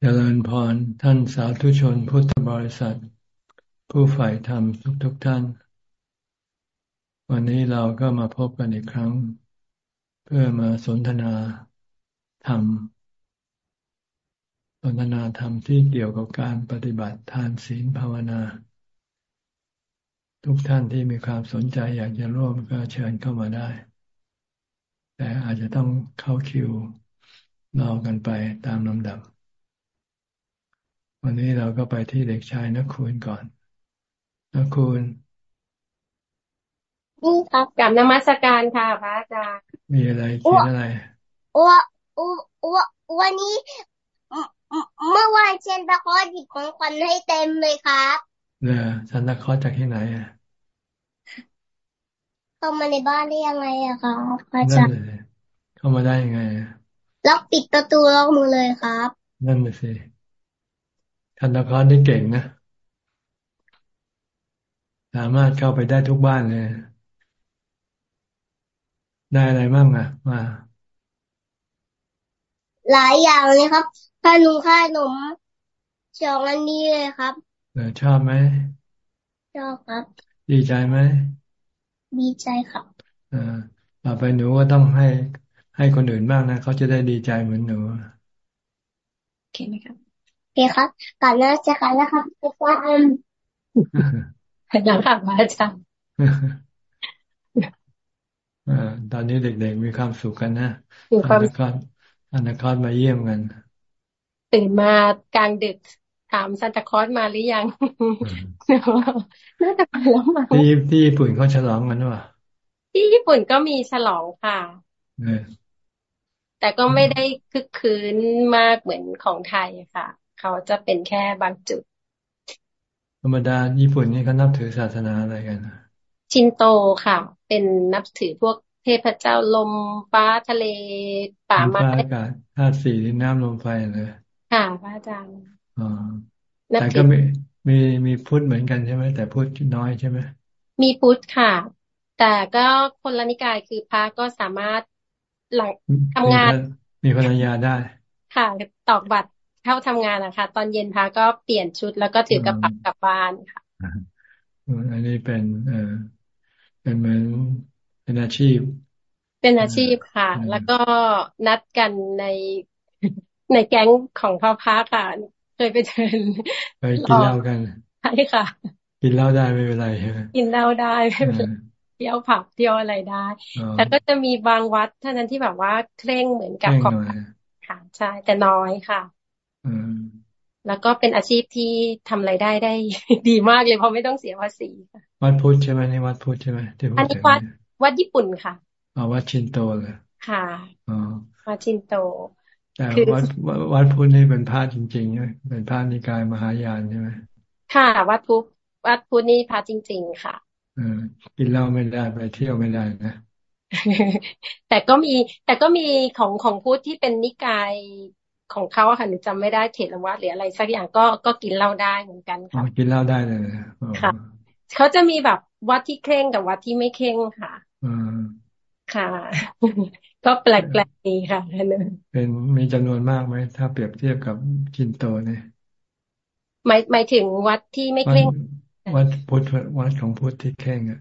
เจริญพรท่านสาธุชนพุทธบริษัท ผู้ใฝ่ธรรมทุกๆทท่าน วันนี้เราก็มาพบกันอีกครั้ง เพื่อมาสนทนาธรรม สนทนาธรรมที่เกี่ยวกับการปฏิบัติทานศีลภาวนา ทุกท่านที่มีความสนใจอยากจะร่วมก็เชิญเข้ามาได้ แต่อาจจะต้องเข้าคิวรอกันไปตามลำดับ วันนี้เราก็ไปที่เด็กชายนักคุณก่อนนักคุณนี่ครับกับนมัสการค่ะพระอาจารย์มีอะไรคิดอะไรอ้วอ้ววันนี้เมื่อวานเชนตะคอหยิบของขวัญให้เต็มเลยครับเนี่ยซันตะคอจากที่ไหนอะเข้ามาในบ้านได้ยังไงอะครับพระอาจารย์เข้ามาได้ยังไงล็อกปิดประตูล็อกมือเลยครับ นั่นเลยสิ ทันตะคอนนี่เก่งนะ สามารถเข้าไปได้ทุกบ้านเลย ได้อะไรบ้างอะมาหลายอย่างเลยครับขนมขนมสองอันนี้เลยครับเออชอบไหมชอบครับ ดีใจไหมดีใจครับเออต่อไปหนูก็ต้องให้ให้คนอื่นบ้างนะเขาจะได้ดีใจเหมือนหนูโอเคไหมครับ เคครับก่อนหน้าจะกันนะครับจะว่าอันหลังค่ะพระอาจารย์ตอนนี้เด็กๆมีความสุขกันนะอนาคตอนาคตมาเยี่ยมกัน ตื่นมากลางดึกถามซันตาคอสมาหรือยังน่าจะมาแล้วมาที่ที่ญี่ปุ่นเขาฉลองกันว่ะที่ญี่ปุ่นก็มีฉลองค่ะแต่ก็ไม่ได้คึกคืนมากเหมือนของไทยค่ะ เขาจะเป็นแค่บางจุด ธรรมดาญี่ปุ่นนี่เขานับถือศาสนาอะไรกันชินโตค่ะ เป็นนับถือพวกเทพเจ้าลมฟ้าทะเล ป่าไม้อากาศธาตุสี่ดินน้ำลมไฟเลยค่ะพระอาจารย์อ๋อแต่ก็มีมีมีพุทธเหมือนกันใช่ไหมแต่พุทธน้อยใช่ไหมมีพุทธค่ะ แต่ก็คนละนิกายคือพระก็สามารถหลังทำงาน มีภรรยาได้ ค่ะตอกบัตร เข้าทำงานนะคะตอนเย็นพาก็เปลี่ยนชุดแล้วก็ถือกระเป๋ากลับบ้านค่ะอันนี้เป็นเออเป็นเหมือนเป็นอาชีพ เป็นอาชีพค่ะ แล้วก็นัดกันในในแก๊งของพ่อพาค่ะเคยไปเดินไปกินเหล้ากันใช่ค่ะ กินเหล้าได้ไม่เป็นไรใช่ไหมกินเหล้าได้ไม่เป็นไรเที่ยวผับเที่ยวอะไรได้ แต่ก็จะมีบางวัดเท่านั้นที่แบบว่าเคร่งเหมือนกับของค่ะ ใช่แต่น้อยค่ะ แล้วก็เป็นอาชีพที่ทำไรายได้ได้ ดีมากเลยเพราะไม่ต้องเสียภาษีวัดพุทธใช่ไหมนี่วัดพุทธใช่ไหมที่พูดอันนี้วัดวัดญี่ปุ่นค่ะอ๋อวัดชินโตเลยค่ะอ๋อวัดชินโตแต่วัดวัดพุทธนี่เป็นพระจริงๆใช่ไหมเป็นพระนิกายมหายานใช่ไหมค่ะวัดพุทธวัดพุทธนี่พระจริง ๆ ค่ะอกินเหล้าไม่ได้ไปเที่ยวไม่ได้นะแต่ก็มี แต่ก็มีของของพุทธที่เป็นนิกาย ของเขาอะค่ะหนูจำไม่ได้เถรวาหรืออะไรสักอย่างก็ก็กินเหล้าได้เหมือนกันค่ะกินเหล้าได้เลยค่ะเขาจะมีแบบวัดที่เคร่งกับวัดที่ไม่เคร่งค่ะอืมค่ะ ก็แปลกๆดีค่ะเป็นมีจำนวนมากไหมถ้าเปรียบเทียบกับจินโตเนี่ยหมายหมายถึงวัดที่ไม่เคร่ง วัดพุทธวัดของพุทธที่เคร่งอะ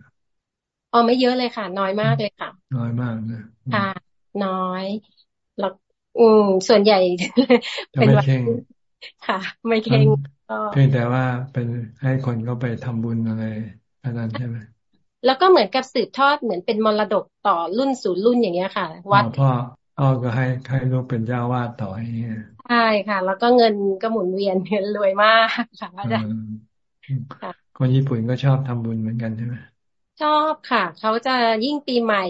อ๋อไม่เยอะเลยค่ะ น้อยมากเลยค่ะ น้อยมากนะค่ะ น้อยแล้ว อืม ส่วนใหญ่เป็นวัดค่ะ ไม่เข่งเพียงแต่ว่าเป็นให้คนก็ไปทำบุญอะไรอันนั้นใช่ไหมแล้วก็เหมือนกับสืบทอดเหมือนเป็นมรดกต่อรุ่นสู่รุ่นอย่างเงี้ยค่ะ วัดพ่อพ่อก็ให้ให้ลูกเป็นเจ้าวาดต่ออย่างเงี้ยใช่ค่ะ แล้วก็เงินก็หมุนเวียนเงินรวยมากค่ะอาจารย์คนญี่ปุ่นก็ชอบทำบุญเหมือนกันใช่ไหมชอบค่ะ เขาจะยิ่งปีใหม่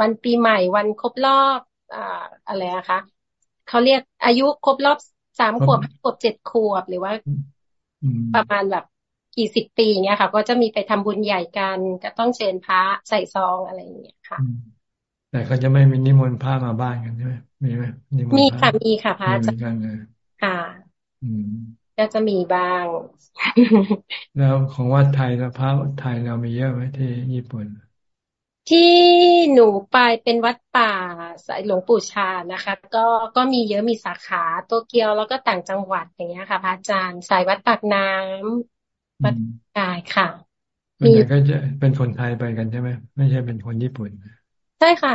วันปีใหม่ วันครบรอบอ่าอะไรอะคะ เขาเรียกอายุครบรอบสามขวบขวบเจ็ดขวบหรือว่าประมาณแบบกี่สิบปีเนี้ยค่ะ ก็จะมีไปทำบุญใหญ่กันจะต้องเชิญพระใส่ซองอะไรอย่างเงี้ยค่ะ แต่เขาจะไม่มีนิมนต์พระมาบ้านกันใช่ไหมมีไหมมีค่ะมีค่ะพระจะกันเลยค่ะก็จะมีบ้าง แล้วของวัดไทยแล้วพระไทยเรามีเยอะไหมที่ญี่ปุ่น ที่หนูไปเป็นวัดป่าสายหลวงปู่ชานะคะ ก็ก็มีเยอะมีสาขาโตเกียวแล้วก็ต่างจังหวัดอย่างเงี้ยค่ะพระอาจารย์สายวัดปากน้ำวัดกายค่ะส่วนใหญ่ก็จะเป็นคนไทยไปกันใช่ไหมไม่ใช่เป็นคนญี่ปุ่นใช่ค่ะ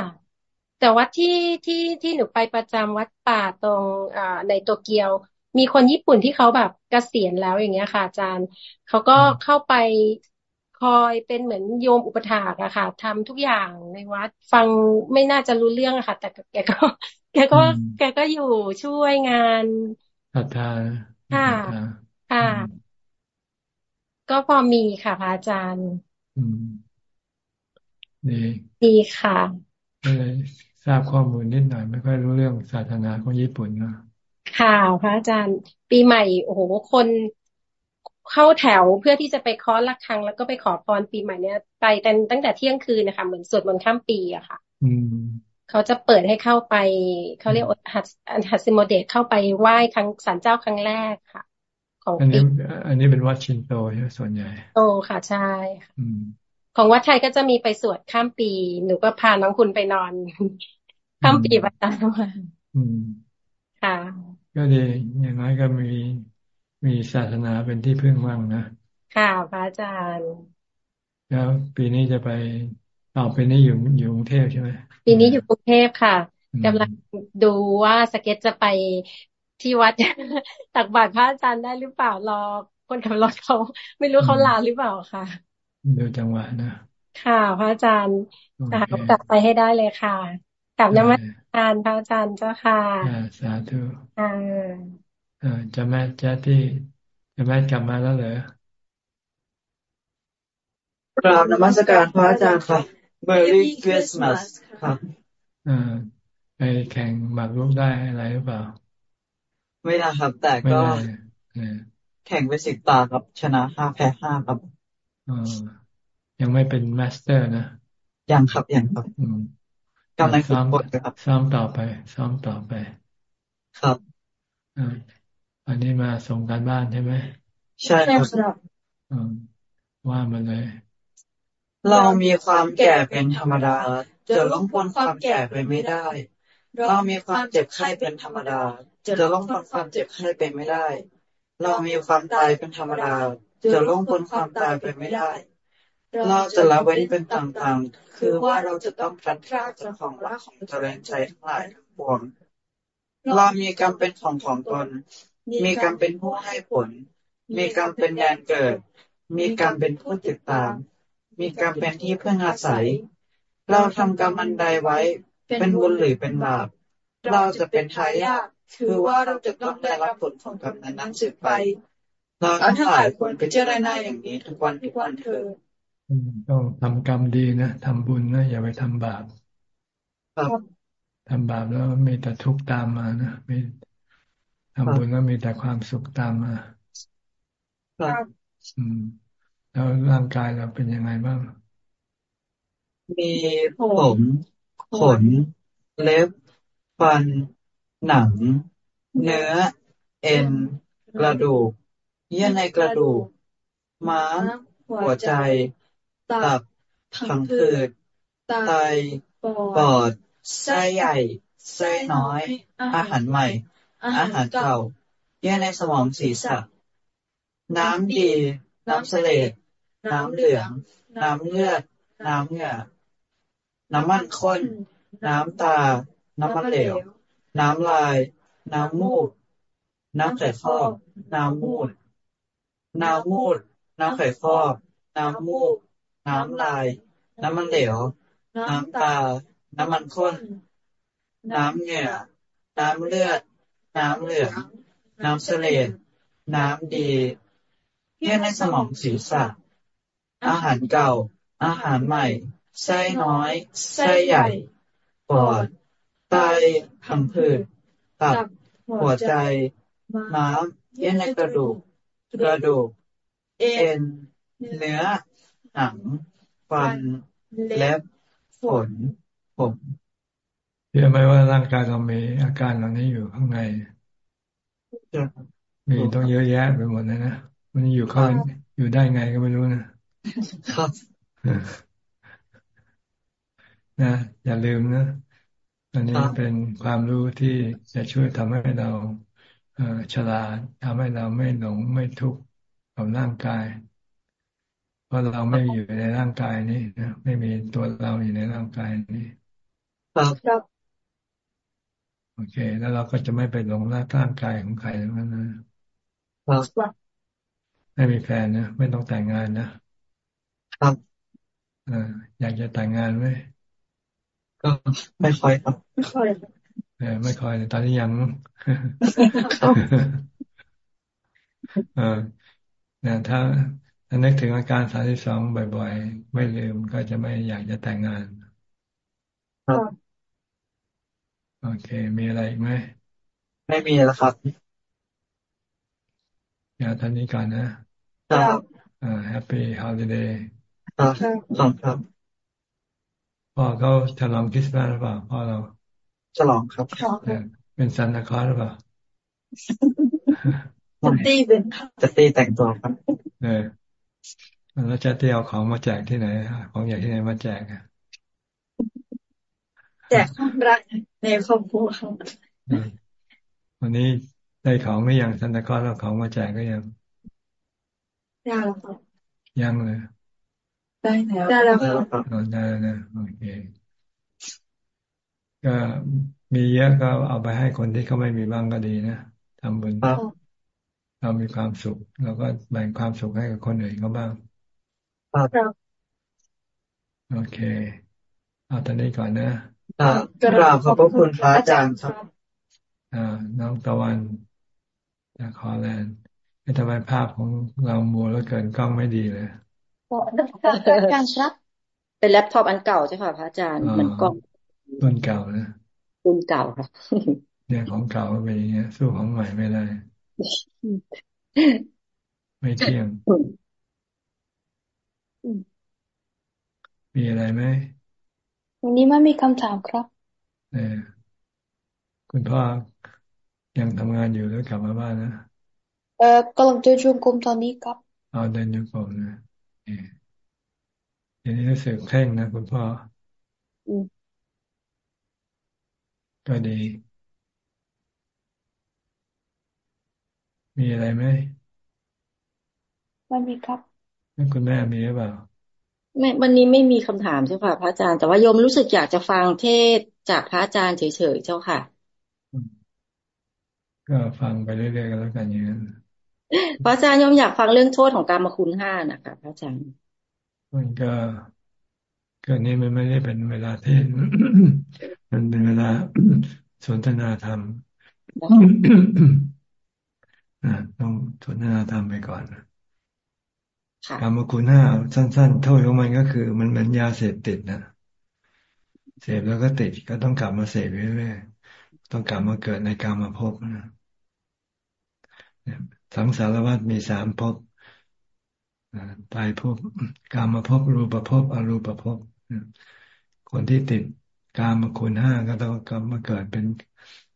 แต่วัดที่ที่ที่หนูไปประจำวัดป่าตรงอ่าในโตเกียว มีคนญี่ปุ่นที่เขาแบบเกษียณแล้วอย่างเงี้ยค่ะ อาจารย์เขาก็เข้าไปค อยเป็นเหมือนโยมอุปถากอะค่ะทำทุกอย่างในวัด ฟังไม่น่าจะรู้เรื่องอะค่ะ แต่แกก็ แกก็ แกก็อยู่ช่วยงานศรัทธาค่ะค่ะ ก็พอมีค่ะพระอาจารย์ดีดีค่ะก็เลยทราบข้อมูลนิดหน่อย ไม่ค่อยรู้เรื่องศาสนาของญี่ปุ่นนะค่ะพระอาจารย์ ปีใหม่โอ้โหคน เข้าแถวเพื่อที่จะไปเคาะระฆัง แล้วก็ไปขอพรปีใหม่เนี่ยไปแต่ตั้งแต่เที่ยงคืนนะคะเหมือนสวดมนต์ข้ามปีอะค่ะเขาจะเปิดให้เข้าไป เขาเรียก初詣で เข้าไปไหว้ครั้งศาลเจ้าครั้งแรกค่ะ ของอันนี้อันนี้เป็นวัดชินโตใช่ไหมส่วนใหญ่โตค่ะใช่ของวัดไทยก็จะมีไปสวดข้ามปี หนูก็พาน้องคุณไปนอน ข้ามปีประจำวันค่ะก็ดีอย่างน้อยก็มี มีศาสนาเป็นที่พึ่งว่างนะค่ะพระอาจารย์ แล้วปีนี้จะไปต่อปีนี้อยู่อยู่กรุงเทพใช่ไหมปีนี้อยู่กรุงเทพค่ะกำลังดูว่าสเก็ตจะไปที่วัดตักบาตรพระอาจารย์ได้หรือเปล่ารอคนขับรถเขาไม่รู้เขาลาหรือเปล่าค่ะดูจังหวะนะค่ะ พระอาจารย์จะหากลับไปให้ได้เลยค่ะกลับนมัสการพระอาจารย์เจ้าค่ะสาธุอ่า จะแม่แจ๊ที่จะแม่กลับมาแล้วเหรอกราบนมัสการพระอาจารย์ค่ะ Merry Christmas ครับอ่าไปแข่งหมากรุกได้อะไรหรือเปล่า ไม่นะครับ แต่ก็แข่งไปสิบตาครับ ชนะห้าแพ้ห้าครับอยังไม่เป็น master นะ ยังครับ ยังครับกำลังซ้อมครับซ้อมต่อไป ซ้อมต่อไป ครับ อันนี้มาส่งการบ้านใช่ไหมใช่ครับว่ามาเลย เรามีความแก่เป็นธรรมดาจะล่องพ้นความแก่ไปไม่ได้ เรามีความเจ็บไข้เป็นธรรมดาจะล่องพ้นความเจ็บไข้ไปไม่ได้ เรามีความตายเป็นธรรมดาจะล่องพ้นความตายไปไม่ได้ เราจะละเว้นเป็นต่างๆ คือว่าเราจะต้องพลัดพรากจากของรักของเจริญใจทั้งหลายทั้งปวงเรามีกรรมเป็นของของตน มีกรรมเป็นผู้ให้ผล มีกรรมเป็นแดนเกิด มีกรรมเป็นผู้ติดตาม มีกรรมเป็นที่เพื่ออาศัย เราทำกรรมอันใดไว้ เป็นบุญหรือเป็นบาป เราจะเป็นทายาทคือว่าเราจะต้องได้รับผลของกรรมนั้นสืบไป เราทั้งหลายควรพิจารณาอย่างนี้ทุกวันทุกวันเถิดต้องทำกรรมดีนะทำบุญนะอย่าไปทำบาปครับทำบาปแล้วมีแต่ทุกข์ตามมานะมี ทำบุญแล้วมีแต่ความสุขตามมาครับอืมแล้วร่างกายเราเป็นยังไงบ้าง มีผมขน เล็บ ฟัน หนัง เนื้อ เอ็น กระดูก เยื่อในกระดูก ม้าม หัวใจ ตับผังผืดไต ปอด ไส้ใหญ่ ไส้น้อย อาหารใหม่ อาหารเก่าเยื่อในสมองศีรษะ น้ำดี น้ำเสลดน้ำเหลือง น้ำเลือด น้ำเหงื่อน้ำมันข้น น้ำตา น้ำมันเหลว น้ำลาย น้ำมูดน้ำไข่ฟอกน้ำมูด น้ำมูด น้ำไข่ฟอกน้ำมูดน้ำลาย น้ำมันเหลว น้ำตา น้ำมันข้น น้ำเหงื่อ น้ำเลือด น้ำเหลือง น้ำเสลดน้ำดีเยื่อในสมองศีรษะ อาหารเก่า อาหารใหม่ ไส้น้อย ไส้ใหญ่ ปอด ไตพังผืดตับ หัวใจ ม้ามเยื่อในกระดูก กระดูก เอ็น เนื้อ หนัง ฟัน เล็บ ขน ผม เชื่อไหมว่าร่างกายเรามีอาการเหล่านี้อยู่ข้างใน มีต้องเยอะแยะไปหมดเลยนะ มันอยู่เข้าอยู่ได้ไงก็ไม่รู้นะครับนะอย่าลืมนะอันนี้เป็นความรู้ที่จะช่วยทำให้เราฉลาดทำให้เราไม่หลงไม่ทุกข์กับร่างกาย เพราะเราไม่อยู่ในร่างกายนี้นะไม่มีตัวเราอยู่ในร่างกายนี้ ครับ โอเค แล้วเราก็จะไม่ไปหลงร่างร่างกายของใครทั้งนั้นนะไม่มีแฟนนะไม่ต้องแต่งงานนะครับอยากจะแต่งงานไหมก็ไม่ค่อยครับไม่ค่อยเออไม่ค่อยตอนนี้ยังเออนะถ้าถ้านึกถึงอาการสามสิบสองบ่อย ๆ ไม่ลืมก็จะไม่อยากจะแต่งงานครับ โอเค มีอะไรอีกไหม ไม่มีแล้วครับอย่าท่านนี้ก่อนนะครับอ่า Happy Holidayครับขอบครับพ่อเขาฉลองคริสต์มาสหรือเปล่าพ่อเราฉลองครับเป็นซันตาคลอสหรือเปล่าจะตีเป็นจะตีแต่งตัวครับ เออแล้วจะตีเอาของมาแจกที่ไหนของอยากที่ไหนมาแจกอะแจกความรักในครอบครัววันนี้ได้ของไม่ยังซันตาคลอสเอาของมาแจกก็ยังยังครับยังเลยได้แล้วได้แล้วครับได้แล้วนะโอเคก็มีเยอะก็เอาไปให้คนที่เขาไม่มีบ้างก็ดีนะทำบุญเรามีความสุขเราก็แบ่งความสุขให้กับคนอื่นเขาบ้างโอเค เอาตอนนี้ก่อนนะ กราบขอบพระคุณพระอาจารย์ครับอ่าน้องตะวันจากคอแลนด์ไม่ทำไมภาพของเรามัวแล้วเกินกล้องไม่ดีเลยอาจารย์ครับเป็นแล็ปท็อปอันเก่าใช่ค่ะพระอาจารย์มันกล้องรุ่นเก่านะรุ่นเก่าค่ะเนี่ยของเก่าเป็นอย่างเงี้ย สู้ของใหม่ไม่ได้ ไม่เที่ยงมีอะไรไหม วันนี้ไม่มีคำถามครับเออคุณพ่อยังทำงานอยู่หรือกลับมาบ้านนะเออกำลังเดินจงกรมตอนนี้ครับเอาเดินจงกรมนะเออเดี๋ยวนี้รู้สึกเคร่งนะคุณพ่ออืมก็ดี มีอะไรไหมไม่มีครับ คุณแม่มีหรือเปล่า ไม่วันนี้ไม่มีคำถามใช่ค่ะพระอาจารย์ แต่ว่าโยมรู้สึกอยากจะฟังเทศจากพระอาจารย์เฉยๆเจ้าค่ะ ก็ฟังไปเรื่อยๆกันแล้วกันอย่างนั้นพระอาจารย์โยมอยากฟังเรื่องโทษของกรรมคุณห้านะคะพระอาจารย์มันก็เกิดนี้มันไม่ได้เป็นเวลาเทศมันเป็นเวลาสนทนาธรรมต้องสนทนาธรรมไปก่อน กรรมคุณห้าสั้น ๆ โทษของมันก็คือ มันเหมือนยาเสพติดนะเสพแล้วก็ติดก็ต้องกลับมาเสพเรื่อยๆต้องกลับมาเกิดในกรรมภพนะสังสารวัฏมีสามภพตายภพกามภพรูปภพอรูปภพคนที่ติดกามคุณห้าก็ต้องกลับมาเกิดเป็น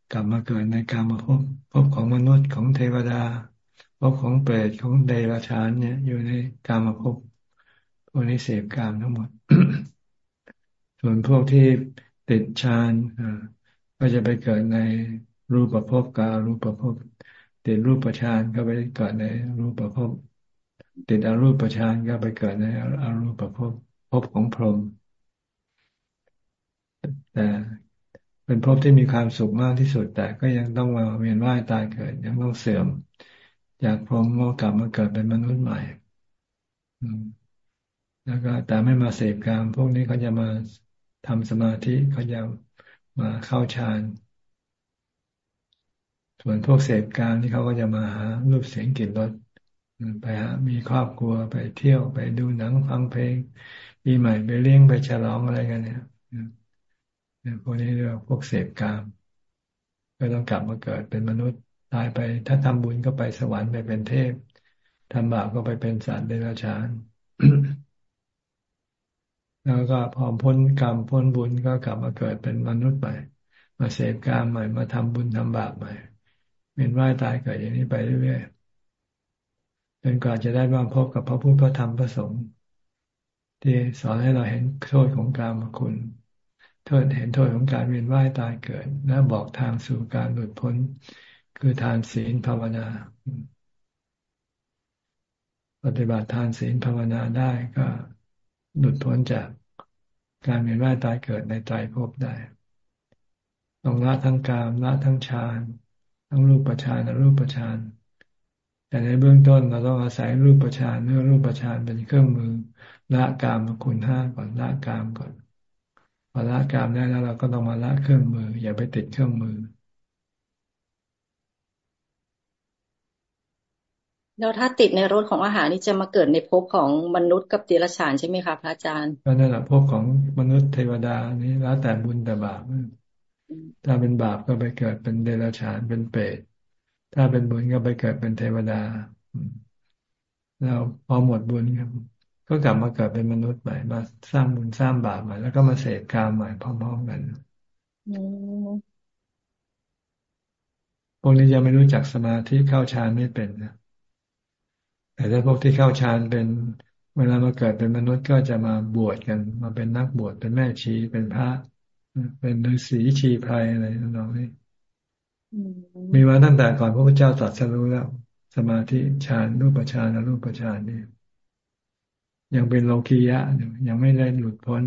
กลับมาเกิดในกามภพภพของมนุษย์ของเทวดา ภพของเปรตของเดรัจฉานเนี่ย อยู่ในกามภพพวกนี้เสพกามทั้งหมด ส่วนพวกที่ติดฌานก็จะไปเกิดในรูปภพการูปภพติดรูปฌานก็ไปเกิดในรูปภพติดอรูปฌานก็ไปเกิดในอรูปภพภพของพรหมแต่เป็นภพที่มีความสุขมากที่สุด แต่ก็ยังต้องมาเวียนว่ายตายเกิด ยังต้องเสื่อม จากพรหมก็กลับมาเกิดเป็นมนุษย์ใหม่แล้วก็แต่ไม่มาเสพกามพวกนี้เขาจะมาทำสมาธิเขาจะมาเข้าฌานส่วนพวกเสพกามที่เขาก็จะมาหารูปเสียงกลิ่นรสไปหามีครอบครัวไปเที่ยวไปดูหนังฟังเพลงปีใหม่ไปเลี้ยงไปฉลองอะไรกันเนี่ยพวกนี้เรียกว่าพวกเสพกาม ก็ต้องกลับมาเกิดเป็นมนุษย์ ตายไป ถ้าทำบุญก็ไปสวรรค์ไปเป็นเทพทำบาปก็ไปเป็นสัตว์เดรัจฉานแล้วก็พอพ้นกรรมพ้นบุญก็กลับมาเกิดเป็นมนุษย์ใหม่มาเสพกามใหม่มาทำบุญทำบาปใหม่เวียนว่ายตายเกิดอย่างนี้ไปเรื่อยๆจนกว่าจะได้มาพบกับพระพุทธพระธรรมพระสงฆ์ที่สอนให้เราเห็นโทษของกามคุณโทษเห็นโทษของการเวียนว่ายตายเกิด และบอกทางสู่การหลุดพ้น คือทานศีลภาวนา ปฏิบัติทานศีลภาวนาได้ก็หลุดพ้นจากการเวียนว่ายตายเกิดในใจภพได้ต้องละทั้งกามละทั้งฌานทั้งรูปฌานและรูปฌานแต่ในเบื้องต้นเราต้องอาศัยรูปฌานเนื้อรูปฌานเป็นเครื่องมือละกามมาคุณห้าก่อนละกามก่อนพอละกามได้แล้วเราก็ต้องมาละเครื่องมือ อย่าไปติดเครื่องมือ แล้วถ้าติดในรถของอาหารนี่จะมาเกิดในภพของมนุษย์กับเดรัจฉานใช่ไหมคะพระอาจารย์ก็นั่นแหละภพของมนุษย์เทวดานี่แล้วแต่บุญแต่บาปถ้าเป็นบาปก็ไปเกิดเป็นเดรัจฉานเป็นเปรตถ้าเป็นบุญก็ไปเกิดเป็นเทวดาแล้วพอหมดบุญก็กลับมาเกิดเป็นมนุษย์ใหม่มาสร้างบุญสร้างบาปใหม่แล้วก็มาเสกกามใหม่พร้อมๆกันพวกนี้ยังไม่รู้จักสมาธิเข้าฌานไม่เป็นนะ แต่ถ้าพวกที่เข้าฌานเป็นเวลามาเกิดเป็นมนุษย์ก็จะมาบวชกัน มาเป็นนักบวชเป็นแม่ชีเป็นพระ เป็นฤาษีชีพายอะไรน้องนี่มีมาตั้งแต่ก่อนพระพุทธเจ้าตรัสรู้แล้ว สมาธิฌานรูปฌานรูปฌานนี่ยังเป็นโลกียะยังไม่ได้หลุดพ้น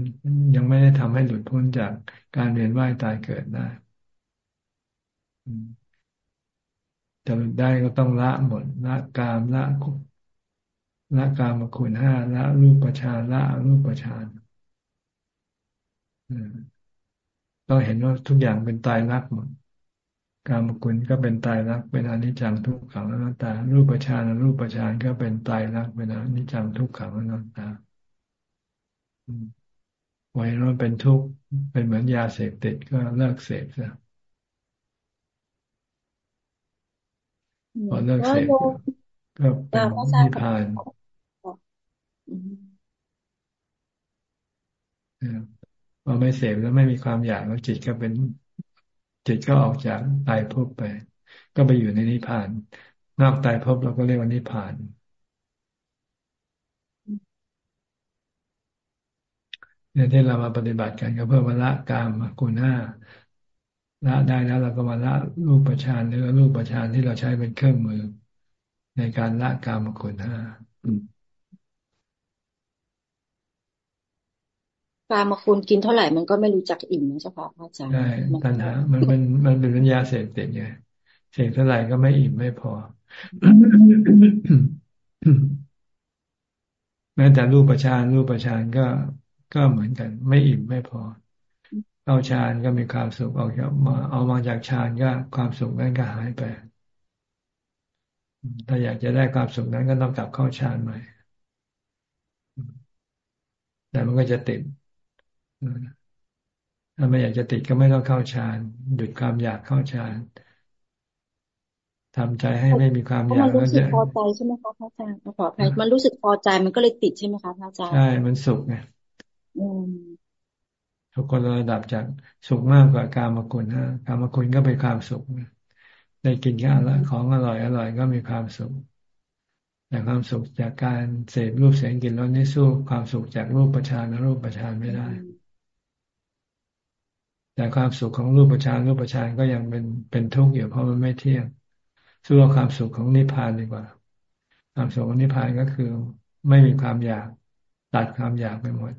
ยังไม่ได้ทำให้หลุดพ้นจากการเวียนว่ายตายเกิดได้จะหลุดได้ก็ต้องละหมดละกามละ ละกามคุณห้าละรูปฌานละรูปฌานต้องเห็นว่าทุกอย่างเป็นตายรักหมดกามคุณก็เป็นตายรักเป็นอนิจจังทุกขังอนัตตา รูปฌานรูปฌานก็เป็นตายรักเป็นอนิจจังทุกขังอนัตตาไว้ว่าเป็นทุกข์เป็นเหมือนยาเสพติดก็เลิกเสพซะพอเลิกเสพก็เป็นนิพพาน พอไม่เสพแล้วไม่มีความอยากแล้วจิตก็เป็นจิตก็ออกจากตายภพไป ก็ไปอยู่ในนิพพาน นอกตายภพเราก็เรียกว่านิพพานเนี่ยที่เรามาปฏิบัติกันก็เพื่อมาละกามกุณห้าละได้แล้วเราก็มาละรูปประชานหรือรูปประชานที่เราใช้เป็นเครื่องมือ ในการละกามกุณห้า ลามาคุณกินเท่าไหร่มันก็ไม่รู้จักอิ่มนะเจ้าค่ะพระอาจารย์ใช่ตัณหามันเป็นมันเป็นวิญญาเสพติดไงเสพเท่าไหร่ก็ไม่อิ่มไม่พอแม้แต่รูปประชานรูปประชานก็ก็เหมือนกัน ไม่อิ่มไม่พอเข้าฌานก็มีความสุขออกจากมาเอามาจากฌานก็ความสุขนั้นก็หายไป ถ้าอยากจะได้ความสุขนั้นก็ต้องกลับเข้าฌานใหม่แต่มันก็จะติด ถ้าไม่อยากจะติดก็ไม่ต้องเข้าฌานหยุดความอยากเข้าฌานทำใจให้ไม่มีความอยากแล้วจะพอใจใช่ไหมคะพระอาจารย์ขออภัยมันรู้สึกพอใจมันก็เลยติดใช่ไหมคะพระอาจารย์ใช่มันสุขไงทุกคนระดับจากสุขมากกว่าการมคุณนะการมคุณก็เป็นความสุขได้กินข้าวของอร่อยอร่อยก็มีความสุขแต่ความสุขจากการเสพรูปเสียงกลิ่นรสนี่สู้ความสุขจากรูปประชานรูปประชานไม่ได้ แต่ความสุขของรูปประชานรูปประชานก็ยังเป็นเป็นทุกข์อยู่เพราะมันไม่เที่ยงสู้ความสุขของนิพพานดีกว่า ความสุขของนิพพานก็คือไม่มีความอยากตัดความอยากไปหมด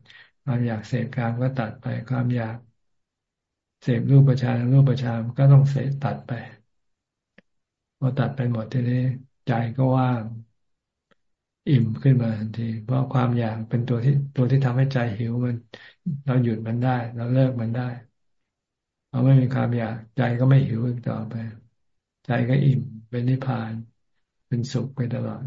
ความอยากเสพกามก็ตัดไปความอยากเสพรูปประชานรูปประชานก็ต้องเสพตัดไปพอตัดไปหมดทีนี้ใจก็ว่าง อิ่มขึ้นมาทันที เพราะความอยากเป็นตัวที่ตัวที่ทำให้ใจหิวมัน เราหยุดมันได้ เราเลิกมันได้ เราไม่มีความอยากใจก็ไม่หิวอีกต่อไป ใจก็อิ่มเป็นนิพพาน เป็นสุขไปตลอด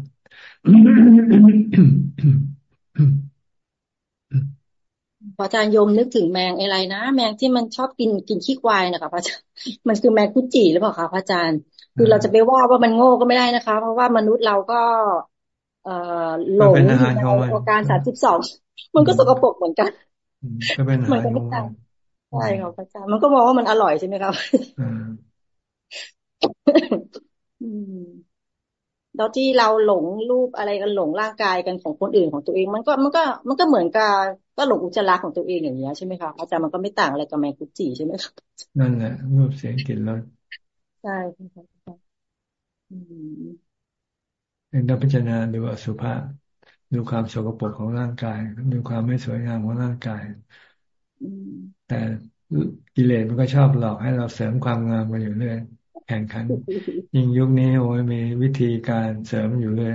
พระอาจารย์โยมนึกถึงแมงอะไรนะ แมงที่มันชอบกินกินขี้ควายนะคะพระอาจารย์มันคือแมงกุจิหรือเปล่าคะพระอาจารย์ คือเราจะไปว่าว่ามันโง่ก็ไม่ได้นะคะ เพราะว่ามนุษย์เราก็เอ่อหลงในอาการสามสิบสองมันก็สกปรกเหมือนกันก็เป็นอาหารของมันใช่ค่ะพระอาจารย์มันก็มองว่ามันอร่อยใช่ไหมครับแล้วที่เราหลงรูปอะไรกันหลงร่างกายกันของคนอื่นของตัวเอง มันก็มันก็ มันก็เหมือนกับก็หลงอุจจาระของตัวเองอย่างเงี้ยใช่ไหมคะอาจารย์มันก็ไม่ต่างอะไรกับแมงกุจิใช่ไหมคะนั่นแหละรูปเสียงกลิ่นรสใช่ค่ะอืมเราพิจารณาดูอสุภะดูความโสกปรกของร่างกาย ดูความไม่สวยงามของร่างกาย แต่กิเลสมันก็ชอบหลอกให้เราเสริมความงามกันอยู่เรื่อยแข่งขัน ยิ่งยุคนี้โอ้ยมีวิธีการเสริมอยู่เลย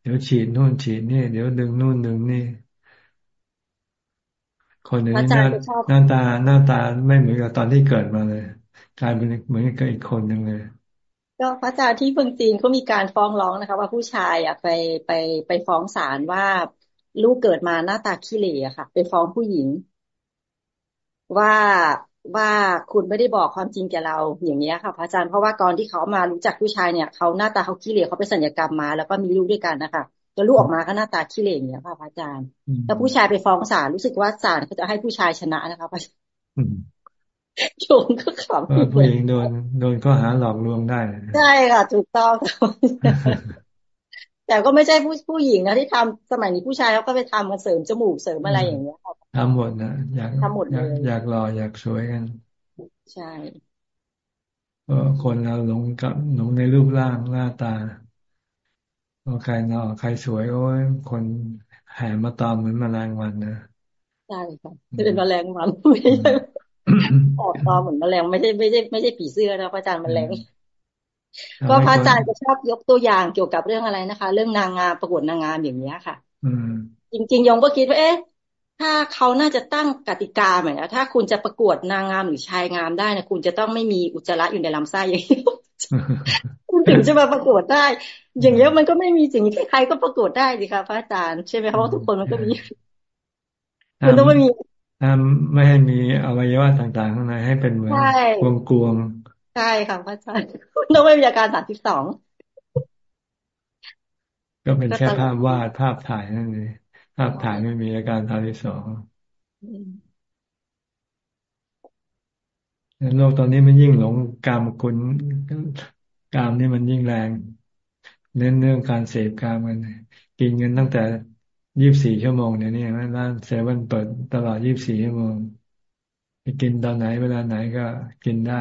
เดี๋ยวฉีดนู่นฉีดนี่ เดี๋ยวดึงนู่นดึงนี่ คนนี้หน้าหน้าตาหน้าตาไม่เหมือนกับตอนที่เกิดมาเลยกลายเป็นเหมือนกับอีกคนหนึ่งเลยก็พระอาจารย์ที่เมืองจีนเขามีการฟ้องร้องนะคะ ว่าผู้ชายอะไปไปไปฟ้องศาลว่าลูกเกิดมาหน้าตาขี้เหร่ค่ะ ไปฟ้องผู้หญิง ว่าว่าคุณไม่ได้บอกความจริงแก่เราอย่างเงี้ยค่ะพระอาจารย์เพราะว่าก่อนที่เขามารู้จักผู้ชายเนี่ยเขาหน้าตาเขาขี้เหร่เขาไปสัญญกรรมมา แล้วก็มีลูกด้วยกันนะคะแล้วลูกออกมาก็หน้าตาขี้เหร่อย่างเงี้ยค่ะพระอาจารย์แล้วผู้ชายไปฟ้องศาลรู้สึกว่าศาลเขาจะให้ผู้ชายชนะนะคะพระอาจารย์โยมก็ขำผู้หญิงโดนโดนก็หาหลอกลวงได้ใช่ค่ะถูกต้อง แต่ก็ไม่ใช่ผู้ผู้หญิงนะที่ทำสมัยนี้ผู้ชายเขาก็ไปทำมาเสริมจมูกเสริมอะไรอย่างเงี้ยทำหมดนะอยากทำหมดเลยอยากหล่ออยากสวยกันใช่เพราะคนเราหลงกับหลงในรูปร่างหน้าตาพอใครหล่อใครสวยโอ้ยคนแห่มาตอมเหมือนแมลงวันนะใช่ค่ะเป็นแมลงวันไม่ใช่ออกตอเหมือนแมลงไม่ใช่ไม่ใช่ไม่ใช่ผีเสื้อนะพระอาจารย์แมลง ก็พระอาจารย์จะชอบยกตัวอย่างเกี่ยวกับเรื่องอะไรนะคะ เรื่องนางงามประกวดนางงามอย่างเนี้ยค่ะ อืม จริงๆยงก็คิดว่าเอ๊ะถ้าเขาน่าจะตั้งกติกาเหมือนถ้าคุณจะประกวดนางงามหรือชายงามได้นะคุณจะต้องไม่มีอุจจาระอยู่ในลำไส้อย่างนี้คุณถึงจะมาประกวดได้ อย่างเงี้ยมันก็ไม่มีสิ่งที่ใครก็ประกวดได้สิคะพระอาจารย์ใช่ไหมเพราะว่าทุกคนมันก็มีคุณต้องไม่มีห้ามไม่ให้มีอวัยวะต่างๆข้างในให้เป็นเหมือนวงกลวง ใช่ค่ะพระอาจารย์ต้องไม่มีอาการสามสิบสองก็เป็นแค่ภาพวาดภาพถ่ายนั่นเองภาพถ่ายไม่มีอาการสามสิบสองโลกตอนนี้มันยิ่งหลงกามคุณกามนี่มันยิ่งแรง เน้นเรื่องการเสพกามมันกินเงินตั้งแต่ยี่บสี่ชั่วโมงเนี่ยนี่ร้านเซเว่นเปิดตลอดยี่บสี่ชั่วโมงไปกินตอนไหนเวลาไหนก็กินได้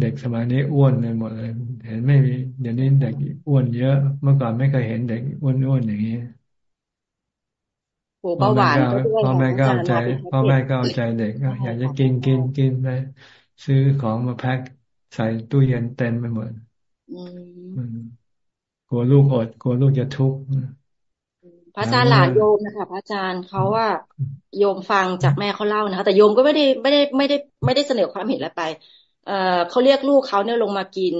เด็กสมัยนี้อ้วนเลยหมดเลย เห็นไม่มีเดี๋ยวนี้เด็กอ้วนเยอะ เมื่อก่อนไม่เคยเห็นเด็กอ้วนๆอย่างนี้พ่อแม่ก็พ่อแม่ก็เอาใจพ่อแม่ก็เอาใจเด็กอยากจะกินกินกินไปซื้อของมาแพ็คใส่ตู้เย็นเต็มไปหมดกลัวลูกอดกลัวลูกจะทุกข์พระอาจารย์หลานโยมนะคะพระอาจารย์เขาว่าโยมฟังจากแม่เขาเล่านะคะแต่โยมก็ไม่ได้ไม่ได้ไม่ได้ไม่ได้เสนอความเห็นอะไรไป เอ่อเขาเรียกลูกเขาเนี่ยลงมากิน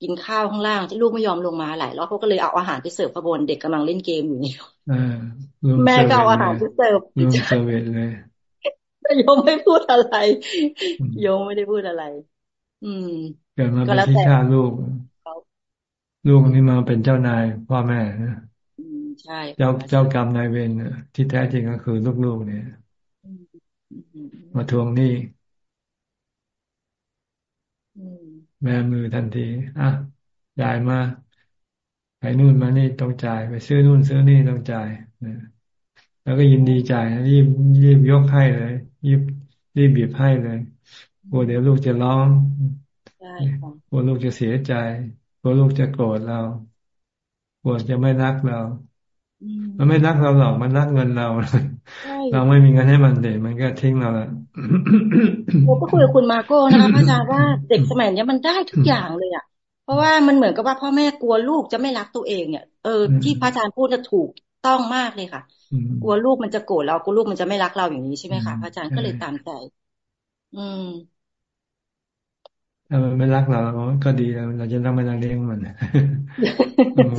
กินข้าวข้างล่างลูกไม่ยอมลงมาหลายรอบเขาก็เลยเอาอาหารไปเสิร์ฟขบวนเด็กกำลังเล่นเกมอยู่นี่แม่ก็เอาอาหารไปเสิร์ฟลูกเซเว่นเลยแต่โยมไม่พูดอะไร โยมไม่ได้พูดอะไร อืมเกิดมาเป็นที่ฆ่าลูกลูกนี่มาเป็นเจ้านายพ่อแม่นะใช่เจ้าเจ้ากรรมนายเวรที่แท้จริงก็คือลูกๆเนี่ย มาทวงหนี้ แม่มือทันที อะจ่ายมาไปนู่นมานี่ต้องจ่าย ไปซื้อนู่นซื้อนี่ต้องจ่ายแล้วก็ยินดีจ่ายรีบรีบยกให้เลยรีบรีบบีบให้เลยกลัวเดี๋ยวลูกจะร้องกลัวลูกจะเสียใจกลัวลูกจะโกรธเรากลัวจะไม่รักเรา มันไม่รักเราหรอกมันรักเงินเราเราไม่มีเงินให้มันเด็กมันก็ทิ้งเราละผมก็คุยกับคุณมาโก้นะคะพระอาจารย์ว่าเด็กสมัยนี้มันได้ทุกอย่างเลยอะ เพราะว่ามันเหมือนกับว่าพ่อแม่กลัวลูกจะไม่รักตัวเองเนี่ยเออที่พระอาจารย์พูดจะถูกต้องมากเลยค่ะ กลัวลูกมันจะโกรธเรากลัวลูกมันจะไม่รักเราอย่างนี้ใช่ไหมคะพระอาจารย์ก็เลยตามใจ อืมถ้ามันไม่รักเราก็ดีแล้วเราจะต้องไม่รักเลี้ยงมัน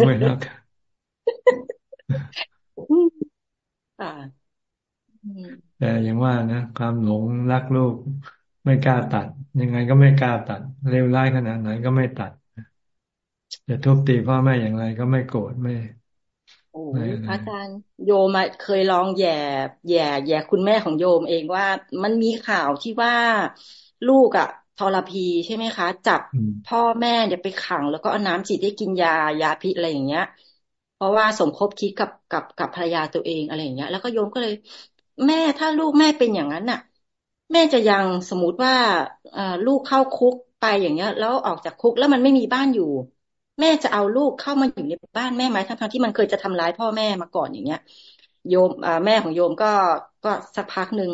ไม่รัก แต่อย่างว่านะความหลงรักลูกไม่กล้าตัด ยังไงก็ไม่กล้าตัดเร็วร้ายขนาดไหนก็ไม่ตัดจะทุบตีพ่อแม่อย่างไรก็ไม่โกรธไม่โอ้อาจารย์โยมเคยลองแย่แย่แย่คุณแม่ของโยมเองว่า มันมีข่าวที่ว่าลูกอะทรพีใช่ไหมคะ จับพ่อแม่เนี่ยไปขัง แล้วก็เอาน้ำจีดให้กินยายาพิษอะไรอย่างเงี้ย เพราะว่าสมคบคิดกับกับกับภรรยาตัวเองอะไรอย่างเงี้ย แล้วก็โยมก็เลย แม่ถ้าลูกแม่เป็นอย่างนั้นน่ะ แม่จะยังสมมติว่าลูกเข้าคุกไปอย่างเงี้ย แล้วออกจากคุกแล้วมันไม่มีบ้านอยู่ แม่จะเอาลูกเข้ามาอยู่ในบ้านแม่ไหมทั้งที่มันเคยจะทำร้ายพ่อแม่มาก่อนอย่างเงี้ย โยมแม่ของโยมก็ก็สักพักหนึ่ง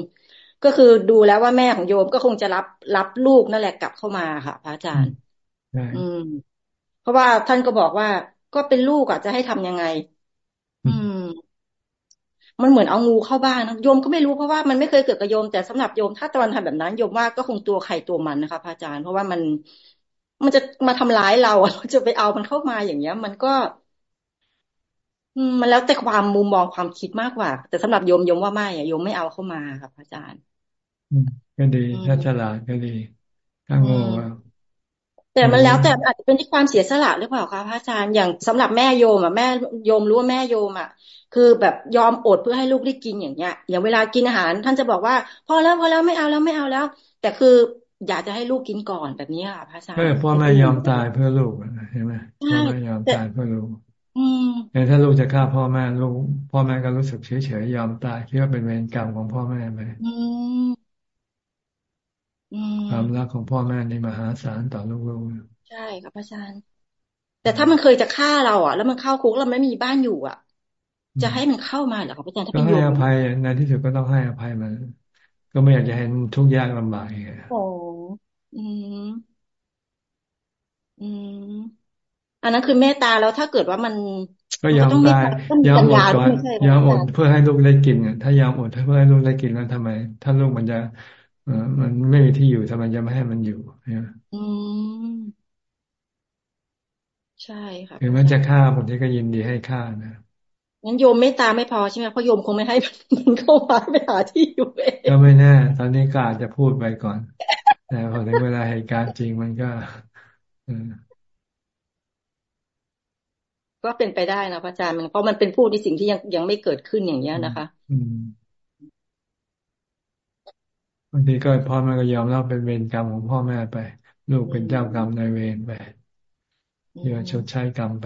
ก็คือดูแล้วว่าแม่ของโยมก็คงจะรับรับลูกนั่นแหละกลับเข้ามาค่ะพระอาจารย์ อืม เพราะว่าท่านก็บอกว่าก็เป็นลูกอะจะให้ทำยังไงอืม มันเหมือนเอางูเข้าบ้านนะโยมก็ไม่รู้เพราะว่ามันไม่เคยเกิดกับโยมแต่สำหรับโยมถ้าตะวันทำแบบนั้นโยมว่าก็คงตัวใครตัวมันนะคะพระอาจารย์ เพราะว่ามันมันจะมาทำร้ายเราเราจะไปเอามันเข้ามาอย่างเงี้ย มันก็มันแล้วแต่ความมุมมองความคิดมากกว่า แต่สำหรับโยมโยมว่าไม่อะโยมไม่เอาเข้ามาครับอาจารย์ก็ดีถ้าฉลาดก็ดีถ้าโง่ แต่มันแล้วแต่อาจจะเป็นที่ความเสียสละหรือเปล่าคะพระอาจารย์อย่างสำหรับแม่โยมอะแม่โยมรู้ว่าแม่โยมอะคือแบบยอมอดเพื่อให้ลูกได้กินอย่างเงี้ย อย่างเวลากินอาหาร ท่านจะบอกว่า พอแล้วพอแล้วไม่เอาแล้วไม่เอาแล้ว แต่คืออยากจะให้ลูกกินก่อนแบบนี้ค่ะพระอาจารย์พ่อแม่ยอมตายเพื่อลูกใช่ไหมพ่อแม่ยอมตายเพื่อลูกแต่ถ้าลูกจะฆ่าพ่อแม่ลูกพ่อแม่ก็รู้สึกเฉยเฉยยอมตายคิดว่าเป็นเวรกรรมของพ่อแม่ไป ความรักของพ่อแม่ในมหาศาลต่อลูกๆใช่ครับอาจารย์ แต่ถ้ามันเคยจะฆ่าเราอะ แล้วมันเข้าคุกเราไม่มีบ้านอยู่อะ จะให้มันเข้ามาเหรอครับอาจารย์ถ้าเป็นโยมก็ให้อภัยในที่สุดก็ต้องให้อภัยมันก็ไม่อยากจะเห็นทุกข์ยากลำบากไงโอ้อืมอืมอันนั้นคือเมตตาแล้วถ้าเกิดว่ามันก็ยอมตายยอมอดก่อนยอมอดเพื่อให้ลูกได้กินถ้ายอมอดเพื่อให้ลูกได้กินแล้วทำไม ถ้าลูกมันจะเออ มันไม่มีที่อยู่ทำไมจะไม่ให้มันอยู่เนี่ยอืมใช่ค่ะถึงมันจะฆ่าผมที่ก็ยินดีให้ฆ่านะงั้นโยมเมตตาไม่พอใช่ไหมเพราะโยมคงไม่ให้มันเข้ามาไปหาที่อยู่เองก็ไม่แน่ตอนนี้ก็อาจจะพูดไปก่อน แต่พอถึงเวลาเหตุการณ์จริงมันก็ก็เป็นไปได้นะพระอาจารย์มันเพราะมันเป็นพูดในสิ่งที่ยังยังไม่เกิดขึ้นอย่างเงี้ยนะคะ อืม บางทีก็พ่อแม่ก็ยอมรับเป็นเวรกรรมของพ่อแม่ไป ลูกเป็นเจ้ากรรมนายเวรไปเดี๋ยวชดใช้กรรมไป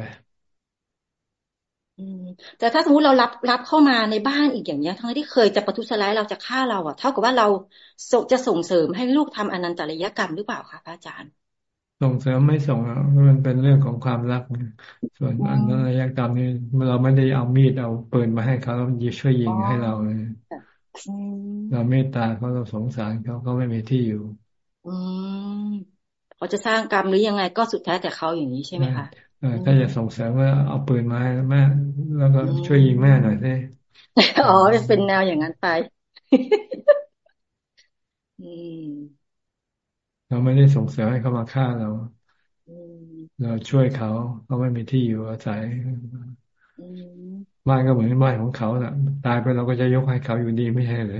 แต่ถ้าสมมติเรารับรับเข้ามาในบ้านอีกอย่างเนี้ย ทั้งที่เคยจะประทุษร้ายเราจะฆ่าเราอะ เท่ากับว่าเราจะส่งเสริมให้ลูกทำอนันตริยกรรมหรือเปล่าคะพระอาจารย์ ส่งเสริมไม่ส่งมันเป็นเรื่องของความรัก ส่วนอันนั้นระยะกรรมนี่เราไม่ได้เอามีดเอาปืนมาให้เขาแล้วช่วยยิงให้เราเลย เราเมตตาเขาเราสงสารเขาเขาไม่มีที่อยู่ อืมเขาจะสร้างกรรมหรือยังไงก็สุดแท้แต่เขาอย่างนี้ใช่ไหมคะถ้าจะส่งเสริมว่าเอาปืนมาให้แม่ แล้วก็ช่วยยิงแม่หน่อยได้อ๋อจะเป็นแนวอย่างนั้นไปอืมเราไม่ได้ส่งเสริมให้เขามาฆ่าเราเราช่วยเขาเขาไม่มีที่อยู่อาศัย บ้านก็เหมือนบ้านของเขาแหละตายไปเราก็จะยกให้เขาอยู่ดีไม่ใช่เลย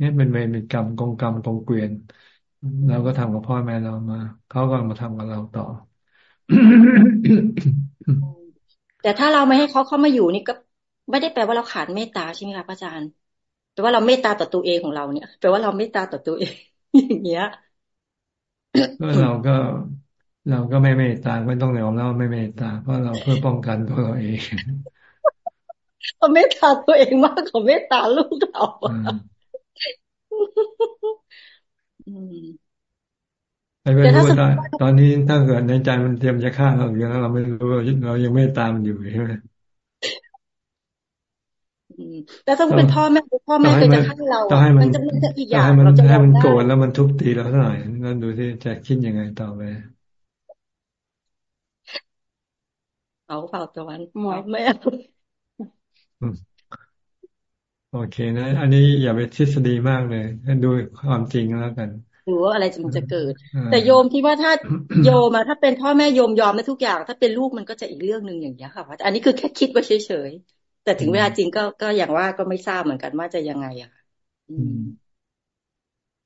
นี่เป็นเวรเป็นกรรมกองกรรมกองเกวียนเราก็ทำกับพ่อแม่เรามา เขาก็มาทำกับเราต่อ แต่ถ้าเราไม่ให้เขาเข้ามาอยู่นี่ก็ไม่ได้แปลว่าเราขาดเมตตาใช่ไหมคะพระอาจารย์แปลว่าเราเมตตาต่อตัวเองของเราเนี่ยแปลว่าเราเมตตาต่อตัวเองอย่างเงี้ย ก็เราก็เราก็ไม่เมตตาไม่ต้องยอมเราไม่เมตตาเพราะเราเพื่อป้องกันตัวเราเองเราเมตตาตัวเองมากกว่าเมตตาลูกเราแต่ถ้าตอนนี้ถ้าเกิดในใจมันเตรียมจะฆ่าเราอยู่แล้วเราไม่รู้เรายังไม่ตามอยู่ใช่ไหม แต่ต้องเป็นพ่อแม่พ่อแม่เคยจะฆ่าเราอะมันจะมีอีกอย่างเราจะให้มันโกรธแล้วมันทุบตีเราเท่าไหร่นั่นดูที่จะคิดยังไงต่อไปเอาเปล่าตะวันหมอไม่โอเคนะ อันนี้อย่าไปทฤษฎีมากเลยดูความจริงแล้วกันดูว่าอะไรจะมันจะเกิด แต่โยมที่ว่าถ้าโยมมาถ้าเป็นพ่อแม่โยมยอมในทุกอย่าง ถ้าเป็นลูกมันก็จะอีกเรื่องหนึ่งอย่างนี้ค่ะอันนี้คือแค่คิดว่าเฉยๆ แต่ถึงเวลาจริงก็ก็อย่างว่าก็ไม่ทราบเหมือนกันว่าจะยังไงอะค่ะ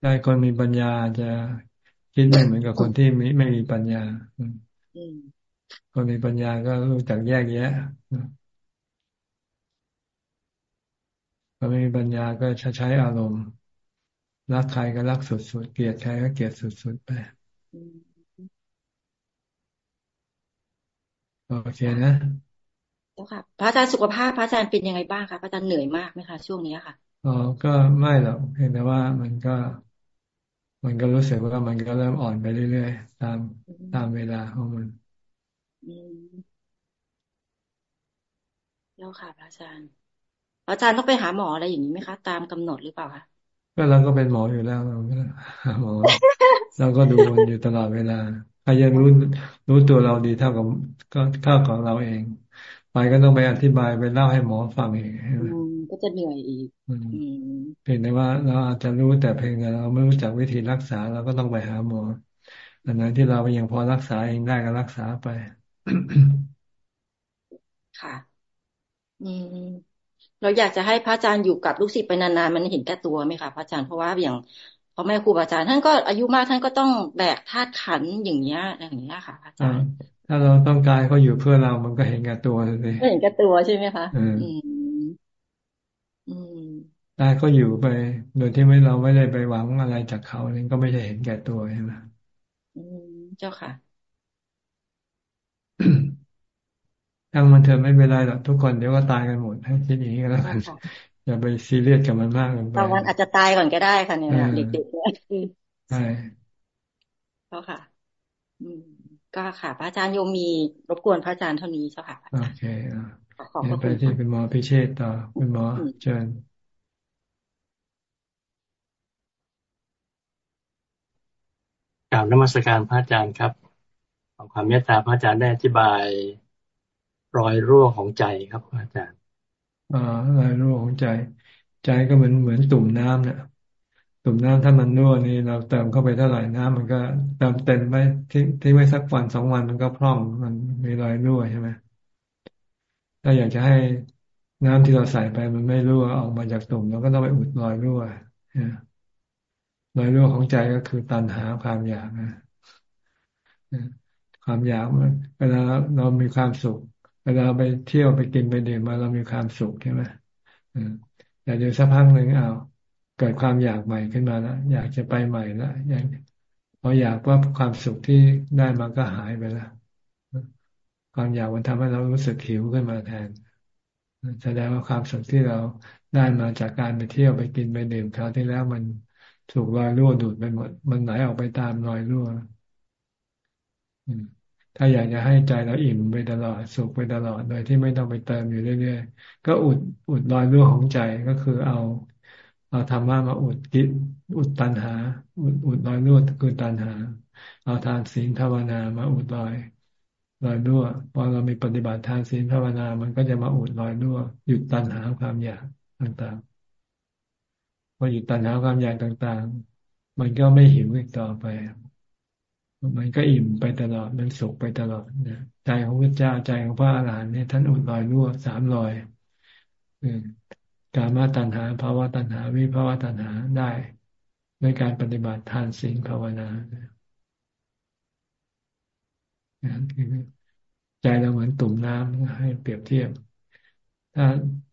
ใช่คนมีปัญญาจะคิดไม่เหมือนกับคนที่ไม่ไม่มีปัญญาคนมีปัญญาก็รู้จักแยกแยะอไม่มีปัญญาก็จะใช้อารมณ์ รักใครก็รักสุดๆ เกลียดใครก็เกลียดสุดๆไปโอเคนะ แล้วค่ะ พระอาจารย์สุขภาพพระอาจารย์เป็นยังไงบ้างคะพระอาจารย์เหนื่อยมากไหมคะช่วงนี้ค่ะอ๋อก็ไม่หรอกเพียงแต่ว่ามันก็ มันก็รู้สึกว่ามันก็เริ่มอ่อนไปเรื่อยๆตามตามเวลาของมันแล้วค่ะ พระอาจารย์อาจารย์ต้องไปหาหมออะไรอย่างนี้ไหมคะ ตามกำหนดหรือเปล่าคะก็เราก็เป็นหมออยู่แล้วเราก็หาหมอเราก็ดูมันอยู่ตลอดเวลาใครยังรู้รู้ตัวเราดีเท่ากับก็เท่าของเราเอง ไปก็ต้องไปอธิบายไปเล่าให้หมอฟังเองก็จะเหนื่อยอีกเพียงแต่ว่าเราอาจจะรู้แต่เพียงแต่เราไม่รู้จักวิธีรักษาเราก็ต้องไปหาหมออันไหนที่เรายังพอรักษาเองได้ก็รักษาไป ค่ะ อืมเราอยากจะให้พระอาจารย์อยู่กับลูกศิษย์ไปนานๆมันเห็นแก่ตัวไหมคะพระอาจารย์เพราะว่าอย่างพอแม่ครูอาจารย์ท่านก็อายุมากท่านก็ต้องแบกธาตุขันอย่างเงี้ยอย่างเงี้ยค่ะอาจารย์ ถ้าเราต้องการเขาอยู่เพื่อเรามันก็เห็นแก่ตัวเลยเห็นแก่ตัวใช่ไหมคะอืมอืมได้ก็อยู่ไป โดยที่ไม่เราไม่ได้ไปหวังอะไรจากเขานี่ก็ไม่ใช่เห็นแก่ตัวใช่ไหมอืมเจ้าค่ะทั้งมันเถอะไม่เป็นไรหรอกทุกคนเดี๋ยวก็ตายกันหมดให้คิดอย่างนี้ก็แล้วกันอย่าไปซีเรียสกับมันมากเกินไปบางวันอาจจะตายก่อนก็ได้ค่ะเนี่ยเด็กๆเนี่ยใช่ก็ค่ะ อืม ก็ค่ะ พระอาจารย์โยมมีรบกวนพระอาจารย์เท่านี้เจ้าค่ะโอเคขอบคุณไปที่เป็นหมอพิเชษต่อเป็นหมอเชิญกล่าวนมัสการพระอาจารย์ครับขอความเมตตาพระอาจารย์ได้อธิบายรอยรั่วของใจครับอาจารย์อ่ารอยรั่วของใจ ใจก็เหมือนเหมือนตุ่มน้ำเนี่ย ตุ่มน้ำถ้ามันรั่วนี่เราเติมเข้าไปเท่าไหร่น้ำมันก็เติมเต็มไปทิ้งทิ้งไว้สักวันสองวันมันก็พร่องมันมีรอยรั่วใช่ไหมถ้าอยากจะให้น้ำที่เราใส่ไปมันไม่รั่วออกมาจากตุ่มเราก็ต้องไปอุดรอยรั่วรอยรั่วของใจก็คือตัณหาความอยากนะความอยากเวลาเรามีความสุข เวลาไปเที่ยวไปกินไปดื่มมาเรามีความสุขใช่ไหมแต่เดี๋ยวสักพักหนึ่งเอา เกิดความอยากใหม่ขึ้นมาแล้วอยากจะไปใหม่แล้วอยากพออยากว่าความสุขที่ได้มาก็หายไปแล้วความอยากมันทำให้เรารู้สึกหิวขึ้นมาแทนแสดงว่าความสุขที่เราได้มาจากการไปเที่ยวไปกินไปดื่มคราวที่แล้วมันถูกรอยรั่วดูดไปหมด มันไหลออกไปตามรอยรั่วถ้าอยากจะให้ใจเราอิ่มไปตลอดสุขไปตลอดโดยที่ไม่ต้องไปเติมอยู่เรื่อยๆก็อุดอุดรอยรั่วของใจก็คือเอา เอาธรรมะมาอุดกิจอุดตัณหา อุดอุดรอยรั่วคือตัณหา เอาทานศีลภาวนามาอุดรอยรอยรั่วพอเรามีปฏิบัติทานศีลภาวนา มันก็จะมาอุดรอยรั่วหยุดตัณหาความอยากต่างๆพอหยุดตัณหาความอยากต่างๆ มันก็ไม่หิวอีกต่อไป มันก็อิ่มไปตลอดมันสุขไปตลอดนะใจของพระเจ้าใจของพระอรหันต์เนี่ยท่านอุดรอยรั่วสามรอย การมาตัณหาภาวะตัณหา วิภาวะตัณหาได้ด้วยการปฏิบัติทานศีลภาวนาใจเราเหมือนตุ่มน้ำให้เปรียบเทียบ ถ้า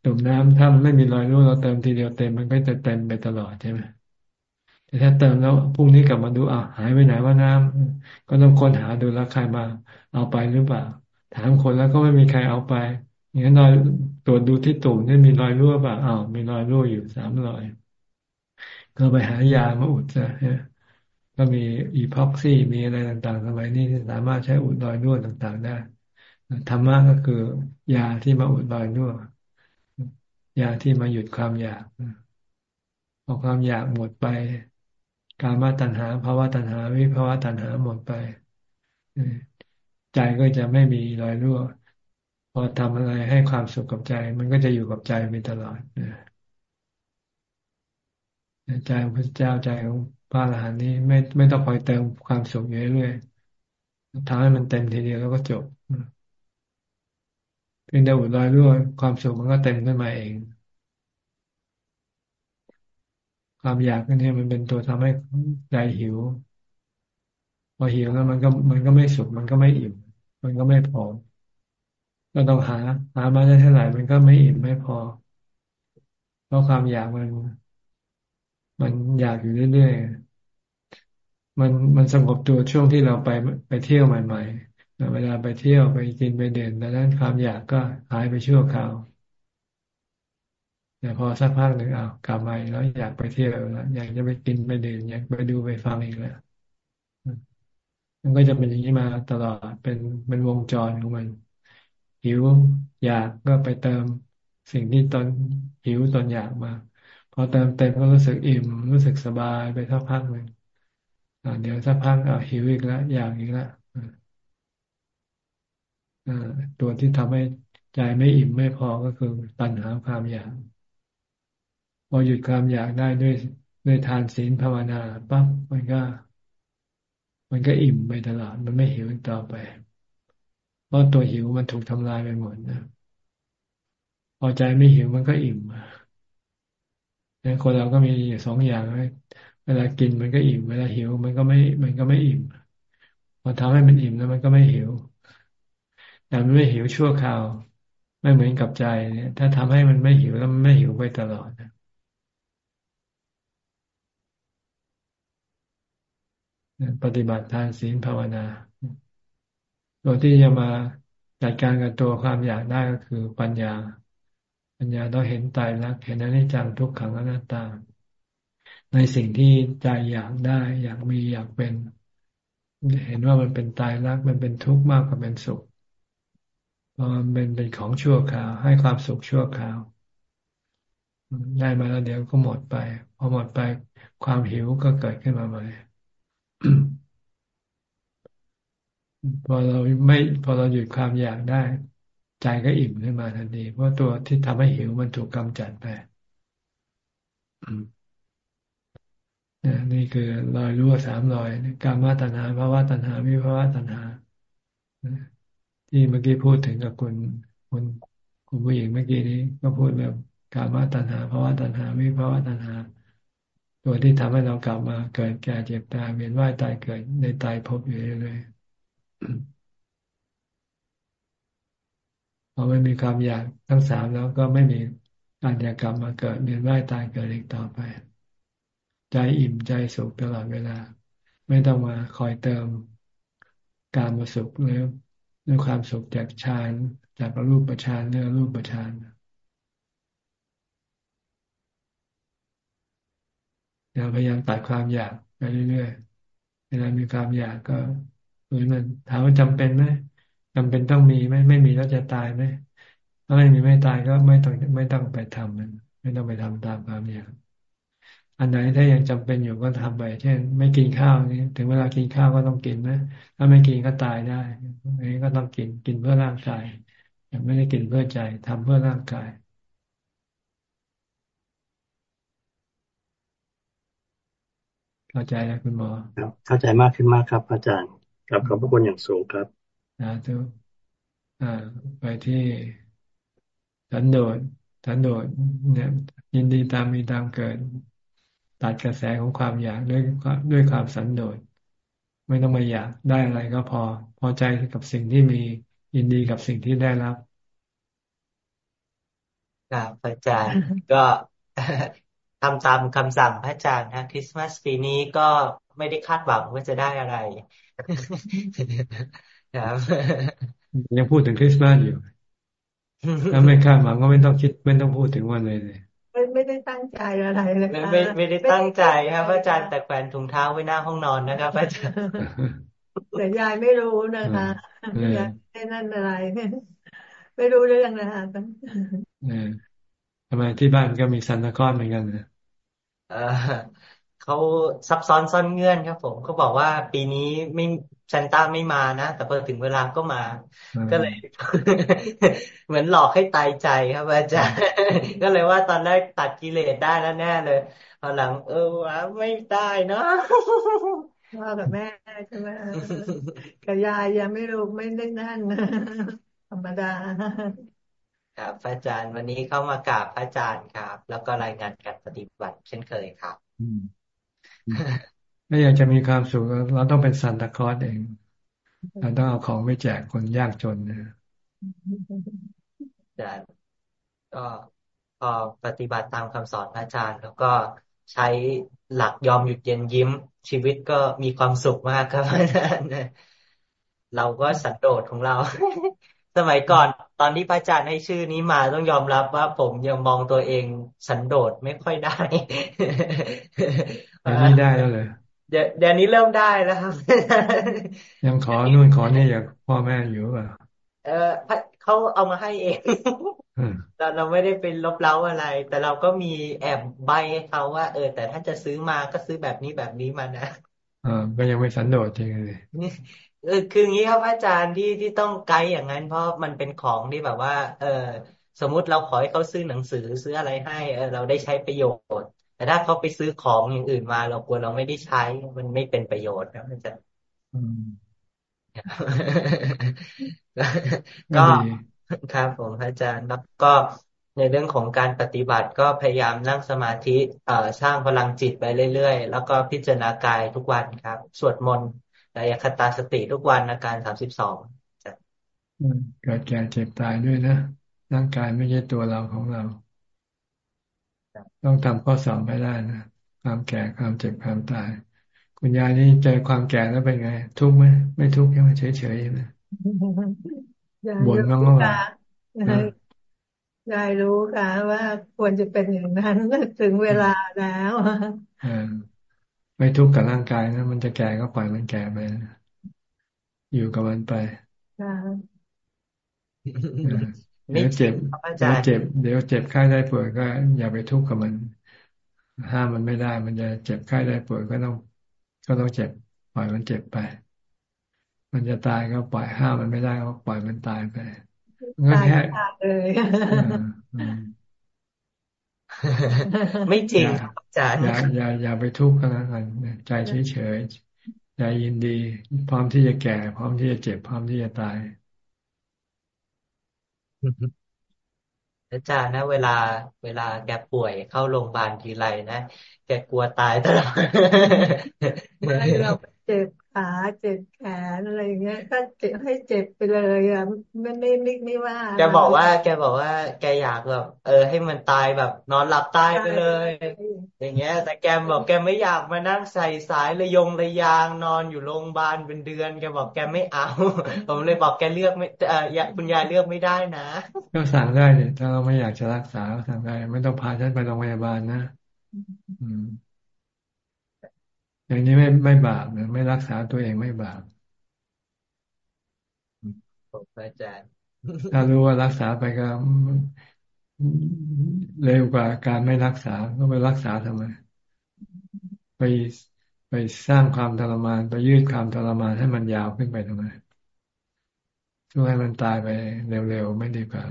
ตุ่มน้ำถ้ามันไม่มีรอยรั่วเราเติมทีเดียวเต็มมันก็จะเต็มไปตลอดใช่ไหมแต่ถ้าเติมแล้วพรุ่งนี้กลับมาดูอะหายไปไหนว่าน้ำก็ต้องค้นหาดูแล้วใครมา เอาไปหรือเปล่า ถามคนแล้วก็ไม่มีใครเอาไปอย่างนั้นรอย ตรวจดูที่ตุ่มนี่มีรอยรั่วเปล่าอ้าวมีรอยรั่วอยู่สามรอย ก็ไปหายามาอุดซะก็มีอีพ็อกซี่มีอะไรต่างๆสมัยนี้ที่สามารถใช้อุดรอยรั่วต่างๆได้ธรรมะก็คือยาที่มาอุดรอยรั่วยาที่มาหยุดความอยากพอความอยากหมดไป การมาตัณหาภาวะตัณหาวิภาวะตัณหาหมดไปใจก็จะไม่มีรอยรั่ว อทำอะไรให้ความสุขกับใจ มันก็จะอยู่กับใจไปตลอดใจของพระเจ้าใจของพระอรหันต์นี้ไม่ไม่ต้องคอยเติมความสุขอยู่เรื่อยทำให้มันเต็มทีเดียวแล้วก็จบเพียงแต่อุดรอยรั่วความสุขมันก็เต็มขึ้นมาเอง ความอยากนี่มันเป็นตัวทำให้ใจหิวพอหิวแล้วมันก็มันก็ไม่สุขมันก็ไม่อิ่มมันก็ไม่พอ ก็ต้องหา หามาได้เท่าไหร่มันก็ไม่อิ่มไม่พอ เพราะความอยากมัน มันอยากอยู่เรื่อยๆมันมันสงบตัวช่วงที่เราไปไปเที่ยวใหม่ ๆ เวลาไปเที่ยวไปกินไปเด่นดังนั้นความอยากก็หายไปชั่วคราวแต่พอสักพักหนึ่งอ้าวกลับมาแล้วอยากไปเที่ยวแล้วอยากจะไปกินไปเดินอยากไปดูไปฟังอีกแล้วมันก็จะเป็นอย่างนี้มาตลอดเป็นเป็นวงจรของมัน หิวอยากก็ไปเติมสิ่งที่ตนหิวตนอยากมา พอเติมเต็มก็รู้สึกอิ่ม รู้สึกสบายไปสักพักหนึ่งเดี๋ยวสักพักอะหิวอีกแล้วอยากอีกแล้วตัวที่ทำให้ใจไม่อิ่มไม่พอก็คือตัณหาความอยากพอหยุดความอยากได้ด้วยด้วยทานศีลภาวนาปั๊บมันก็ มันก็อิ่มไปตลอดมันไม่หิวต่อไป เพราะตัวหิวมันถูกทำลายไปหมดนะพอใจไม่หิวมันก็อิ่มนี่ยคนเราก็มีสองอย่างเวลากินมันก็อิ่ม เวลาหิว มันก็ไม่ มันก็ไม่อิ่มพอทำให้มันอิ่มแล้วมันก็ไม่หิวแต่มันไม่หิวชั่วคราวไม่เหมือนกับใจเนี่ย ถ้าทำให้มันไม่หิวแล้วมันไม่หิวไปตลอดนะปฏิบัติทานศีลภาวนา ตัวที่จะมาจัดการกับตัวความอยากได้ก็คือปัญญา ปัญญาต้องเห็นตายรักเห็นอนิจจังทุกขังอนัตตา ในสิ่งที่ใจอยากได้ อยากมีอยากเป็น เห็นว่ามันเป็นตายรักมันเป็นทุกข์มากกว่าเป็นสุขมันเป็นเป็นของชั่วคราว ให้ความสุขชั่วคราว ได้มาแล้วเดี๋ยวก็หมดไป พอหมดไปความหิวก็เกิดขึ้นมาใหม่ พอเราไม่พอเราหยุดความอยากได้ ใจก็อิ่มขึ้นมาทันทีเพราะตัวที่ทำให้หิวมันถูกกำจัดไปนี่คือรอยรั่วสามรอยกามตัณหาภาวะตัณหาวิภาวะตัณหาที่เมื่อกี้พูดถึงกับคุณคุณคุณผู้หญิงเมื่อกี้นี้ ก็พูดแบบกามตัณหาภาวะตัณหาวิภาวะตัณหา ตัวที่ทำให้เรากลับมาเกิดแก่เจ็บตายเวียนว่ายตายเกิดในตายพบอยู่เรื่อย พอไม่มีความอยากทั้งสามแล้วก็ไม่มีการอยากกลับมาเกิดเวียนว่ายตายเกิดอีกต่อไป ใจอิ่มใจสุขตลอดเวลา ไม่ต้องมาคอยเติมการมาสุขหรือด้วยความสุขจากฌานจากรูปประฌานเนื้อรูปประฌานเราพยายามตัดความอยากไปเรื่อยๆเวลามีความอยากก็ หรือมันถามว่าจำเป็นไหมจำเป็นต้องมีไหมไม่มีแล้วจะตายไหมถ้าไม่มีไม่ตายก็ไม่ต้องไม่ต้องไปทำมัน ไม่ต้องไปทำตามความอยากอันไหนถ้ายังจำเป็นอยู่ก็ทำไป เช่น ไม่กินข้าวนี้ถึงเวลากินข้าวก็ต้องกินนะถ้าไม่กินก็ตายได้นนี้ก็ต้องกินกินเพื่อร่างกายยังไม่ได้กินเพื่อใจทำเพื่อร่างกายเข้าใจแล้วคุณหมอครับเข้าใจมากขึ้นมากครับ อาจารย์ ครับขอบพระคุณอย่างสูงครับนะทุกอ่าไปที่สันโดษสันโดษเนี่ย ยินดีตามมีตามเกิด ตัดกระแสของความอยากด้วยด้วยความสันโดษไม่ต้องมาอยากได้อะไรก็พอ พอใจกับสิ่งที่มียินดีกับสิ่งที่ได้รับครับอาจารย์ก็ทำตามคำสั่งพระอาจารย์นะคริสต์มาสปีนี้ก็ไม่ได้คาดหวังว่าจะได้อะไร ครับยังพูดถึงคริสต์มาสอยู่ถ้าไม่คาดหวังก็ไม่ต้องคิดไม่ต้องพูดถึงวันเลยเลยไม่ไม่ได้ตั้งใจอะไรเลยค่ะไม่ไม่ได้ตั้งใจครับอาจารย์แต่แขวนถุงเท้าไว้หน้าห้องนอนนะครับอาจารย์แต่ยายไม่รู้นะคะยายไม่นั่นอะไร ไม่รู้เรื่องนะคะทำไมที่บ้านก็มีซันตาคลอสเหมือนกันนะ เขาซับซ้อนซ่อนเงื่อนครับ ผมเขาบอกว่าปีนี้ไม่ซันต้าไม่มานะ แต่พอถึงเวลาก็มา ก็เลย เหมือนหลอกให้ตายใจครับอาจารย์ก็เลยว่าตอนแรกตัดกิเลสได้แล้วแน่เลยพอหลัง เออวะไม่ได้นะว่ากับแม่ใช่ไหมกับยายยังไม่รู้ไม่ได้นั่นธรรมดาครับอาจารย์วันนี้เข้ามากราบพระอาจารย์ครับ แล้วก็รายงานการปฏิบัติเช่นเคยครับ ถ้าอยากจะมีความสุขเราต้องเป็นซันตาคลอสเอง เราต้องเอาของไปแจกคนยากจนนะอาจารย์ก็พอปฏิบัติตามคำสอนอาจารย์ แล้วก็ใช้หลักยอมหยุดเย็นยิ้ม ชีวิตก็มีความสุขมากครับอาจารย์เราก็สันโดษของเรา สมัยก่อนตอนที่พระอาจารย์ให้ชื่อนี้มาต้องยอมรับว่าผมยังมองตัวเองสันโดษไม่ค่อยได้เดี๋ยวนี้ได้แล้วเลยเดี๋ยวเดี๋ยวนี้เริ่มได้แล้วครับ ยังขอนู่นขอนี่อยากพ่อแม่อยู่ป่ะเออเขาเอามาให้เองเราเราไม่ได้เป็นลบเล้าอะไร แต่เราก็มีแอบใบให้เขาว่า เออ แต่ถ้าจะซื้อมาก็ซื้อแบบนี้แบบนี้มานะอ่าก็ยังไม่สันโดษจริงเลยเออ คืออย่างนี้ครับอาจารย์ที่ที่ต้องไกด์อย่างนั้น เพราะมันเป็นของที่แบบว่า เออสมมุติเราขอให้เขาซื้อหนังสือซื้ออะไรให้เออเราได้ใช้ประโยชน์ แต่ถ้าเขาไปซื้อของอย่างอื่นมา เรากลัวเราไม่ได้ใช้มันไม่เป็นประโยชน์นะอาจารย์ก็ครับผมอาจารย์แล้วก็ในเรื่องของการปฏิบัติก็พยายามนั่งสมาธิเอ่อสร้างพลังจิตไปเรื่อยๆ แล้วก็พิจารณากายทุกวันครับ สวดมนต์ กายคตาสติทุกวันอาการสามสิบสองเกิดแก่เจ็บตายด้วยนะร่างกายไม่ใช่ตัวเราของเรา ต้องทำข้อสอบให้ได้นะความแก่ความเจ็บความตาย คุณยายนี่เจอความแก่แล้วเป็นไง ทุกข์ไหมไม่ทุกข์ใช่ไหมเฉยเฉยไหมบ่นบ้างว่ายายรู้ค่ะว่าควรจะเป็นอย่างนั้นถึงเวลาแล้ว ไม่ทุกข์กับร่างกายนะมันจะแก่ก็ปล่อยมันแก่ไปอยู่กับมันไปเดี๋ยวเจ็บเดี๋ยวเจ็บ เดี๋ยวเจ็บไข้ได้ป่วยก็ อย่าไปทุกข์กับมัน ห้ามมันไม่ได้ มันจะเจ็บไข้ได้ป่วยก็ต้อง ก็ต้องเจ็บ ปล่อยมันเจ็บไป มันจะตายก็ปล่อยห้ามมันไม่ได้ก็ปล่อยมันตายไปก็แค่เลย ไม่จริงอาจารย์อย่าอย่าอย่าไปทุกข์กันแล้วกันใจเฉยเฉยใจยินดี พร้อมที่จะแก่ พร้อมที่จะเจ็บ พร้อมที่จะตายอาจารย์นะ เวลา เวลาแกป่วยเข้าโรงพยาบาลทีไรนะแกกลัวตายตลอดเราเจ็บ ขาเจ็บแขนอะไรอย่างเงี้ยก็เจ็บให้เจ็บไปเลยอะไม่ไม่ไม่ไม่ว่า แกบอกว่า แกบอกว่า แกอยากแบบ เออ ให้มันตายแบบ นอนหลับตายไปเลย อย่างเงี้ย แต่แกบอกแกไม่อยากมานั่งใส่สายระยงระยางนอนอยู่โรงพยาบาลเป็นเดือน แกบอกแกไม่เอาผมเลยบอกแกเลือกไม่เออคุณยายเลือกไม่ได้นะก็สั่งได้เนี่ยถ้าเราไม่อยากจะรักษาสั่งได้ ไม่ต้องพาฉันไปโรงพยาบาลนะ อืม อย่างนี้ไม่ไม่บาปนะไม่รักษาตัวเองไม่บาปอาจารย์ ถ้ารู้ว่ารักษาไปก็เร็วกว่าการไม่รักษาก็ไปรักษาทำไมไปไปสร้างความทรมาน ไปยืดความทรมานให้มันยาวขึ้นไปทำไมช่วยให้มันตายไปเร็วๆไม่ดีกว่า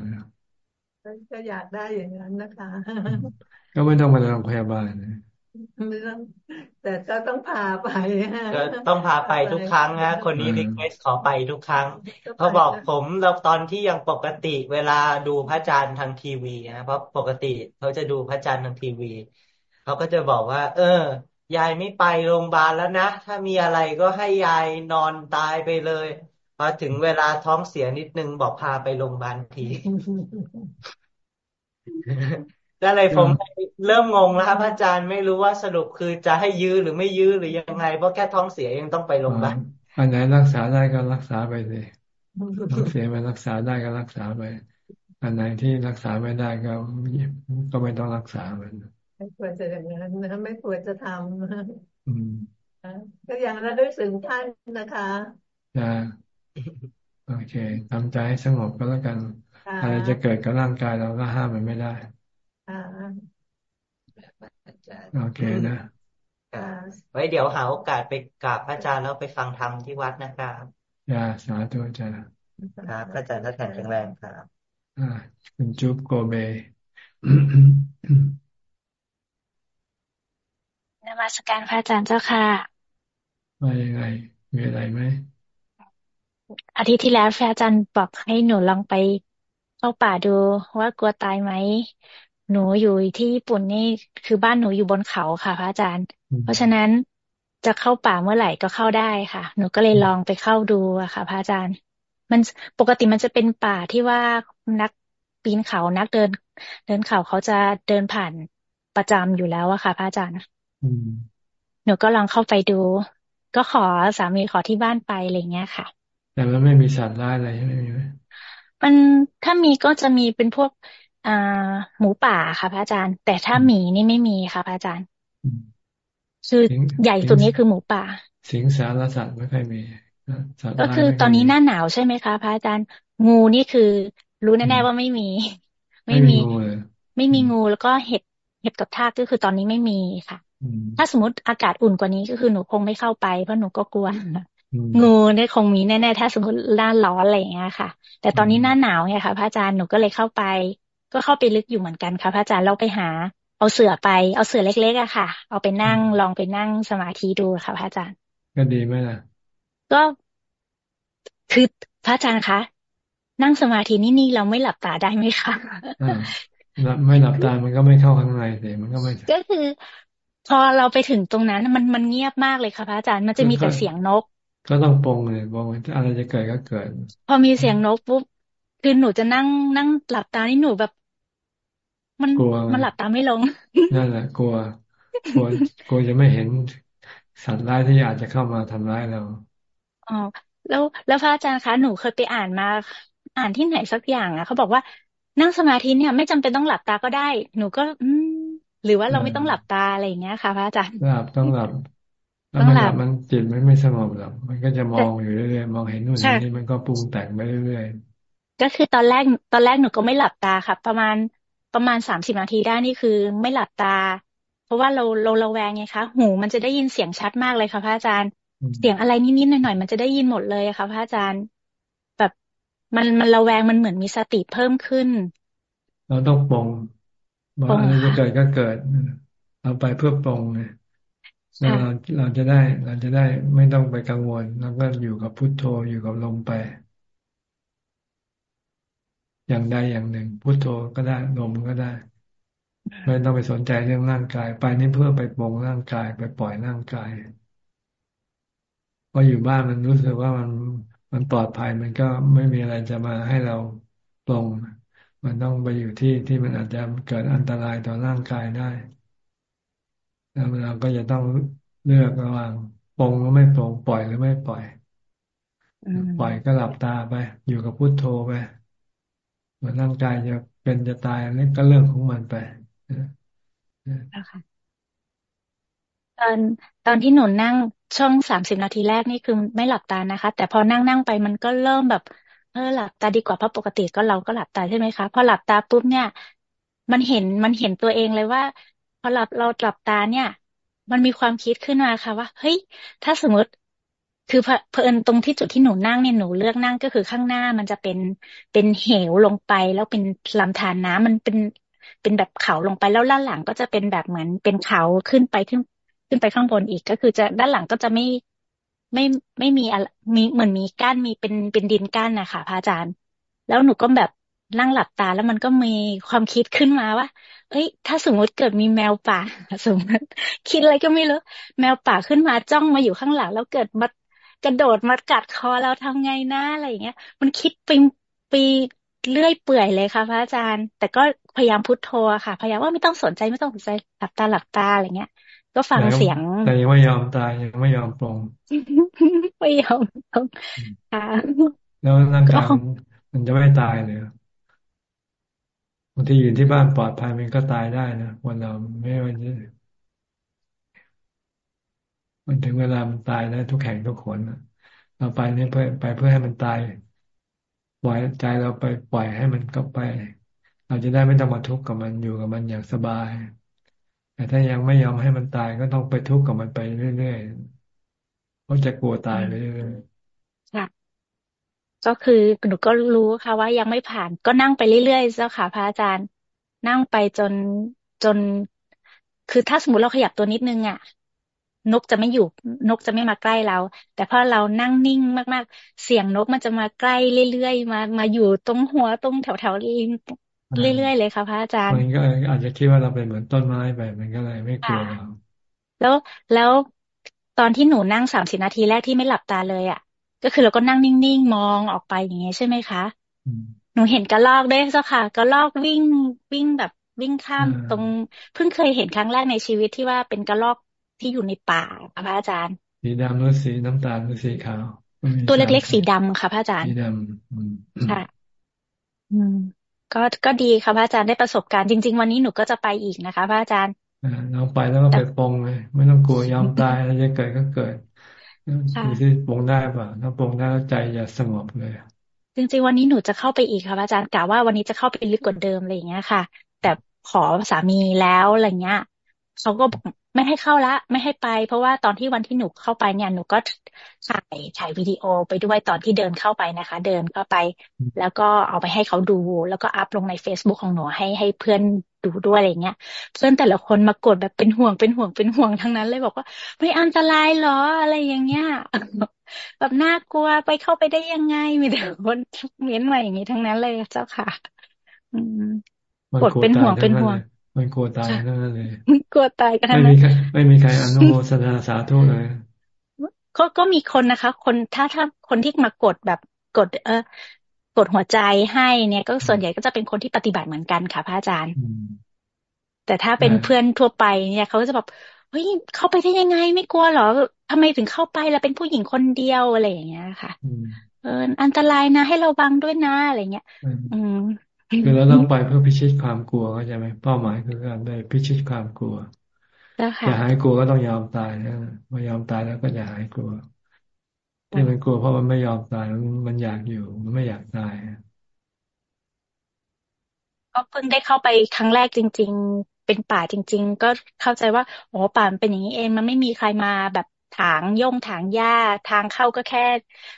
ก็อยากได้อย่างนั้นนะคะ ก็ไม่ต้องไปโรงพยาบาลนะ แต่ก็ต้องพาไปก็ต้องพาไปทุกครั้งนะคนนี้รีเควสขอไปทุกครั้งเขาบอกผมเราตอนที่ยังปกติเวลาดูพระอาจารย์ทางทีวีนะเพราะปกติเขาจะดูพระอาจารย์ทางทีวีเขาก็จะบอกว่า เออยายไม่ไปโรงพยาบาลแล้วนะ ถ้ามีอะไรก็ให้ยายนอนตายไปเลยพอถึงเวลาท้องเสียนิดนึงบอกพาไปโรงพยาบาลที ก็เลยผมเริ่มงงแล้วครับอาจารย์ไม่รู้ว่าสรุปคือจะให้ยื้อหรือไม่ยื้อหรือยังไง เพราะแค่ท้องเสียยังต้องไปโรงพยาบาลอันไหนรักษาได้ก็รักษาไปเลยท้องเสียไปรักษาได้ก็รักษาไป อันไหนที่รักษาไม่ได้ก็ก็ไม่ต้องรักษามันไม่ควรจะอย่างนั้นนะไม่ควรจะทำก็อย่างระลึกถึงท่านนะคะจ้าโอเคทำใจให้สงบก็แล้วกันอะไรจะเกิดกับร่างกายเราก็ห้ามมันไม่ได้ โอเคนะไว้เดี๋ยวหาโอกาสไปกราบพระอาจารย์แล้วไปฟังธรรมที่วัดนะครับอย่าสาธุจ้าครับพระอาจารย์ท่านแข็งแรงครับอ่าคุณจุ๊บโกเบนมัสการพระอาจารย์เจ้าค่ะมายังไงมีอะไรไหมอาทิตย์ที่แล้วพระอาจารย์บอกให้หนูลองไปเข้าป่าดูว่ากลัวตายไหม หนูอยู่ที่ญี่ปุ่นนี่คือบ้านหนูอยู่บนเขาค่ะพระอาจารย์ เพราะฉะนั้นจะเข้าป่าเมื่อไหร่ก็เข้าได้ค่ะ หนูก็เลยลองไปเข้าดูอะค่ะ พระอาจารย์ มันปกติมันจะเป็นป่าที่ว่านักปีนเขานักเดิน เดินเขาเขาจะเดินผ่านประจำอยู่แล้วอะค่ะ พระอาจารย์หนูก็ลองเข้าไปดู ก็ขอสามีขอที่บ้านไปอะไรเงี้ยค่ะ แต่มันไม่มีสัตว์ร้ายอะไรใช่ไหมมันถ้ามีก็จะมีเป็นพวก อ่าหมูป่าค่ะพระอาจารย์ แต่ถ้าหมีนี่ไม่มีค่ะพระอาจารย์ คือใหญ่สุดนี้คือหมูป่า สิงสารสัตว์ไม่ค่อยมีก็คือตอนนี้หน้าหนาวใช่ไหมคะพระอาจารย์ งูนี่คือ รู้แน่ๆว่าไม่มี ไม่มี ไม่มีงูแล้วก็เห็ดเห็ดกับทากก็คือตอนนี้ไม่มีค่ะ ถ้าสมมติอากาศอุ่นกว่านี้ก็คือหนูคงไม่เข้าไปเพราะหนูก็กลัวงูเนี่ยคงมีแน่ๆถ้าสมมติหน้าร้อนอะไรอย่างเงี้ยค่ะ แต่ตอนนี้หน้าหนาวเนี่ยค่ะพระอาจารย์หนูก็เลยเข้าไป ก็เข้าไปลึกอยู่เหมือนกันค่ะพระอาจารย์เราไปหา เอาเสือไปเอาเสือเล็กๆอะค่ะ เอาไปนั่งลองไปนั่งสมาธิดูค่ะพระอาจารย์ ก็ดีไหมล่ะ ก็คือพระอาจารย์คะนั่งสมาธินี่นี่เราไม่หลับตาได้ไหมคะไม่หลับตามันก็ไม่เข้าข้างในเลยมันก็ไม่ ก็คือ พอเราไปถึงตรงนั้น มันมันเงียบมากเลยค่ะพระอาจารย์มันจะมีแต่เสียงนก ก็ต้องปรงเลยปรงอะไรจะเกิดก็เกิด พอมีเสียงนกปุ๊บคือหนูจะนั่งนั่งหลับตานี่หนูแบบ มันมันหลับตาไม่ลง นั่นแหละ กลัว กลัว กลัวจะไม่เห็นสัตว์ร้ายที่อาจจะเข้ามาทำร้ายเราอ๋อแล้วแล้วพระอาจารย์คะหนูเคยไปอ่านมา อ่านที่ไหนสักอย่างอะเขาบอกว่านั่งสมาธิเนี่ย ไม่จำเป็นต้องหลับตาก็ได้ หนูก็ อืมหรือว่าเราไม่ต้องหลับตาอะไรอย่างเงี้ยค่ะพระอาจารย์หลับต้องหลับต้องหลับมันจิตมันไม่สงบหรอกมันก็จะมองอยู่เรื่อยๆมองเห็นนู่นนี่มันก็ปรุงแต่งไปเรื่อยๆก็คือตอนแรกตอนแรกหนูก็ไม่หลับตาค่ะ ประมาณ ประมาณสามสิบนาทีได้นี่คือไม่หลับตา เพราะว่าเราเราระแวงไงคะหูมันจะได้ยินเสียงชัดมากเลยค่ะพระอาจารย์ เสียงอะไรนิดๆหน่อยๆมันจะได้ยินหมดเลยค่ะพระอาจารย์ แบบมันมันระแวงมันเหมือนมีสติเพิ่มขึ้น เราต้องปองว่าอะไรจะเกิดก็เกิดเราไปเพื่อปองไงแล้วเราเราจะได้ เราจะได้ไม่ต้องไปกังวล แล้วก็อยู่กับพุทโธอยู่กับลมไป อย่างใดอย่างหนึ่งพุทโธก็ได้ลมก็ได้ ไม่ต้องไปสนใจเรื่องร่างกาย ไปนี่เพื่อไปปองร่างกายไปปล่อยร่างกายพออยู่บ้านมันรู้สึกว่ามันมันปลอดภัยมันก็ไม่มีอะไรจะมาให้เราปลงมันต้องไปอยู่ที่ที่มันอาจจะเกิดอันตรายต่อร่างกายได้ แล้วเราก็จะต้องเลือกระหว่างปลงหรือไม่ปลงปล่อยหรือไม่ปล่อยปล่อยก็หลับตาไป อยู่กับพุโทโธไป เหมือนร่างกายจะเป็นจะตายนั่นก็เรื่องของมันไปตอนตอนที่หนูนั่งช่วงสามสิบนาทีแรกนี่คือไม่หลับตานะคะ แต่พอนั่งนั่งไปมันก็เริ่มแบบ เออหลับตาดีกว่าเพราะปกติก็เราก็หลับตาใช่ไหมคะพอหลับตาปุ๊บเนี่ย มันเห็นมันเห็นตัวเองเลยว่า พอหลับเราหลับตาเนี่ย มันมีความคิดขึ้นมาค่ะว่าเฮ้ยถ้าสมมติ คือเพอิญตรงที่จุดที่หนูนั่งเนี่ยหนูเลือกนั่งก็คือข้างหน้ามันจะเป็นเป็นเหวลงไป แล้วเป็นลำธารน้ำมันเป็นเป็นแบบเขาลงไปแล้วด้านหลังก็จะเป็นแบบเหมือนเป็นเขาขึ้นไปที่ขึ้นไปข้างบนอีกก็คือจะด้านหลังก็จะไม่ไม่ไม่มีอะไรมีเหมือนมีก้านมีเป็นเป็นดินก้านนะคะพระอาจารย์ แล้วหนูก็แบบนั่งหลับตาแล้วมันก็มีความคิดขึ้นมาว่าเฮ้ย ถ้าสมมติเกิดมีแมวป่าสมมติคิดอะไรก็ไม่รู้ แมวป่าขึ้นมาจ้องมาอยู่ข้างหลัง แล้วเกิดมา กระโดดมากัดคอเราทำไงนะอะไรอย่างเงี้ย มันคิดปีปีเลื่อยเปื่อยเลยค่ะพระอาจารย์ แต่ก็พยายามพุทโธค่ะ พยายามว่าไม่ต้องสนใจไม่ต้องสนใจหลับตาหลับตาอะไรเงี้ย ก็ฟังเสียงแต่ยังไม่ยอมตายยังไม่ยอมปรงไม่ยอมค่ะแล้วร่างกายมันจะไม่ตายเลยบางทีอยู่ที่บ้านปลอดภัยมันก็ตายได้นะวันเราไม่ว่าจะ มันถึงเวลามันตายได้วทุกแห่งทุกคนเราไปนี่เพื่อไปเพื่อให้มันตาย ปล่อยใจเราไปปล่อยให้มันก็ไป เราจะได้ไม่ต้องมาทุกข์กับมันอยู่กับมันอย่างสบาย แต่ถ้ายังไม่ยอมให้มันตายก็ต้องไปทุกข์กับมันไปเรื่อยๆเพราะจะกลัวตายไปเรื่อยๆค่ะก็คือหนูก็รู้ค่ะ ว่ายังไม่ผ่านก็นั่งไปเรื่อยๆเจ้าค่ะพระอาจารย์ นั่งไปจนจน คือถ้าสมมติเราขยับตัวนิดนึงอะ นกจะไม่อยู่นกจะไม่มาใกล้เรา แต่พอเรานั่งนิ่งมาก ๆ เสียงนกมันจะมาใกล้เรื่อยๆมามาอยู่ตรงหัวตรงแถวๆลิ้นเรื่อยๆเลยค่ะพระอาจารย์มันก็อาจจะคิดว่าเราเป็นเหมือนต้นไม้ไปมันก็เลยไม่กลัวเราแล้วแล้วตอนที่หนูนั่งสามสิบนาทีแรกที่ไม่หลับตาเลยอะ ก็คือเราก็นั่งนิ่งๆมองออกไปอย่างเงี้ยใช่ไหมคะหนูนูเห็นกระรอกด้วยเจ้าค่ะกระรอกวิ่งวิ่งแบบวิ่งข้ามตรงเพิ่งเคยเห็นครั้งแรกในชีวิตที่ว่าเป็นกระรอก ที่อยู่ในป่าค่ะพระอาจารย์ สีดำหรือสีน้ำตาลหรือสีขาว ตัวเล็กๆสีดำค่ะพระอาจารย์สีดำค่ะ อืม ก็ก็ดีค่ะพระอาจารย์ได้ประสบการณ์จริง ๆ วันนี้หนูก็จะไปอีกนะคะ พระอาจารย์เราไปแล้วก็ไปปองเลยไม่ต้องกลัวยอมตายอะไรจะเกิดก็เกิดดูที่ปองได้ป่ะถ้าปองได้แล้วใจจะสงบเลยจริงๆวันนี้หนูจะเข้าไปอีกค่ะอาจารย์กะว่าวันนี้จะเข้าไปลึกกว่าเดิมอะไรอย่างเงี้ยค่ะ แต่ขอสามีแล้วอะไรเงี้ย เขาก็ไม่ให้เข้าละ ไม่ให้ไป เพราะว่าตอนที่วันที่หนูเข้าไปเนี่ยหนูก็ถ่ายถ่ายวิดีโอไปด้วยตอนที่เดินเข้าไปนะคะ เดินเข้าไป แล้วก็เอาไปให้เขาดู แล้วก็อัพลงใน Facebook ของหนูให้ให้เพื่อนดูด้วยอะไรเงี้ย เพื่อนแต่ละคนมากดแบบเป็นห่วงเป็นห่วงเป็นห่วงทั้งนั้นเลยบอกว่า ไม่อันตรายหรออะไรอย่างเงี้ยแบบน่ากลัวไปเข้าไปได้ยังไงมีแต่คนเม้นมาอย่างนี้ทั้งนั้นเลยเจ้าค่ะอืมกดเป็นห่วงเป็นห่วง มันกลัวตายนั่นเลยกลัวตายกันไม่มีใครไม่มีใครอนุโมทนาสาธุเลยก็ก็มีคนนะคะ คนถ้าถ้าคนที่มากดแบบกด เออกดหัวใจให้เนี่ย ก็ส่วนใหญ่ก็จะเป็นคนที่ปฏิบัติเหมือนกันค่ะพระอาจารย์ แต่ถ้าเป็นเพื่อนทั่วไปเนี่ยเขาก็จะแบบเฮ้ยเข้าไปได้ยังไงไม่กลัวหรอทำไมถึงเข้าไปแล้วเป็นผู้หญิงคนเดียวอะไรอย่างเงี้ยค่ะเอออันตรายนะให้เราบังด้วยนะอะไรเงี้ย อืม คือเราต้องไปเพื่อพิชิตความกลัวเข้าใจไหมเป้าหมายคือการไปพิชิตความกลัวจะหายกลัวก็ต้องยอมตายนะพอยอมตายแล้วก็จะหายกลัวที่มันกลัวเพราะมันไม่ยอมตายมันอยากอยู่ มันไม่อยากตายก็เพิ่งได้เข้าไปครั้งแรกจริง ๆ เป็นป่าจริง ๆ ก็เข้าใจว่าอ๋อป่ามันเป็นอย่างนี้เอง มันไม่มีใครมาแบบถางย่งถางหญ้าทางเข้าก็แค่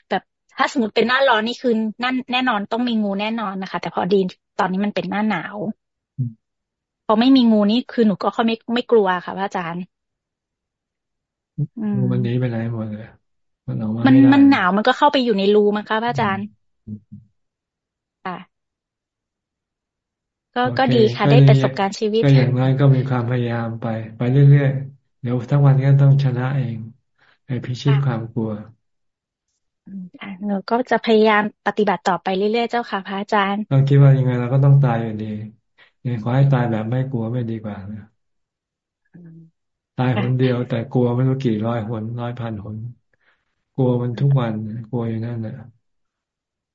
แบบ ถ้าสมมติเป็นหน้าร้อนนี่คือนั่นแน่นอนต้องมีงูแน่นอนนะคะ แต่พอดีตอนนี้มันเป็นหน้าหนาวพอไม่มีงูนี่คือหนูก็เขาไม่ไม่กลัวค่ะพระอาจารย์งูมันหนีไปไหนหมดเลยมันออกมามันมันหนาวมันก็เข้าไปอยู่ในรูมั้งคะพระอาจารย์ค่ะก็ก็ดีค่ะได้ประสบการณ์ชีวิตก็อย่างน้อยก็มีความพยายามไป ไปเรื่อยๆเดี๋ยวทั้งวันก็ต้องชนะเองไปพิชิตความกลัว หนูก็จะพยายามปฏิบัติต่อไปเรื่อยๆเจ้าค่ะ พระอาจารย์เราคิดว่ายังไงเราก็ต้องตายอยู่ดียังขอให้ตายแบบไม่กลัวไม่ดีกว่านะตายคนเดียว แต่กลัวไม่รู้กี่ร้อยหนร้อยพันหนกลัวมันทุกวันกลัวอย่างนั้นนะ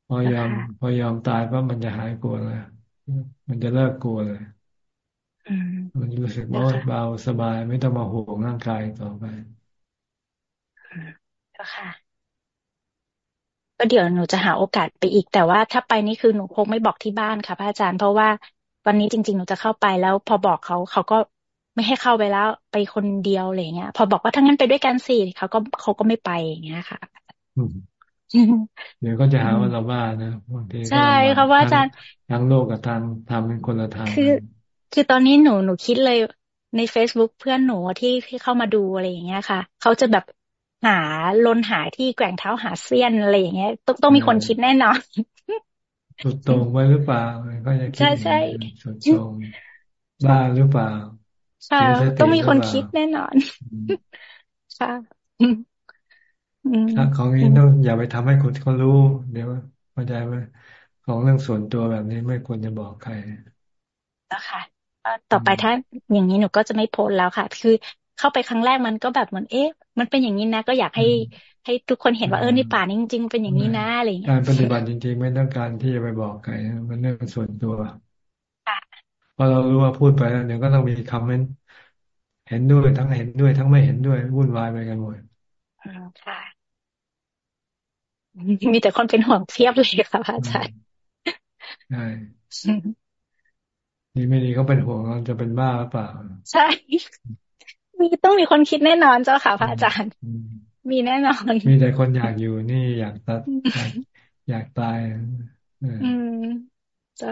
พอยอมพอยอมตายว่ามันจะหายกลัวเลยมันจะเลิกกลัวเลยมันรู้สึกว่าเบาสบายไม่ต้องมาห่วงร่างกายต่อไปค่ะ ก็เดี๋ยวหนูจะหาโอกาสไปอีก แต่ว่าถ้าไปนี่คือหนูคงไม่บอกที่บ้านค่ะพระอาจารย์ เพราะว่าวันนี้จริง ๆ หนูจะเข้าไปแล้ว พอบอกเขาเขาก็ไม่ให้เข้าไปแล้วไปคนเดียวอะไรเงี้ย พอบอกว่าทั้งนั้นไปด้วยกันสิเขาก็เขาก็ไม่ไปอย่างเงี้ยค่ะเดี๋ยวก็จะหาว่าเราบ้านะบางทีใช่ค่ะว่าอาจารย์ทั้งโลกกับทางทำเป็นคนละทางคือ คือตอนนี้หนูหนูคิดเลยใน Facebook เพื่อนหนูที่ที่เข้ามาดูอะไรอย่างเงี้ยค่ะ เขาจะแบบ หาลนหาที่แกว่งเท้าหาเสี้ยนอะไรอย่างเงี้ยต้องต้องมีคนคิดแน่นอนสุดตรงไว้หรือเปล่าก็จะคิดใช่ใช่สุดตรงบ้าหรือเปล่าค่ะต้องมีคนคิดแน่นอนค่ะถ้าของนี้ต้องอย่าไปทำให้คนเขารู้เดี๋ยวเข้าใจไหมของเรื่องส่วนตัวแบบนี้ไม่ควรจะบอกใครแล้วค่ะต่อไปถ้าอย่างนี้หนูก็จะไม่โพสแล้วค่ะ คือ เข้าไปครั้งแรกมันก็แบบเหมือนเอ๊ะ มันเป็นอย่างนี้นะ ก็อยากให้ให้ทุกคนเห็นว่าเออในป่านี้จริงๆเป็นอย่างนี้นะอะไรอย่างเงี้ยการปฏิบัติจริง ๆ ไม่ต้องการที่จะไปบอกใครมันเรื่องส่วนตัวพอเรารู้ว่าพูดไปแล้วเดี๋ยวก็ต้องมีคอมเมนต์เห็นด้วยทั้งเห็นด้วยทั้งไม่เห็นด้วยวุ่นวายไปกันหมดค่ะ มีแต่คนเป็นห่วงเทียบเลยค่ะพระอาจารย์ใช่ดีไม่ดีเขาเป็นห่วงเราจะเป็นบ้าหรือเปล่า ใช่ มีต้องมีคนคิดแน่นอนเจ้าค่ะพระอาจารย์ มีแน่นอน มีแต่คนอยากอยู่นี่อยากตัดอยากตาย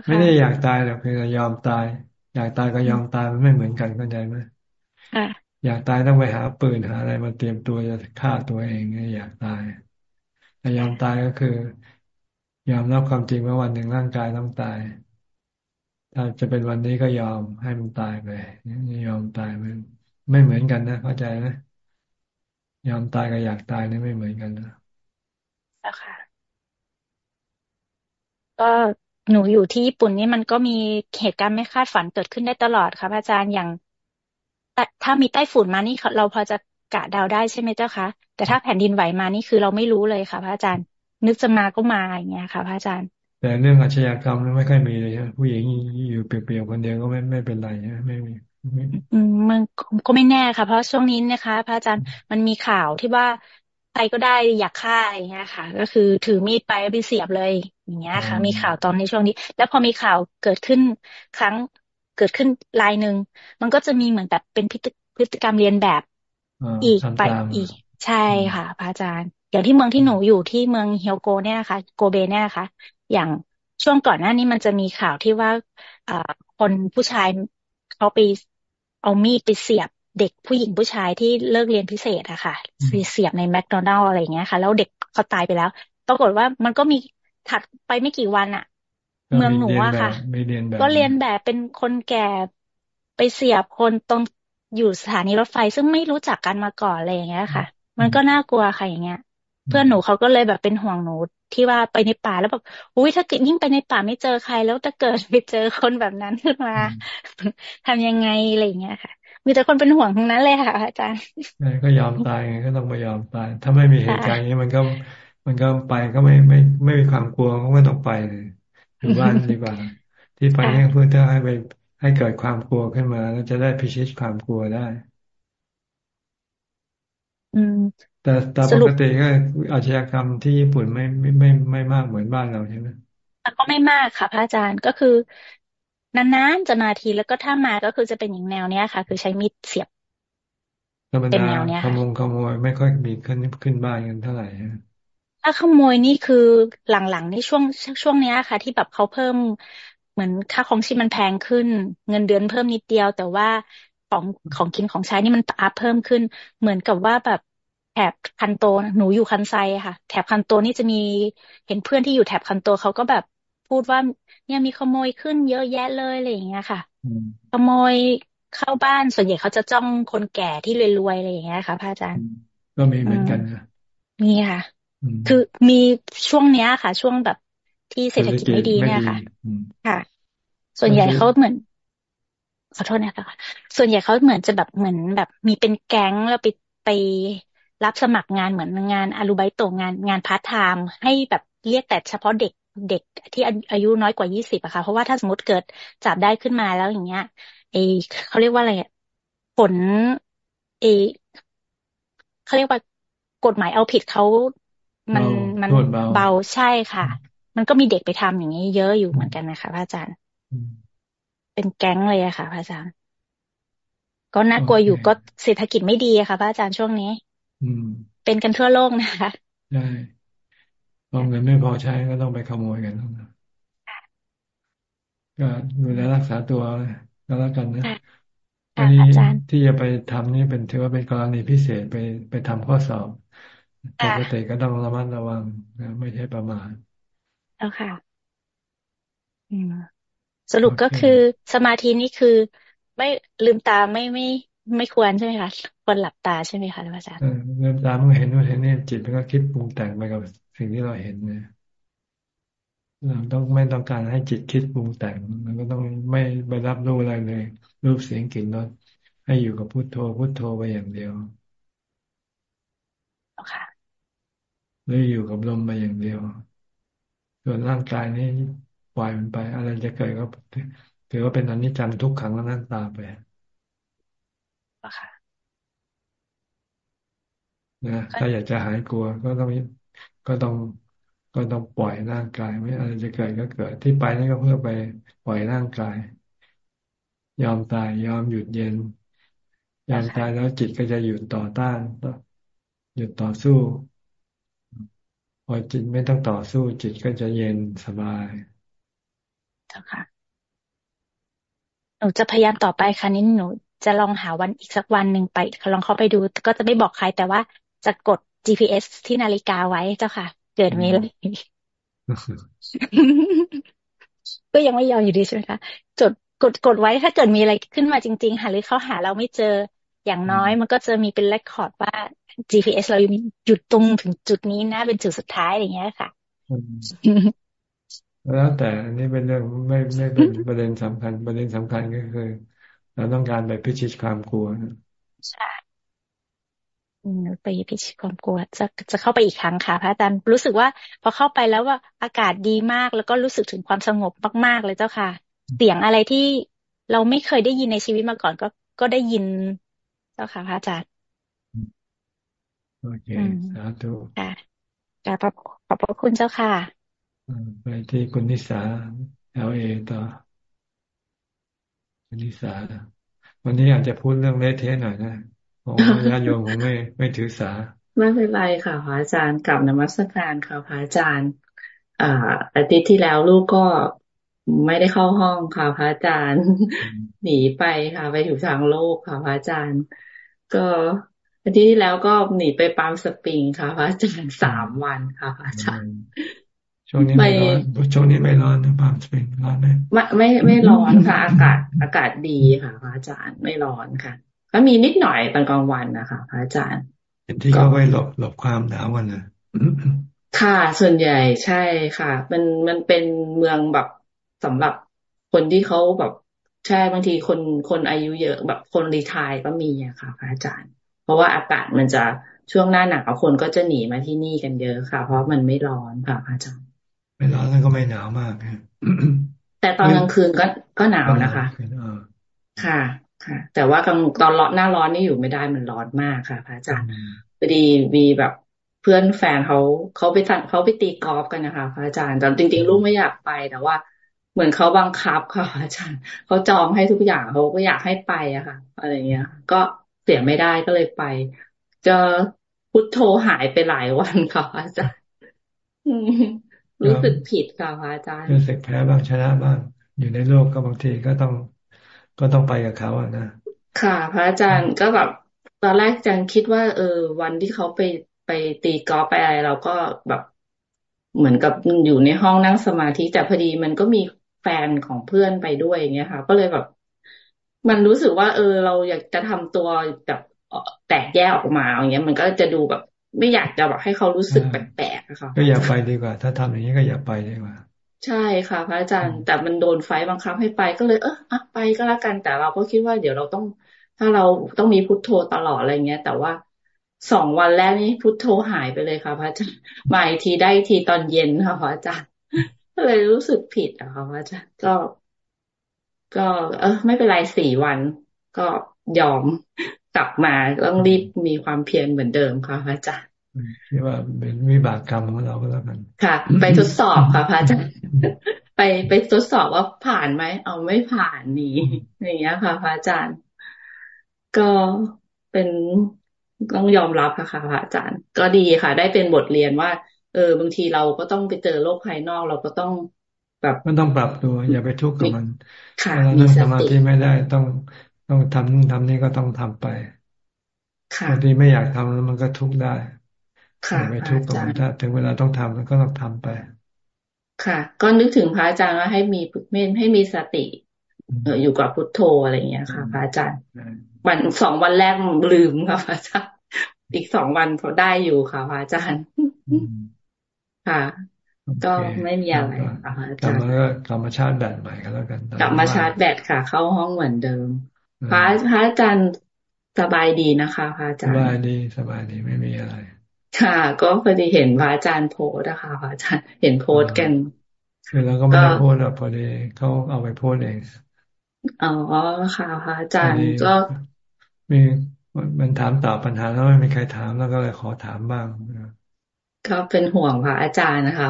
ไม่ได้อยากตายหรอกเพียงแต่ยอมตาย อยากตายก็ยอมตายมันไม่เหมือนกันเข้าใจไหมอยากตายต้องไปหาปืนหาอะไรมาเตรียมตัวจะฆ่าตัวเองอยากตายแต่ยอมตายก็คือ ยอมรับความจริงว่าวันหนึ่งร่างกายต้องตายถ้าจะเป็นวันนี้ก็ยอมให้มันตายไปยอมตายมัน ไม่เหมือนกันนะเข้าใจไหมยอมตายกับอยากตายนี่ไม่เหมือนกันนะแล้วค่ะ ก็หนูอยู่ที่ญี่ปุ่นนี่มันก็มีเหตุการณ์ไม่คาดฝันเกิดขึ้นได้ตลอดค่ะพระอาจารย์อย่างถ้ามีไต้ฝุ่นมานี่เราพอจะกะเดาได้ใช่ไหมเจ้าคะแต่ถ้าแผ่นดินไหวมานี่คือเราไม่รู้เลยค่ะพระอาจารย์ นึกจะมาก็มาอย่างเงี้ยค่ะพระอาจารย์ แต่เรื่องอาชญากรรมไม่ค่อยมีเลยใช่ผู้หญิงอยู่เปลี่ยวๆคนเดียวก็ไม่ไม่เป็นไรใช่ไม่มีอื มมันก็ไม่แน่ค่ะ เพราะช่วงนี้นะคะ พระอาจารย์มันมีข่าวที่ว่าใครก็ได้อยากฆ่าอย่างเงี้ยค่ะ ก็คือถือมีดไปไปเสียบเลยอย่างเงี้ยค่ะ มีข่าวตอนในช่วงนี้ แล้วพอมีข่าวเกิดขึ้นครั้งเกิดขึ้นรายหนึ่งมันก็จะมีเหมือนแบบเป็นพฤติกรรมเรียนแบบอีกไปอีก ใช่ค่ะ พระอาจารย์ อย่างที่เมืองที่หนูอยู่ที่เมืองเฮียวโกเนี่ยนะคะโกเบเนี่ยนะคะอย่างช่วงก่อนหน้านี้มันจะมีข่าวที่ว่าคนผู้ชายเขาไป เอามีดไปเสียบเด็กผู้หญิงผู้ชายที่เลิกเรียนพิเศษอะค่ะไปเสียบในแมคโดนัลล์อะไรเงี้ยค่ะ แล้วเด็กเขาตายไปแล้ว ปรากฏว่ามันก็มีถัดไปไม่กี่วันอะเมืองหนูอะค่ะ ก็เรียนแบบเป็นคนแก่ไปเสียบคนตรงอยู่สถานีรถไฟซึ่งไม่รู้จักกันมาก่อนอะไรอย่างเงี้ยค่ะ มันก็น่ากลัวค่ะอย่างเงี้ย เพื่อนหนูเขาก็เลยแบบเป็นห่วงหนู ที่ว่าไปในป่าแล้วแบบอุ้ยถ้าเกิดยิ่งไปในป่าไม่เจอใคร แล้วถ้าเกิดไปเจอคนแบบนั้นขึ้นมาทำยังไงอะไรอย่างเงี้ยค่ะ มีแต่คนเป็นห่วงทั้งนั้นเลยค่ะ อาจารย์ก็ยอมตายไงก็ต้องไปยอมตาย ถ้าไม่มีเหตุการณ์นี้มันก็มันก็ไปก็ไม่ไม่ไม่มีความกลัวก็ไม่ต้องไปเลยอยู่บ้านดีกว่า ที่ไปนี่เพื่อที่ให้ไปให้เกิดความกลัวขึ้นมา แล้วจะได้พิชิตความกลัวได้ อืม แต่แต่ปกติก็อาชญากรรมที่ญี่ปุ่นไม่ไม่ไม่ไม่มากเหมือนบ้านเราใช่ไหมก็ไม่มากค่ะพระอาจารย์ก็คือนานๆจะมาทีแล้วก็ถ้ามาก็คือจะเป็นอย่างแนวเนี้ยค่ะ คือใช้มีดเสียบเป็นแนวเนี้ยขโมยขโมยไม่ค่อยมีขึ้นขึ้นบ้านกันเท่าไหร่ถ้าขโมยนี่คือหลังๆนี่ช่วงช่วงเนี้ยค่ะ ที่แบบเขาเพิ่มเหมือนค่าของชีพมันแพงขึ้น เงินเดือนเพิ่มนิดเดียว แต่ว่าของของกินของใช้นี่มันอัพเพิ่มขึ้น เหมือนกับว่าแบบ แถบคันโตหนูอยู่คันไซค่ะ แถบคันโตนี่จะมีเห็นเพื่อนที่อยู่แถบคันโตเขาก็แบบพูดว่า เนี่ยมีขโมยขึ้นเยอะแยะเลยอะไรอย่างเงี้ยค่ะขโมยเข้าบ้านส่วนใหญ่เขาจะจ้องคนแก่ที่รวยๆอะไรอย่างเงี้ยค่ะพระอาจารย์ ก็มีเหมือนกันนะมีค่ะ คือมีช่วงเนี้ยค่ะ ช่วงแบบที่เศรษฐกิจไม่ดีเนี่ยค่ะ ค่ะ ส่วนใหญ่เขาเหมือนขอโทษนะคะส่วนใหญ่เขาเหมือนจะแบบเหมือนแบบมีเป็นแก๊งแล้วไปไป รับสมัครงานเหมือนงานアルバイトงานงานพาร์ทไทม์ให้แบบเรียกแต่เฉพาะเด็กเด็กที่อายุน้อยกว่ายี่สิบอะค่ะ เพราะว่าถ้าสมมติเกิดจับได้ขึ้นมาแล้วอย่างเงี้ยเอเขาเรียกว่าอะไรผลเอเขาเรียกว่ากฎหมายเอาผิดเขามันมันเบาใช่ค่ะ มันก็มีเด็กไปทำอย่างนี้เยอะอยู่เหมือนกันนะคะพระอาจารย์ เป็นแก๊งเลยอะค่ะพระอาจารย์ ก็น่ากลัวอยู่ก็เศรษฐกิจไม่ดีอะค่ะพระอาจารย์ช่วงนี้ เป็นกันทั่วโลกนะคะใช่พอเงินไม่พอใช้ก็ต้องไปขโมยกันก็ดูแลรักษาตัวก็แล้วกันนะอันนี้ที่จะไปทำนี่เป็นถือว่าเป็นกรณีพิเศษไปไปทำข้อสอบปกติก็ต้องระมัดระวังนะไม่ใช่ประมาทแล้วค่ะสรุปก็คือสมาธินี่คือ ไม่ลืมตาไม่ไม่ ไม่ควรใช่ไหมคะควรหลับตาใช่ไหมคะอาจารย์ลืมตาเมื่อเห็นว่าเห็นนี่จิตมันก็คิดปรุงแต่งไปกับสิ่งที่เราเห็นเนี่ยเราต้องไม่ต้องการให้จิตคิดปรุงแต่ง มันก็ต้องไม่ไปรับรู้อะไรเลย รูปเสียงกลิ่นรสให้อยู่กับพุทโธพุทโธไปอย่างเดียวค่ะหรืออยู่กับลมไปอย่างเดียว ส่วนร่างกายนี้ปล่อยมันไป อะไรจะเกิดก็ถือว่าเป็นอนิจจังทุกขังแล้วนั่นตาไปค่ะ นะถ้าอยากจะหายกลัวก็ต้องก็ต้องก็ต้องปล่อยร่างกาย ไม่อะไรจะเกิดก็เกิด ที่ไปนั่นก็เพื่อไปปล่อยร่างกาย ยอมตายยอมหยุดเย็น ยอมตายแล้วจิตก็จะหยุดต่อต้านหยุดต่อสู้ พอจิตไม่ต้องต่อสู้ จิตก็จะเย็นสบายเจ้าค่ะหนูจะพยายามต่อไปค่ะนี้หนูจะลองหาวันอีกสักวันหนึ่งไปลองเข้าไปดู ก็จะไม่บอกใครแต่ว่า จะกด GPS ที่นาฬิกาไว้เจ้าค่ะ เกิดมีเลยก็ยังไม่ยอมอยู่ดีใช่ไหมคะจดกดกดไว้ถ้าเกิดมีอะไรขึ้นมาจริง ๆ หาหรือเขาหาเราไม่เจออย่างน้อย มันก็จะมีเป็นเรคคอร์ดว่า GPS เราหยุดตรงถึงจุดนี้นะ เป็นจุดสุดท้ายอย่างเงี้ยค่ะแล้วแต่อันนี้เป็นเรื่องไม่ไม่เป็นประเด็นสำคัญ ประเด็นสำคัญก็คือ เราต้องการไปพิชิตความกลัวใช่ ไปพิชิตความกลัวจะจะเข้าไปอีกครั้งค่ะ พระอาจารย์รู้สึกว่า พอเข้าไปแล้วว่าอากาศดีมากแล้วก็รู้สึกถึงความสงบมาก ๆ เลยเจ้าค่ะ เสียงอะไรที่เราไม่เคยได้ยินในชีวิตมาก่อนก็ก็ได้ยินเจ้าค่ะ พระอาจารย์โอเคสาธุค่ะขอบขอบพระคุณเจ้าค่ะไปที่คุณนิสาเอลเอต่อคุณนิสาวันนี้อยากจะพูดเรื่องเละเทะหน่อยนะ ของญาติโยมผมไม่ไม่ถือสา ไม่เป็นไรค่ะพระอาจารย์กลับนมัสการค่ะพระอาจารย์อ่าอาทิตย์ที่แล้วลูกก็ไม่ได้เข้าห้องค่ะพระอาจารย์ หนีไปค่ะไปอยู่ทางโลกค่ะพระอาจารย์ ก็อาทิตย์ที่แล้วก็หนีไปปามสปริงค่ะพระอาจารย์สามวันค่ะพระอาจารย์ช่วงนี้ไม่ร้อนช่วงนี้ไม่ร้อนนะปามสปริงร้อนไหมไม่ไม่ไม่ร้อนค่ะ อากาศอากาศดีค่ะพระอาจารย์ไม่ร้อนค่ะ ก็มีนิดหน่อยตอนกลางวันนะคะพระอาจารย์ที่เขาไว้หลบหลบความหนาวกันนะค่ะ ส่วนใหญ่ใช่ค่ะ มันมันเป็นเมืองแบบสำหรับคนที่เขาแบบใช่บางทีคนคนอายุเยอะแบบคนรีทายก็มีอะค่ะพระอาจารย์ เพราะว่าอากาศมันจะช่วงหน้าหนาวคนก็จะหนีมาที่นี่กันเยอะค่ะ เพราะมันไม่ร้อนค่ะพระอาจารย์ ไม่ร้อนแล้วก็ไม่หนาวมากแต่ตอนกลางคืนก็ก็หนาวนะคะค่ะ ค่ะ แต่ว่ากลางตอนร้อนหน้าร้อนนี่อยู่ไม่ได้มันร้อนมากค่ะพระอาจารย์พอดีมีแบบเพื่อนแฟนเขาเขาไปเขาไปตีกอล์ฟกันนะคะพระอาจารย์แต่จริง ๆ ลูกไม่อยากไปแต่ว่าเหมือนเขาบังคับค่ะอาจารย์เขาจองให้ทุกอย่างเขาก็อยากให้ไปอะค่ะ อะไรเงี้ย ก็เสียไม่ได้ก็เลยไป จะพุทโธหายไปหลายวันค่ะอาจารย์รู้สึกผิดค่ะอาจารย์รู้สึกแพ้บ้างชนะบ้าง อยู่ในโลกก็บางทีก็ต้อง ก็ต้องไปกับเขาอะนะค่ะ พระอาจารย์ก็แบบตอนแรกจังคิดว่า เออ วันที่เขาไปไปตีกอล์ฟไปอะไรเราก็แบบเหมือนกับอยู่ในห้องนั่งสมาธิแต่พอดีมันก็มีแฟนของเพื่อนไปด้วยอย่างเงี้ยค่ะ ก็เลยแบบ มันรู้สึกว่า เออ เราอยากจะทำตัวแบบแตกแยกออกมาอย่างเงี้ย มันก็จะดูแบบ ไม่อยากจะแบบให้เขารู้สึกแปลกๆนะคะก็อย่าไปดีกว่า ถ้าทำอย่างนี้ก็อย่าไปดีกว่า ใช่ค่ะ พระอาจารย์ แต่มันโดนไฟบังคับให้ไปก็เลยเอออะไปก็แล้วกันแต่เราก็คิดว่าเดี๋ยวเราต้อง ถ้าเราต้องมีพุทโธตลอดอะไรเงี้ย แต่ว่าสองวันแรกนี้พุทโธหายไปเลยค่ะ พระอาจารย์มาอีกทีได้ทีตอนเย็นค่ะพระอาจารย์ก็เลยรู้สึกผิดอะค่ะพระอาจารย์ก็ ก็ เออ ไม่เป็นไรสี่วัน ก็ยอมกลับมาต้องรีบมีความเพียรเหมือนเดิมค่ะพระอาจารย์ คิดว่าเป็นวิบากกรรมของเราก็แล้วกัน ค่ะ ไปทดสอบค่ะพระอาจารย์ไปไปทดสอบว่าผ่านไหมเอาไม่ผ่านนี่อย่างเงี้ยค่ะพระอาจารย์ ก็เป็นต้องยอมรับค่ะพระอาจารย์ ก็ดีค่ะ ได้เป็นบทเรียนว่า เออ บางทีเราก็ต้องไปเจอโลกภายนอกเราก็ต้องแบบมันต้องปรับตัว อย่าไปทุกข์กับมันค่ะเรานั่งสมาธิไม่ได้ต้องต้องทำนู่นทำนี่ก็ต้องทำไปบางทีไม่อยากทำแล้วมันก็ทุกข์ได้ค่ะ ไม่ทุกข์กับมันถ้าถึงเวลาต้องทำแล้วก็ต้องทำไป ค่ะ ก็นึกถึงพระอาจารย์ว่าให้มีเมนให้มีสติเอออยู่กับพุทโธอะไรอย่างเงี้ยค่ะ พระอาจารย์วันสองวันแรกลืมค่ะพระอาจารย์อีกสองวันพอได้อยู่ค่ะพระอาจารย์ค่ะก็ไม่มีอะไรค่ะพระอาจารย์กลับมาชาร์จแบตใหม่ก็แล้วกันกลับมาชาร์จแบตค่ะ เข้าห้องเหมือนเดิมพระพระอาจารย์สบายดีนะคะพระอาจารย์สบายดีสบายดีไม่มีอะไร ค่ะ ก็พอดีเห็นพระอาจารย์โพสนะคะพระอาจารย์เห็นโพสกัน คือเราก็ไม่ได้โพสหรอกพอดีเขาเอาไปโพสเองอ๋อค่ะพระอาจารย์ก็มีมันถามตอบปัญหาแล้วไม่มีใครถามแล้วก็เลยขอถามบ้างก็เป็นห่วงพระอาจารย์นะคะ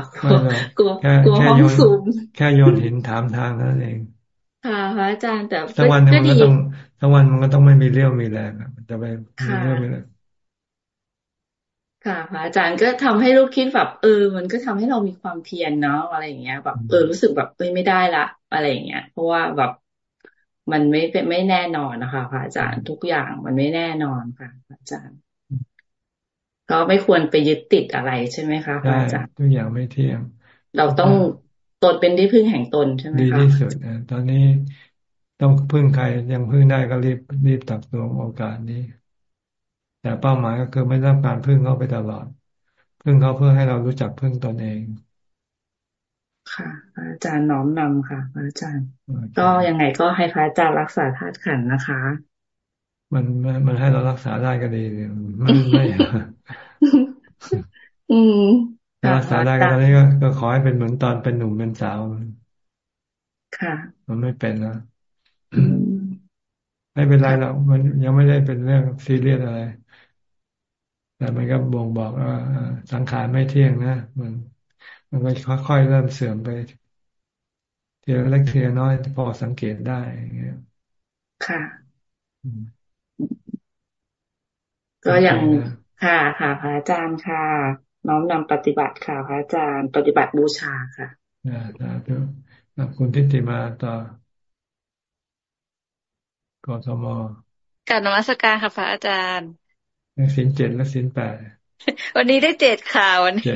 กลัวกลัวห้องซูมแค่โยนหินถามทางนั่นเองค่ะพระอาจารย์แต่ทั้งวันมันก็ต้องทั้งวันมันก็ต้องไม่มีเรี่ยวมีแรงมันจะไปมีเรี่ยวมีแรง ค่ะพระอาจารย์ก็ทำให้ลูกคิดแบบเออ มันก็ทำให้เรามีความเพียรเนาะอะไรอย่างเงี้ย แบบเออรู้สึกแบบเอ้ยไม่ได้ละ อะไรอย่างเงี้ย เพราะว่าแบบมันไม่เป็นไม่แน่นอนนะคะพระอาจารย์ทุกอย่างมันไม่แน่นอนค่ะพระอาจารย์ ก็ไม่ควรไปยึดติดอะไรใช่ไหมคะพระอาจารย์ทุกอย่างไม่เที่ยง เราต้องตนเป็นที่พึ่งแห่งตนใช่ไหมคะดีที่สุดนะตอนนี้ต้องพึ่งใครยังพึ่งได้ก็รีบรีบตักตัวโอกาสนี้ แต่เป้าหมายก็คือไม่ต้องการพึ่งเขาไปตลอด พึ่งเขาเพื่อให้เรารู้จักพึ่งตนเอง ค่ะ อาจารย์น้อมนำค่ะ อาจารย์ ก็ยังไงก็ให้พระอาจารย์รักษาธาตุขันนะคะ มันมันให้เรารักษาได้ก็ดีไม่ไม่อืมรักษาได้ก็ตอนนี้ก็ขอให้เป็นเหมือนตอนเป็นหนุ่มเป็นสาวค่ะ มันไม่เป็นนะไม่เป็นไรหรอกมันยังไม่ได้เป็นเรื่องซีเรียสอะไร แต่มันก็บ่งบอกว่าสังขารไม่เที่ยงนะมันมันก็ค่อยๆเริ่มเสื่อมไปทีละเล็กทีละน้อยพอสังเกตได้อย่างเงี้ยค่ะ ก็อย่างค่ะค่ะพระอาจารย์ค่ะ น้อมนำปฏิบัติค่ะพระอาจารย์ ปฏิบัติบูชาค่ะอ่าสาธุคุณทิติมาต่อกทมการนมัสการค่ะพระอาจารย์ สินเจ็ดและสินแปดวันนี้ได้เจ็ดค่ะวันนี้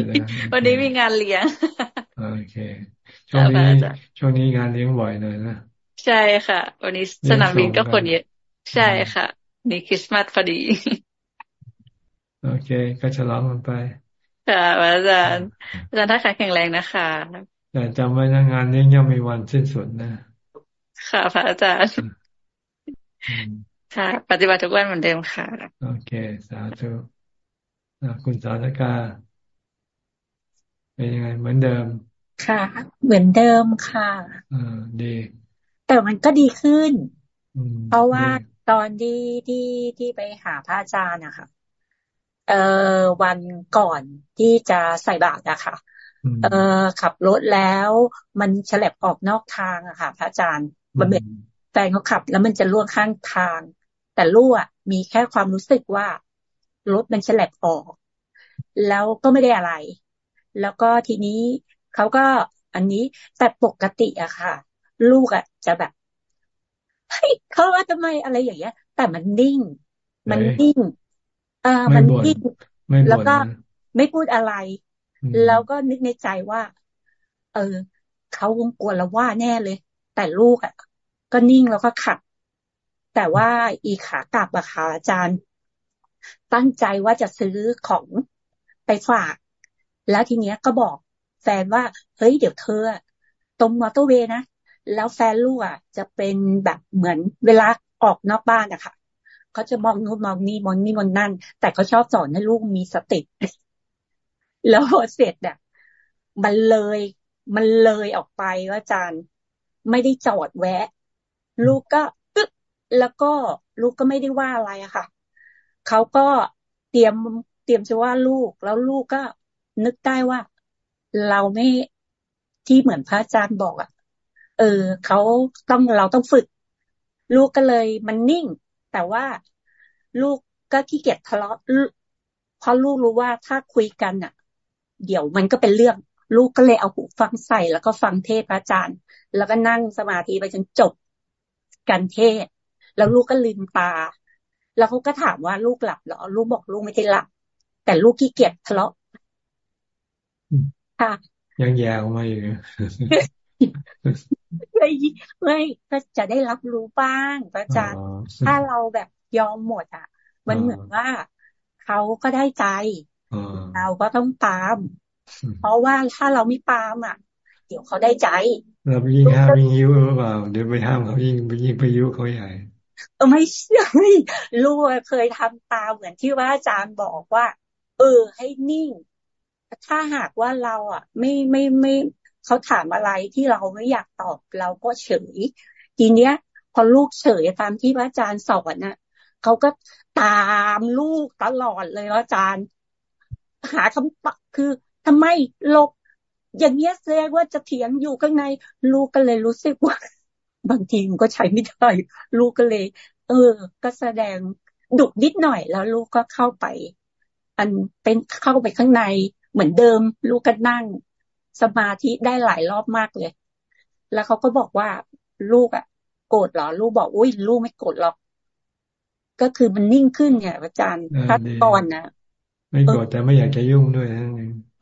วันนี้มีงานเลี้ยงโอเคช่วงนี้ช่วงนี้งานเลี้ยงบ่อยเลยนะใช่ค่ะ วันนี้สนามบินก็คนเยอะใช่ค่ะ นี่คริสต์มาสพอดี โอเค ก็ฉลองมันไปค่ะอาจารย์อาจารย์ถ้าแข็งแรงนะคะแต่จำไว้นะงานนี้ย่อมมีวันสิ้นสุดนะ ค่ะพระอาจารย์ ค่ะ ปฏิบัติทุกวันเหมือนเดิมค่ะ โอเค สาธุคุณสานกาเป็นยังไง เหมือนเดิม ค่ะ เหมือนเดิมค่ะอ่าดี แต่มันก็ดีขึ้น เพราะว่าตอนที่ที่ที่ไปหาพระอาจารย์นะคะเอ่อวันก่อนที่จะใส่บาตรอะค่ะ เอ่อขับรถแล้วมันฉลับออกนอกทางอะค่ะ พระอาจารย์มันเป็น แฟนเขาขับ แล้วมันจะล่วงข้างทาง แต่ลูกอะมีแค่ความรู้สึกว่ารถมันฉลับออก แล้วก็ไม่ได้อะไร แล้วก็ทีนี้เขาก็อันนี้แต่ปกติอะค่ะ ลูกอะจะแบบเฮ้ยเขาว่าทำไมอะไรอย่างเงี้ย แต่มันนิ่ง มันนิ่งอ่ามันนิ่งแล้วก็ไม่พูดอะไร แล้วก็นึกในใจว่า เออเขาวงกลัวเราว่าแน่เลย แต่ลูกอะ ก็นิ่งแล้วก็ขัดแต่ว่าอีขากลับอะค่ะอาจารย์ ตั้งใจว่าจะซื้อของไปฝาก แล้วทีเนี้ยก็บอกแฟนว่า เฮ้ยเดี๋ยวเธอ ตรงมอเตอร์เวย์นะ แล้วแฟนลูกอะจะเป็นแบบเหมือนเวลาออกนอกบ้านอะค่ะเขาจะมองนู้นมองนี่มองนี่มองนั่น แต่เขาชอบสอนให้ลูกมีสติแล้วพอเสร็จเนี่ยมันเลย มันเลยออกไปว่าอาจารย์ไม่ได้จอดแวะ ลูกก็ตึ๊กแล้วก็ลูกก็ไม่ได้ว่าอะไรอะค่ะเขาก็เตรียมเตรียมจะว่าลูกแล้วลูกก็นึกได้ว่า เราไม่ที่เหมือนพระอาจารย์บอกอะเออเขาต้องเราต้องฝึก ลูกก็เลยมันนิ่ง แต่ว่าลูกก็ขี้เกียจทะเลาะเพราะลูกรู้ว่าถ้าคุยกันอะเดี๋ยวมันก็เป็นเรื่อง ลูกก็เลยเอาหูฟังใส่ แล้วก็ฟังเทศพระอาจารย์ แล้วก็นั่งสมาธิไปจนจบ การเทศ แล้วลูกก็ลืมตา แล้วเขาก็ถามว่าลูกหลับเหรอ ลูกบอกลูกไม่ได้หลับ แต่ลูกขี้เกียจทะเลาะค่ะ ยังแย่ออกมาอยู่ไม่ไม่ก็จะได้รับรู้บ้างพระอาจารย์ถ้าเราแบบยอมหมดอะ มันเหมือนว่าเขาก็ได้ใจเราก็ต้องตาม เพราะว่าถ้าเราไม่ตามอะ เดี๋ยวเขาได้ใจเราไปยิงห้ามยิงยิ้วหรือเปล่าเดี๋ยวไปห้ามเขายิงไปยิงไปยุเขาใหญ่เออไม่ใช่ลูกเคยทำตามเหมือนที่ว่าอาจารย์บอกว่า เออ ให้นิ่ง ถ้าหากว่าเราอะ ไม่ไม่ไม่เขาถามอะไรที่เราไม่อยากตอบเราก็เฉยทีเนี้ย พอลูกเฉยตามที่พระอาจารย์สอนน่ะเขาก็ตามลูกตลอดเลยว่าอาจารย์ หาคำตอบคือทำไมลบ อย่างเงี้ยแสดงว่าจะเถียงอยู่ข้างใน ลูกก็เลยรู้สึกว่า บางทีมันก็ใช้ไม่ได้ลูกก็เลย เออ ก็แสดงดุนิดหน่อยแล้วลูกก็เข้าไป อันเป็นเข้าไปข้างในเหมือนเดิม ลูกก็นั่ง สมาธิได้หลายรอบมากเลย แล้วเขาก็บอกว่าลูกอะ โกรธเหรอ ลูกบอกอุ้ยลูกไม่โกรธหรอก ก็คือมันนิ่งขึ้นเนี่ยอาจารย์พัดก่อนนะไม่โกรธแต่ไม่อยากจะยุ่งด้วยนะ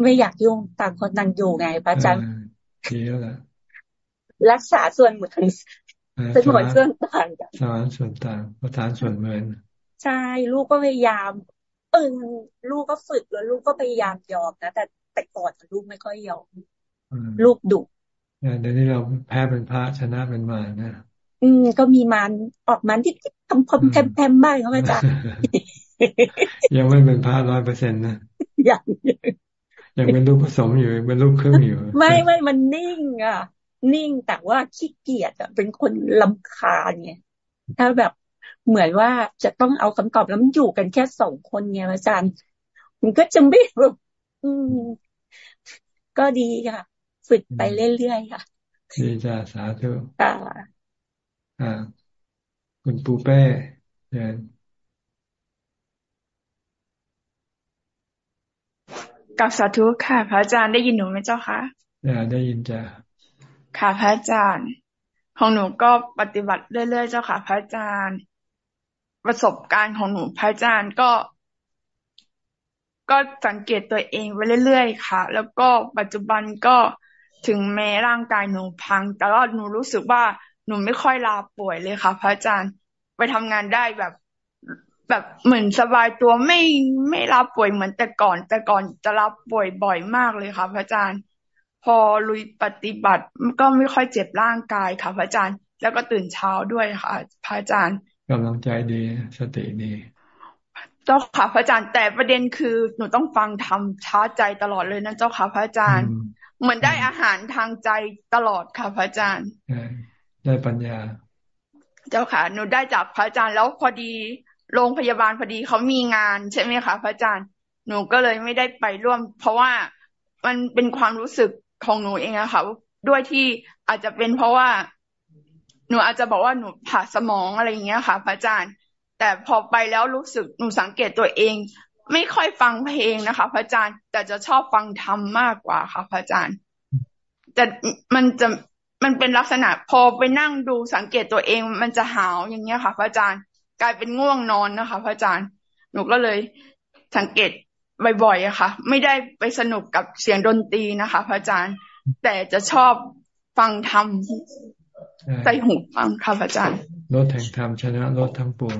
ไม่อยากยุ่งต่างคนต่างอยู่ไงพระอาจารย์ดีแล้วล่ะรักษาส่วนเหมือนสมวนส่วนต่างสมานส่วนต่างประธานส่วนเหมือนใช่ลูกก็พยายามเออลูกก็ฝึกแล้วลูกก็พยายามยอมนะแต่แต่ก่อนลูกไม่ค่อยยอมลูกดุเดี๋ยวนี้เราแพ้เป็นพระชนะเป็นมารนะอืมก็มีมารออกมาที่ทำคมแทมๆบ้างครับอาจารย์ยังไม่เป็นพระร้อยเปอร์เซ็นต์นะยัง ยังเป็นลูกผสมอยู่เป็นลูกครึ่งอยู่ ไม่ไม่มันนิ่ง อะ นิ่งแต่ว่าขี้เกียจอะ เป็นคนลำคาญไงถ้าแบบเหมือนว่าจะต้องเอาคำตอบแล้วมันอยู่กันแค่สองคนไงอาจารย์ มันก็จะไม่แบบอืม ก็ดีค่ะ ฝึกไปเรื่อยๆค่ะดีจ้าสาธุอ่า อ่า คุณปูเป้เชิญ กับสาธุค่ะ พระอาจารย์ได้ยินหนูไหมเจ้าคะได้ยินจ้ะค่ะพระอาจารย์ของหนูก็ปฏิบัติเรื่อยๆเจ้าค่ะ พระอาจารย์ ประสบการณ์ของหนูพระอาจารย์ก็ ก็สังเกตตัวเองไปเรื่อยๆค่ะ แล้วก็ปัจจุบันก็ถึงแม้ร่างกายหนูพัง แต่ว่าหนูรู้สึกว่าหนูไม่ค่อยลาป่วยเลยค่ะ พระอาจารย์ไปทำงานได้แบบ แบบเหมือนสบายตัวไม่ไม่รับป่วยเหมือนแต่ก่อน แต่ก่อนจะรับป่วยบ่อยมากเลยค่ะพระอาจารย์ พอลุยปฏิบัติก็ไม่ค่อยเจ็บร่างกายค่ะพระอาจารย์ แล้วก็ตื่นเช้าด้วยค่ะพระอาจารย์กำลังใจดีสติดีเจ้าค่ะพระอาจารย์แต่ประเด็นคือหนูต้องฟังทำช้าใจตลอดเลยนะเจ้าค่ะพระอาจารย์ เหมือนได้อาหารทางใจตลอดค่ะพระอาจารย์ได้ปัญญา เจ้าค่ะ หนูได้จากพระอาจารย์แล้วพอดี โรงพยาบาลพอดีเขามีงานใช่ไหมคะพระอาจารย์ หนูก็เลยไม่ได้ไปร่วม เพราะว่ามันเป็นความรู้สึกของหนูเองอะค่ะด้วยที่อาจจะเป็นเพราะว่า หนูอาจจะบอกว่าหนูผ่าสมองอะไรอย่างเงี้ยค่ะ พระอาจารย์ แต่พอไปแล้วรู้สึกหนูสังเกตตัวเอง ไม่ค่อยฟังเพลงนะคะ พระอาจารย์ แต่จะชอบฟังธรรมมากกว่าค่ะ พระอาจารย์ แต่มันจะมันเป็นลักษณะพอไปนั่งดูสังเกตตัวเอง มันจะหาวอย่างเงี้ยค่ะ พระอาจารย์ กลายเป็นง่วงนอนนะคะ พระอาจารย์ หนูก็เลยสังเกตบ่อยๆอะค่ะ ไม่ได้ไปสนุกกับเสียงดนตรีนะคะ พระอาจารย์ แต่จะชอบฟังธรรมใส่หูฟังค่ะพระอาจารย์รถแห่งธรรมชนะรถทั้งปวง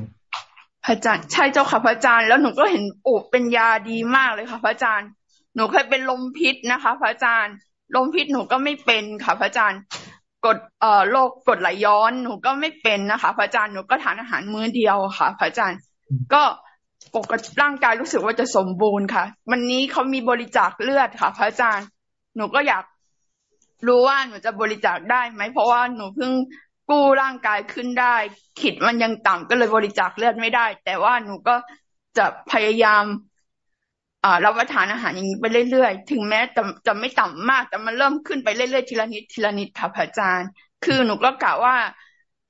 พระอาจารย์ใช่เจ้าค่ะพระอาจารย์แล้วหนูก็เห็นโอ้เป็นยาดีมากเลยค่ะ พระอาจารย์ หนูเคยเป็นลมพิษนะคะ พระอาจารย์ลมพิษหนูก็ไม่เป็นค่ะ พระอาจารย์ กดเอ่อโรคกดไหลย้อนหนูก็ไม่เป็นนะคะพระอาจารย์หนูก็ทานอาหารมื้อเดียวค่ะพระอาจารย์ ก็ปกติร่างกายรู้สึกว่าจะสมบูรณ์ค่ะ วันนี้เขามีบริจาคเลือดค่ะ พระอาจารย์ หนูก็อยากรู้ว่าหนูจะบริจาคได้ไหมเพราะว่าหนูเพิ่งกู้ร่างกายขึ้นได้ขีดมันยังต่ำก็เลยบริจาคเลือดไม่ได้ แต่ว่าหนูก็จะพยายาม รับประทานอาหารอย่างนี้ไปเรื่อยๆ ถึงแม้จะจะไม่ต่ำมาก แต่มันเริ่มขึ้นไปเรื่อยๆทีละนิดทีละนิดค่ะพระอาจารย์ คือหนูก็กะว่า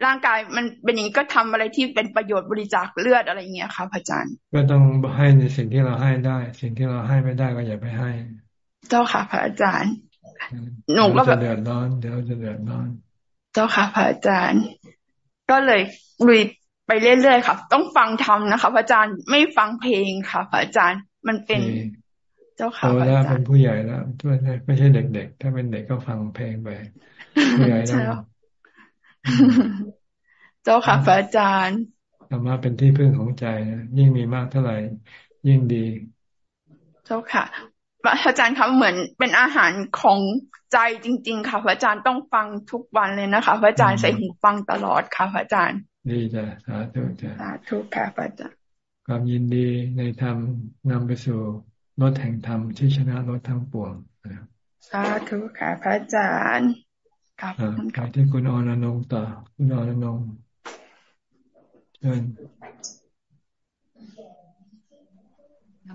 ร่างกายมันเป็นอย่างนี้ก็ทำอะไรที่เป็นประโยชน์บริจาคเลือดอะไรเงี้ยค่ะพระอาจารย์ ก็ต้องให้ในสิ่งที่เราให้ได้ สิ่งที่เราให้ไม่ได้ก็อย่าไปให้ เจ้าค่ะพระอาจารย์ หนูก็แบบเดือดร้อนเดี๋ยวจะเดือดร้อน เจ้าค่ะพระอาจารย์ ก็เลยลุยไปเรื่อยๆค่ะ ต้องฟังธรรมนะคะพระอาจารย์ไม่ฟังเพลงค่ะพระอาจารย์ มันเป็นเจ้าค่ะโตแล้วเป็นผู้ใหญ่แล้วไม่ใช่เด็กๆ ถ้าเป็นเด็กก็ฟังเพลงไปผู้ใหญ่แล้วเจ้าค่ะพระอาจารย์ธรรมะเป็นที่พึ่งของใจนะยิ่งมีมากเท่าไหร่ ยิ่งดี เจ้าค่ะพระอาจารย์คะเหมือนเป็นอาหารของใจจริง ๆ ค่ะพระอาจารย์ต้องฟังทุกวันเลยนะคะพระอาจารย์ใส่หูฟังตลอดค่ะพระอาจารย์ ดีจ้ะสาธุจ้ะสาธุค่ะพระอาจารย์ ความยินดีในธรรมนำไปสู่รถแห่งธรรมที่ชนะรถทั้งปวงสาธุค่ะพระอาจารย์ครับใครที่คุณอรนงต่อ คุณอรนงเชิญ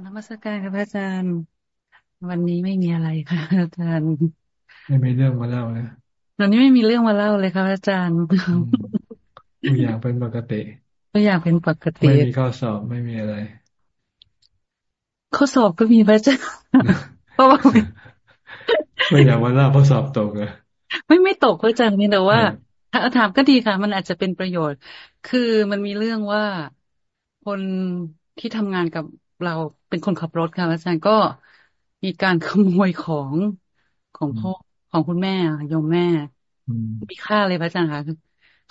นมัสการครับพระอาจารย์ วันนี้ไม่มีอะไรค่ะอาจารย์ ไม่มีเรื่องมาเล่าเลยวันนี้ไม่มีเรื่องมาเล่าเลยครับอาจารย์ทุกอย่างเป็นปกติทุ กอย่างเป็นปกติ ไม่มีข้อสอบไม่มีอะไร ข้อสอบก็มีพระอาจารย์เพราะว่าไม่อยากวันล่าข้อสอบตกเลยไม่ไม่ตกพระอาจารย์นี่แต่ว่า ถ้าถามก็ดีค่ะ มันอาจจะเป็นประโยชน์ คือมันมีเรื่องว่าคนที่ทำงานกับเราเป็นคนขับรถค่ะอาจารย์ก็มีการขโมยของของพ่อของคุณแม่โยมแม่ มีค่าเลยพระอาจารย์ค่ะ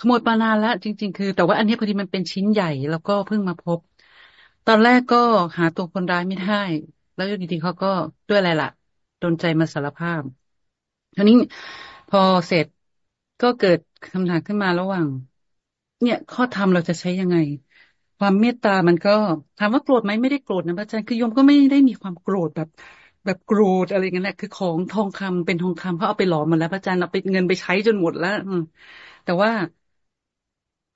ขโมยปานานแล้วจริง ๆ คือ แต่ว่าอันนี้พอดีมันเป็นชิ้นใหญ่ แล้วก็เพิ่งมาพบ ตอนแรกก็หาตัวคนร้ายไม่ได้แล้วอยู่ดีๆเขาก็ด้วยอะไรล่ะโดนใจมาสารภาพทีนี้พอเสร็จก็เกิดคำถามขึ้นมาระหว่าง เนี่ย ข้อธรรมเราจะใช้ยังไง ความเมตตามันก็ถามว่าโกรธไหมไม่ได้โกรธนะพระอาจารย์คือโยมก็ไม่ได้มีความโกรธแบบ แบบโกรธอะไรเงี้ยแหละคือของทองคำเป็นทองคำเขาะเอาไปหลอมมาแล้วพระอาจารย์เอาไปเงินไปใช้จนหมดแล้วแต่ว่า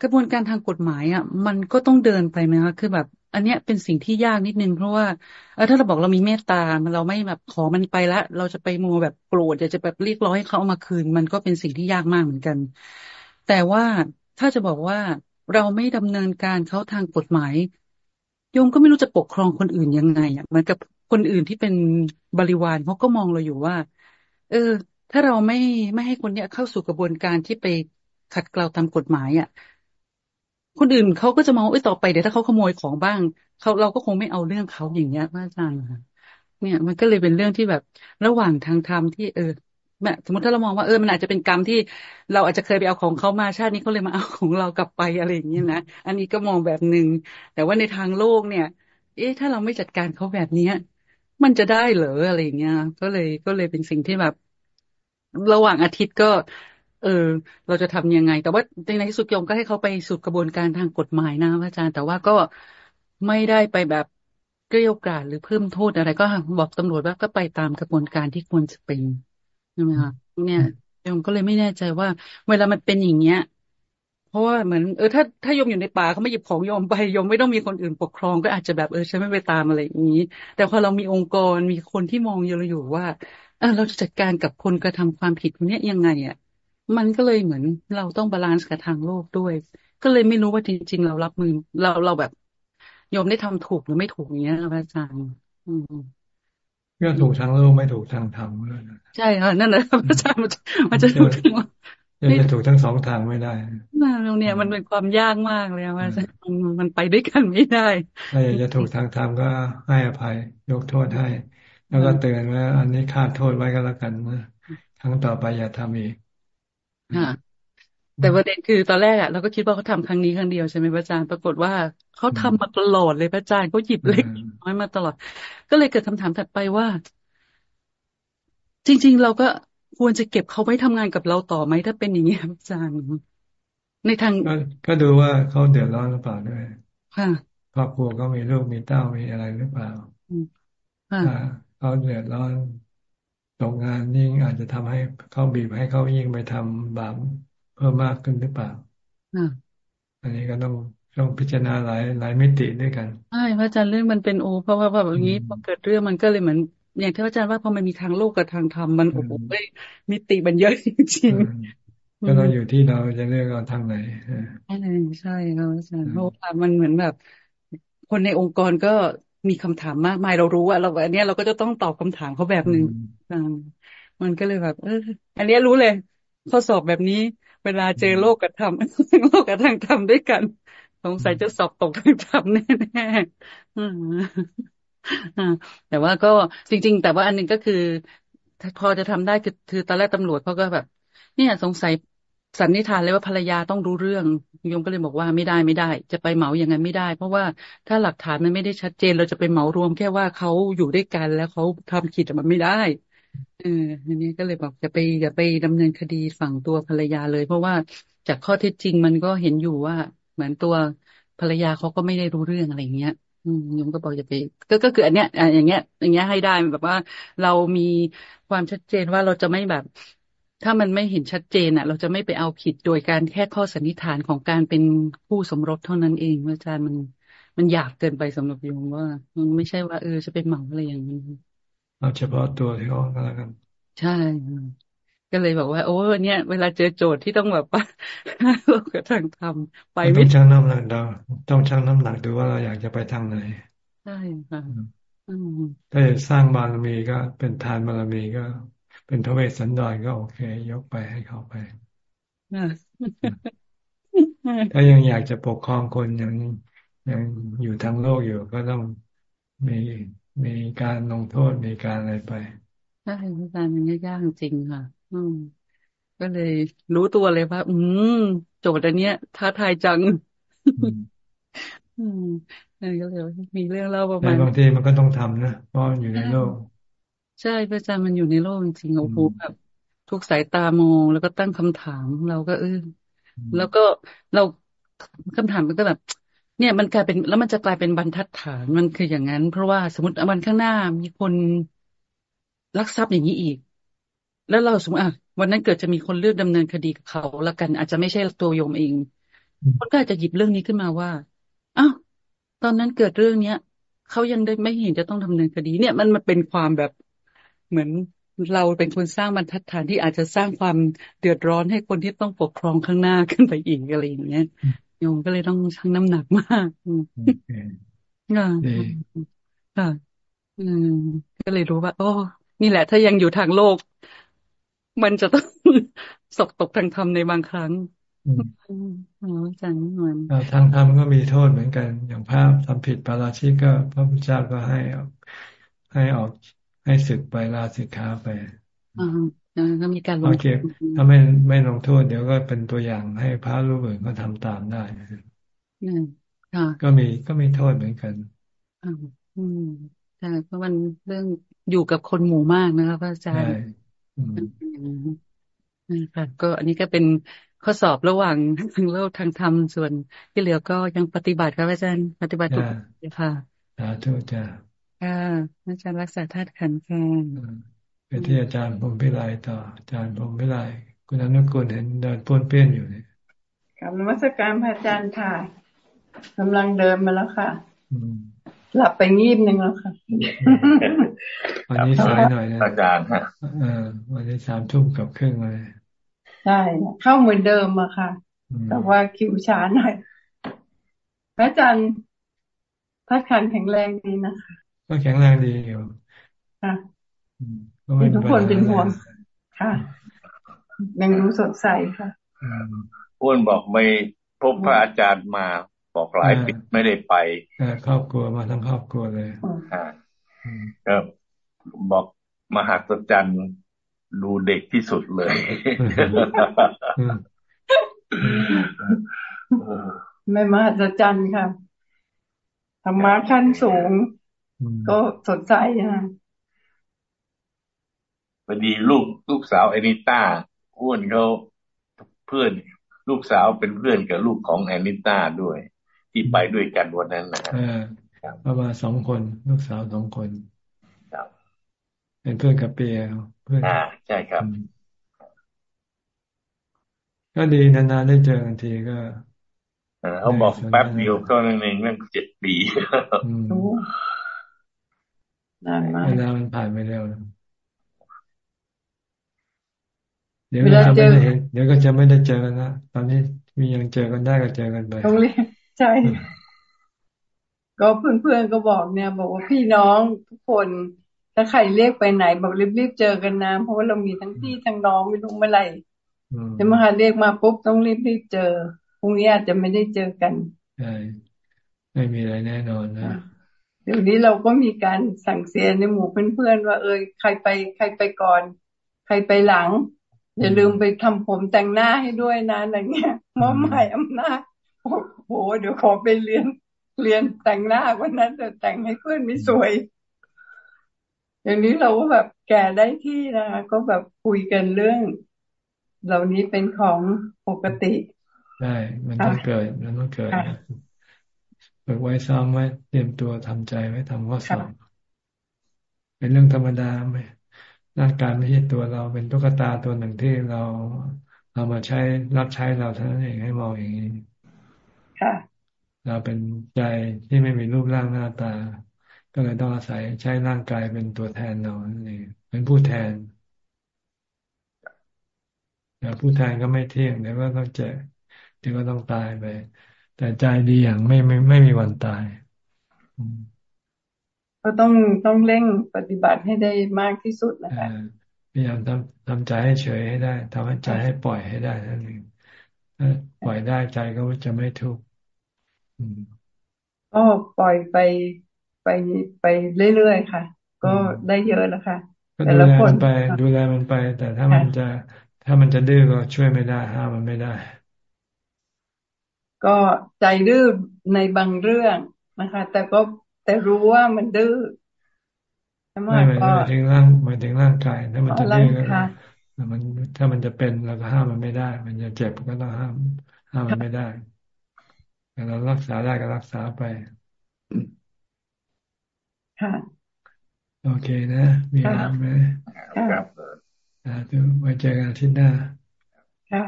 กระบวนการทางกฎหมายอะ มันก็ต้องเดินไปนะคะคือแบบ อันเนี้ยเป็นสิ่งที่ยากนิดนึง เพราะว่าเออถ้าเราบอกเรามีเมตตาเราไม่แบบขอมันไปล้วเราจะไปมัวแบบโกรธอยากจะแบบเรียกร้องให้เขาเอามาคืน มันก็เป็นสิ่งที่ยากมากเหมือนกัน แต่ว่าถ้าจะบอกว่าเราไม่ดำเนินการเขาทางกฎหมายโยมก็ไม่รู้จะปกครองคนอื่นยังไงอะเหมือนกับคนอื่นที่เป็นบริวารเขาก็มองเราอยู่ว่า เออ ถ้าเราไม่ไม่ให้คนเนี้ยเข้าสู่กระบวนการที่ไปขัดเกลาตามกฎหมายอะ คนอื่นเขาก็จะมองเอ้ยต่อไปเดี๋ยวถ้าเขาขโมยของบ้างเขาเราก็คงไม่เอาเรื่องเขาอย่างเงี้ยพระอาจารย์ค่ะเนี่ยมันก็เลยเป็นเรื่องที่แบบระหว่างทางธรรมที่เออแมสมมติถ้าเรามองว่าเออมันอาจจะเป็นกรรมที่เราอาจจะเคยไปเอาของเขามาชาตินี้เขาเลยมาเอาของเรากลับไปอะไรอย่างเงี้ยนะอันนี้ก็มองแบบหนึ่งแต่ว่าในทางโลกเนี่ย เอ๊ะถ้าเราไม่จัดการเขาแบบเนี้ย มันจะได้เหรออะไรอย่างเงี้ยก็เลยก็เลยเป็นสิ่งที่แบบ ระหว่างอาทิตย์ก็ เออ เราจะทำยังไง แต่ว่าในที่สุดโยมก็ให้เขาไปสู่กระบวนการทางกฎหมายนะอาจารย์ แต่ว่าก็ไม่ได้ไปแบบเกลี้ยกล่อมหรือเพิ่มโทษอะไรก็บอกตำรวจว่าก็ไปตามกระบวนการที่ควรจะเป็นใช่ไหมคะเนี่ยโยมก็เลยไม่แน่ใจว่า เวลามันเป็นอย่างเงี้ย เพราะว่าเหมือนเออถ้าถ้าโยมอยู่ในป่าเขาไม่หยิบของโยมไปโยมไม่ต้องมีคนอื่นปกครองก็อาจจะแบบเออฉันไม่ไปตามอะไรอย่างนี้ แต่พอเรามีองค์กรมีคนที่มองอยู่เราอยู่ว่าเออเราจะจัดการกับคนกระทำความผิดคนนี้ยังไงอะ มันก็เลยเหมือนเราต้อง balance กับทางโลกด้วย ก็เลยไม่รู้ว่าจริง ๆ เรารับมือเราเราแบบโยมได้ทำถูกหรือไม่ถูกอย่างเงี้ยอาจารย์อืมก็ถูกทางโลกไม่ถูกทางธรรมใช่ค่ะนั่นแหละอาจารย์มันจะถูกทั้งจะถูกทั้งสองทางไม่ได้ตรงเนี้ยมันเป็นความยากมากเลยว่ามันมันไปด้วยกันไม่ได้ถ้าอยากจะถูกทางธรรมก็ให้อภัย ยกโทษให้ แล้วก็เตือนว่า อันนี้คาดโทษไว้ก็แล้วกันนะครั้งต่อไปอย่าทำอีก ค่ะ แต่ประเด็นคือตอนแรกอะเราก็คิดว่าเขาทำครั้งนี้ครั้งเดียวใช่ไหมพระอาจารย์ปรากฏว่าเขาทำมาตลอดเลยพระอาจารย์เขาหยิบเล็กน้อยมาตลอด ก็เลยเกิดคำถามถัดไปว่า จริง ๆ เราก็ควรจะเก็บเขาไว้ทำงานกับเราต่อไหมถ้าเป็นอย่างนี้อาจารย์ในทางก็ดูว่าเขาเดือดร้อนหรือเปล่าด้วยค่ะครอบครัวก็มีลูกมีเต้ามีอะไรหรือเปล่าถ้าเขาเดือดร้อน ตกงานยิ่งอาจจะทำให้เขาบีบให้เขายิ่งไปทำบาปเพิ่มมากขึ้นหรือเปล่าอันนี้ก็ต้องต้องพิจารณาหลายหลายมิติด้วยกันใช่พระอาจารย์เรื่องมันเป็นโอเพราะว่าแบบอย่างนี้พอเกิดเรื่องมันก็เลยเหมือนอย่างที่พระอาจารย์ว่าพอมันมีทางโลกกับทางธรรมมันโอ้โหมิติมันเยอะจริงก็เราอยู่ที่เราจะเลือกเอาทางไหนใช่ใช่ครับอาจารย์เพราะว่ามันเหมือนแบบ คนในองค์กรก็ มีคำถามมากมายเรารู้ว่าเราอันนี้เราก็จะต้องตอบคำถามเขาแบบหนึ่งมันก็เลยแบบเอออันนี้รู้เลย ข้อสอบแบบนี้ เวลาเจอโลกกับธรรมโลกกับทางธรรมด้วยกันสงสัยจะสอบตกทางธรรมแน่ๆแต่ว่าก็จริง ๆ แต่ว่าอันนึงก็คือพอจะทำได้คือคือตอนแรกตำรวจเขาก็แบบ เนี่ยสงสัย สันนิษฐานเลยว่าภรรยาต้องรู้เรื่องโยมก็เลยบอกว่าไม่ได้ไม่ได้ จะไปเหมาอย่างไงไม่ได้ เพราะว่าถ้าหลักฐานมันไม่ได้ชัดเจน เราจะไปเหมารวมแค่ว่าเขาอยู่ด้วยกันแล้วเขาทำผิดมันไม่ได้เอออันนี้ก็เลยบอกอย่าไปอย่าไปดำเนินคดีฝั่งตัวภรรยาเลย เพราะว่าจากข้อเท็จจริงมันก็เห็นอยู่ว่า เหมือนตัวภรรยาเขาก็ไม่ได้รู้เรื่องอะไรเงี้ยอืมยมก็บอกอย่าไปก็ก็คืออันเนี้ยอย่างเงี้ย อย่างเงี้ยให้ได้แบบว่าเรามีความชัดเจนว่าเราจะไม่แบบ ถ้ามันไม่เห็นชัดเจนอะ เราจะไม่ไปเอาผิดโดยการแค่ข้อสันนิษฐานของการเป็นผู้สมรสเท่านั้นเองอาจารย์มันมันอยากเกินไปสำหรับโยมว่า มันไม่ใช่ว่าเออจะเป็นเหมาอะไรอย่างนี้เอาเฉพาะตัวที่เขาก็แล้วกัน ใช่ ก็เลยบอกว่า โอ้เนี่ยเวลาเจอโจทย์ที่ต้องแบบว่าเราก็ทางทำไปไม่ต้องชั่งน้ำหนักเราต้องชั่งน้ำหนักดูว่าเราอยากจะไปทางไหนใช่ค่ะถ้าจะสร้างบารมีก็เป็นทานบารมีก็ เป็นทเวสสันดรก็โอเค ยกไปให้เขาไปถ้ายังอยากจะปกครองคนยังยังอยู่ทางโลกอยู่ก็ต้องมีมีการลงโทษมีการอะไรไปใช่อาจารย์มันยากจริงค่ะ อืมก็เลยรู้ตัวเลยว่า อืมโจทย์อันเนี้ยท้าทายจัง อืมก็เลยมีเรื่องเล่าประมาณบางทีมันก็ต้องทำนะเพราะอยู่ในโลก ใช่พระอาจารย์มันอยู่ในโลกจริงๆโอ้โหแบบทุกสายตามองแล้วก็ตั้งคำถามเราก็เออแล้วก็เราคำถามมันก็แบบ เนี่ยมันกลายเป็นแล้วมันจะกลายเป็นบรรทัดฐานมันคืออย่างนั้น เพราะว่าสมมติวันข้างหน้ามีคนลักทรัพย์อย่างนี้อีก แล้วเราสมมติอะวันนั้นเกิดจะมีคนเลือกดำเนินคดีกับเขาแล้วกัน อาจจะไม่ใช่ตัวโยมเองคนก็อาจจะหยิบเรื่องนี้ขึ้นมาว่าอ้าวตอนนั้นเกิดเรื่องเนี้ยเขายังได้ไม่เห็นจะต้องดำเนินคดี เนี่ยมันมันเป็นความแบบ เหมือนเราเป็นคนสร้างบรรทัดฐานที่อาจจะสร้างความเดือดร้อนให้คนที่ต้องปกครองข้างหน้าขึ้นไปอีกอะไรอย่างเงี้ยโยมก็เลยต้องชั่งน้ำหนักมากค่ะค่ะอืมก็เลยรู้ว่า โอ้ นี่แหละ ถ้ายังอยู่ทางโลก มันจะต้องสกตกทางธรรมในบางครั้งอ๋อจังเหมือนทางธรรมก็มีโทษเหมือนกัน อย่างพระทำผิดปาราชิกก็พระพุทธเจ้าก็ให้ให้ออก ให้สึกไปลาสิกขาไปอ่าก็มีการลงโอเคถ้าไม่ไม่ลงโทษเดี๋ยวก็เป็นตัวอย่างให้พระรูปอื่นก็ทำตามได้ก็มีก็มีโทษเหมือนกันอืมใช่เพราะมันเรื่องอยู่กับคนหมู่มากนะครับอาจารย์ค่ะก็อันนี้ก็เป็นข้อสอบระหว่างทางโลกทางธรรมส่วนที่เหลือก็ยังปฏิบัติครับอาจารย์ปฏิบัติทุกค่ะสาธุจ้า ค่ะอาจารย์รักษาธาตุขันธ์ค่ะไปที่อาจารย์พรมพิไลต่ออาจารย์พรมพิไลคุณอนุกูลเห็นเดินป้วนเปี้ยนอยู่เนี่ยกับนมัสการพระอาจารย์ค่ะกำลังเดินมาแล้วค่ะหลับไปงีบหนึ่งแล้วค่ะ วันนี้สายหน่อยนะอาจารย์ฮะวันนี้สามทุ่มกับครึ่งเลยใช่เข้าเหมือนเดิมอะค่ะ แต่ว่าคิวช้าหน่อยพระอาจารย์พักขันแข็งแรงดีนะคะ ก็แข็งแรงดีอยู่ค่ะทุกคนเป็นห่วงค่ะยังรู้สดใสค่ะอ้วนบอกไม่พบพระอาจารย์มาบอกหลายปีไม่ได้ไปครอบครัวมาทั้งครอบครัวเลยก็บอกมหัศจรรย์ดูเด็กที่สุดเลยไม่มหัศจรรย์ค่ะธรรมะขั้นสูง ก็สดใจค่ะพอดีลูกลูกสาวแอนิต้าอ้วนเขาเพื่อนลูกสาวเป็นเพื่อนกับลูกของแอนิต้าด้วย ที่ไปด้วยกันวันนั้นนะฮะประมาณสองคน ลูกสาวสองคนเป็นเพื่อนกับเปียเพื่อนอ่าใช่ครับ ก็ดีนานๆได้เจอกันทีก็เขาบอกแป๊บเดียวเท่านั้นเองเรื่องเจ็ดปี นานมากเวลามันผ่านไปเร็วเดี๋ยวก็จะไม่ได้เห็นเดี๋ยวก็จะไม่ได้เจอกันนะตอนนี้มียังเจอกันได้ก็เจอกันไปต้องเรียนใช่ก็เพื่อนๆก็บอกเนี่ย บอกว่าพี่น้องทุกคนถ้าใครเรียกไปไหน บอกรีบๆเจอกันนะเพราะว่าเรามีทั้งพี่ทั้งน้องไม่รู้เมื่อไหร่จะมาเรียกมาปุ๊บต้องรีบๆเจอพรุ่งนี้อาจจะไม่ได้เจอกันใช่ไม่มีอะไรแน่นอนนะ เดี๋ยวนี้เราก็มีการสั่งเสียในหมู่เพื่อนๆว่า เออใครไป ใครไปก่อน ใครไปหลัง อย่าลืมไปทำผมแต่งหน้าให้ด้วยนะอะไรเงี้ยมอหมายอำนาจโอ้โหเดี๋ยวขอไปเรียนเรียนแต่งหน้าวันนั้นจะแต่งให้เพื่อนไม่สวย อย่างนี้เราก็แบบแก่ได้ที่นะคะก็แบบคุยกันเรื่อง เหล่านี้เป็นของปกติใช่มันต้องเกิดมันต้องเกิด ฝึกไว้ซ้อมไว้เตรียมตัวทำใจไว้ทำข้อสอบเป็นเรื่องธรรมดาไหมร่างกายไม่ใช่ตัวเราเป็นตุ๊กตาตัวหนึ่งที่เราเรามาใช้รับใช้เราเท่านั้นเองให้มองอย่างนี้เราเป็นใจที่ไม่มีรูปร่างหน้าตา ก็เลยต้องอาศัยใช้ร่างกายเป็นตัวแทนเราเนี่เป็นผู้แทนแต่ผู้แทนก็ไม่เที่ยงเดี๋ยวก็ต้องเจ็บเดี๋ยวก็ต้องตายไป แต่ใจดีอย่างไม่ไม่ไม่มีวันตาย ก็ต้องต้องเร่งปฏิบัติให้ได้มากที่สุดนะคะพยายามทำทำใจให้เฉยให้ได้ทำให้ใจให้ปล่อยให้ได้นั่นเองปล่อยได้ใจก็จะไม่ทุกข์ก็ปล่อยไปไปไปเรื่อยๆค่ะ ก็ได้เยอะแล้วค่ะแต่ละคนไปดูแลมันไป แต่ถ้ามันจะ ถ้ามันจะดื้อก็ช่วยไม่ได้ห้ามมันไม่ได้ ก็ใจดื้อในบางเรื่องนะคะ แต่ก็แต่รู้ว่ามันดื้อไม่ไม่ถึงร่างหมายถึงร่างกายถ้ามันจะดื้อก็มันถ้ามันจะเป็นเราก็ห้ามมันไม่ได้ มันจะเจ็บก็ต้องห้าม ห้ามมันไม่ได้แต่เรารักษาได้ก็รักษาไปค่ะโอเคนะ มีอะไรไหมครับอ่าดูไว้เจอกันอาทิตย์หน้าค่ะ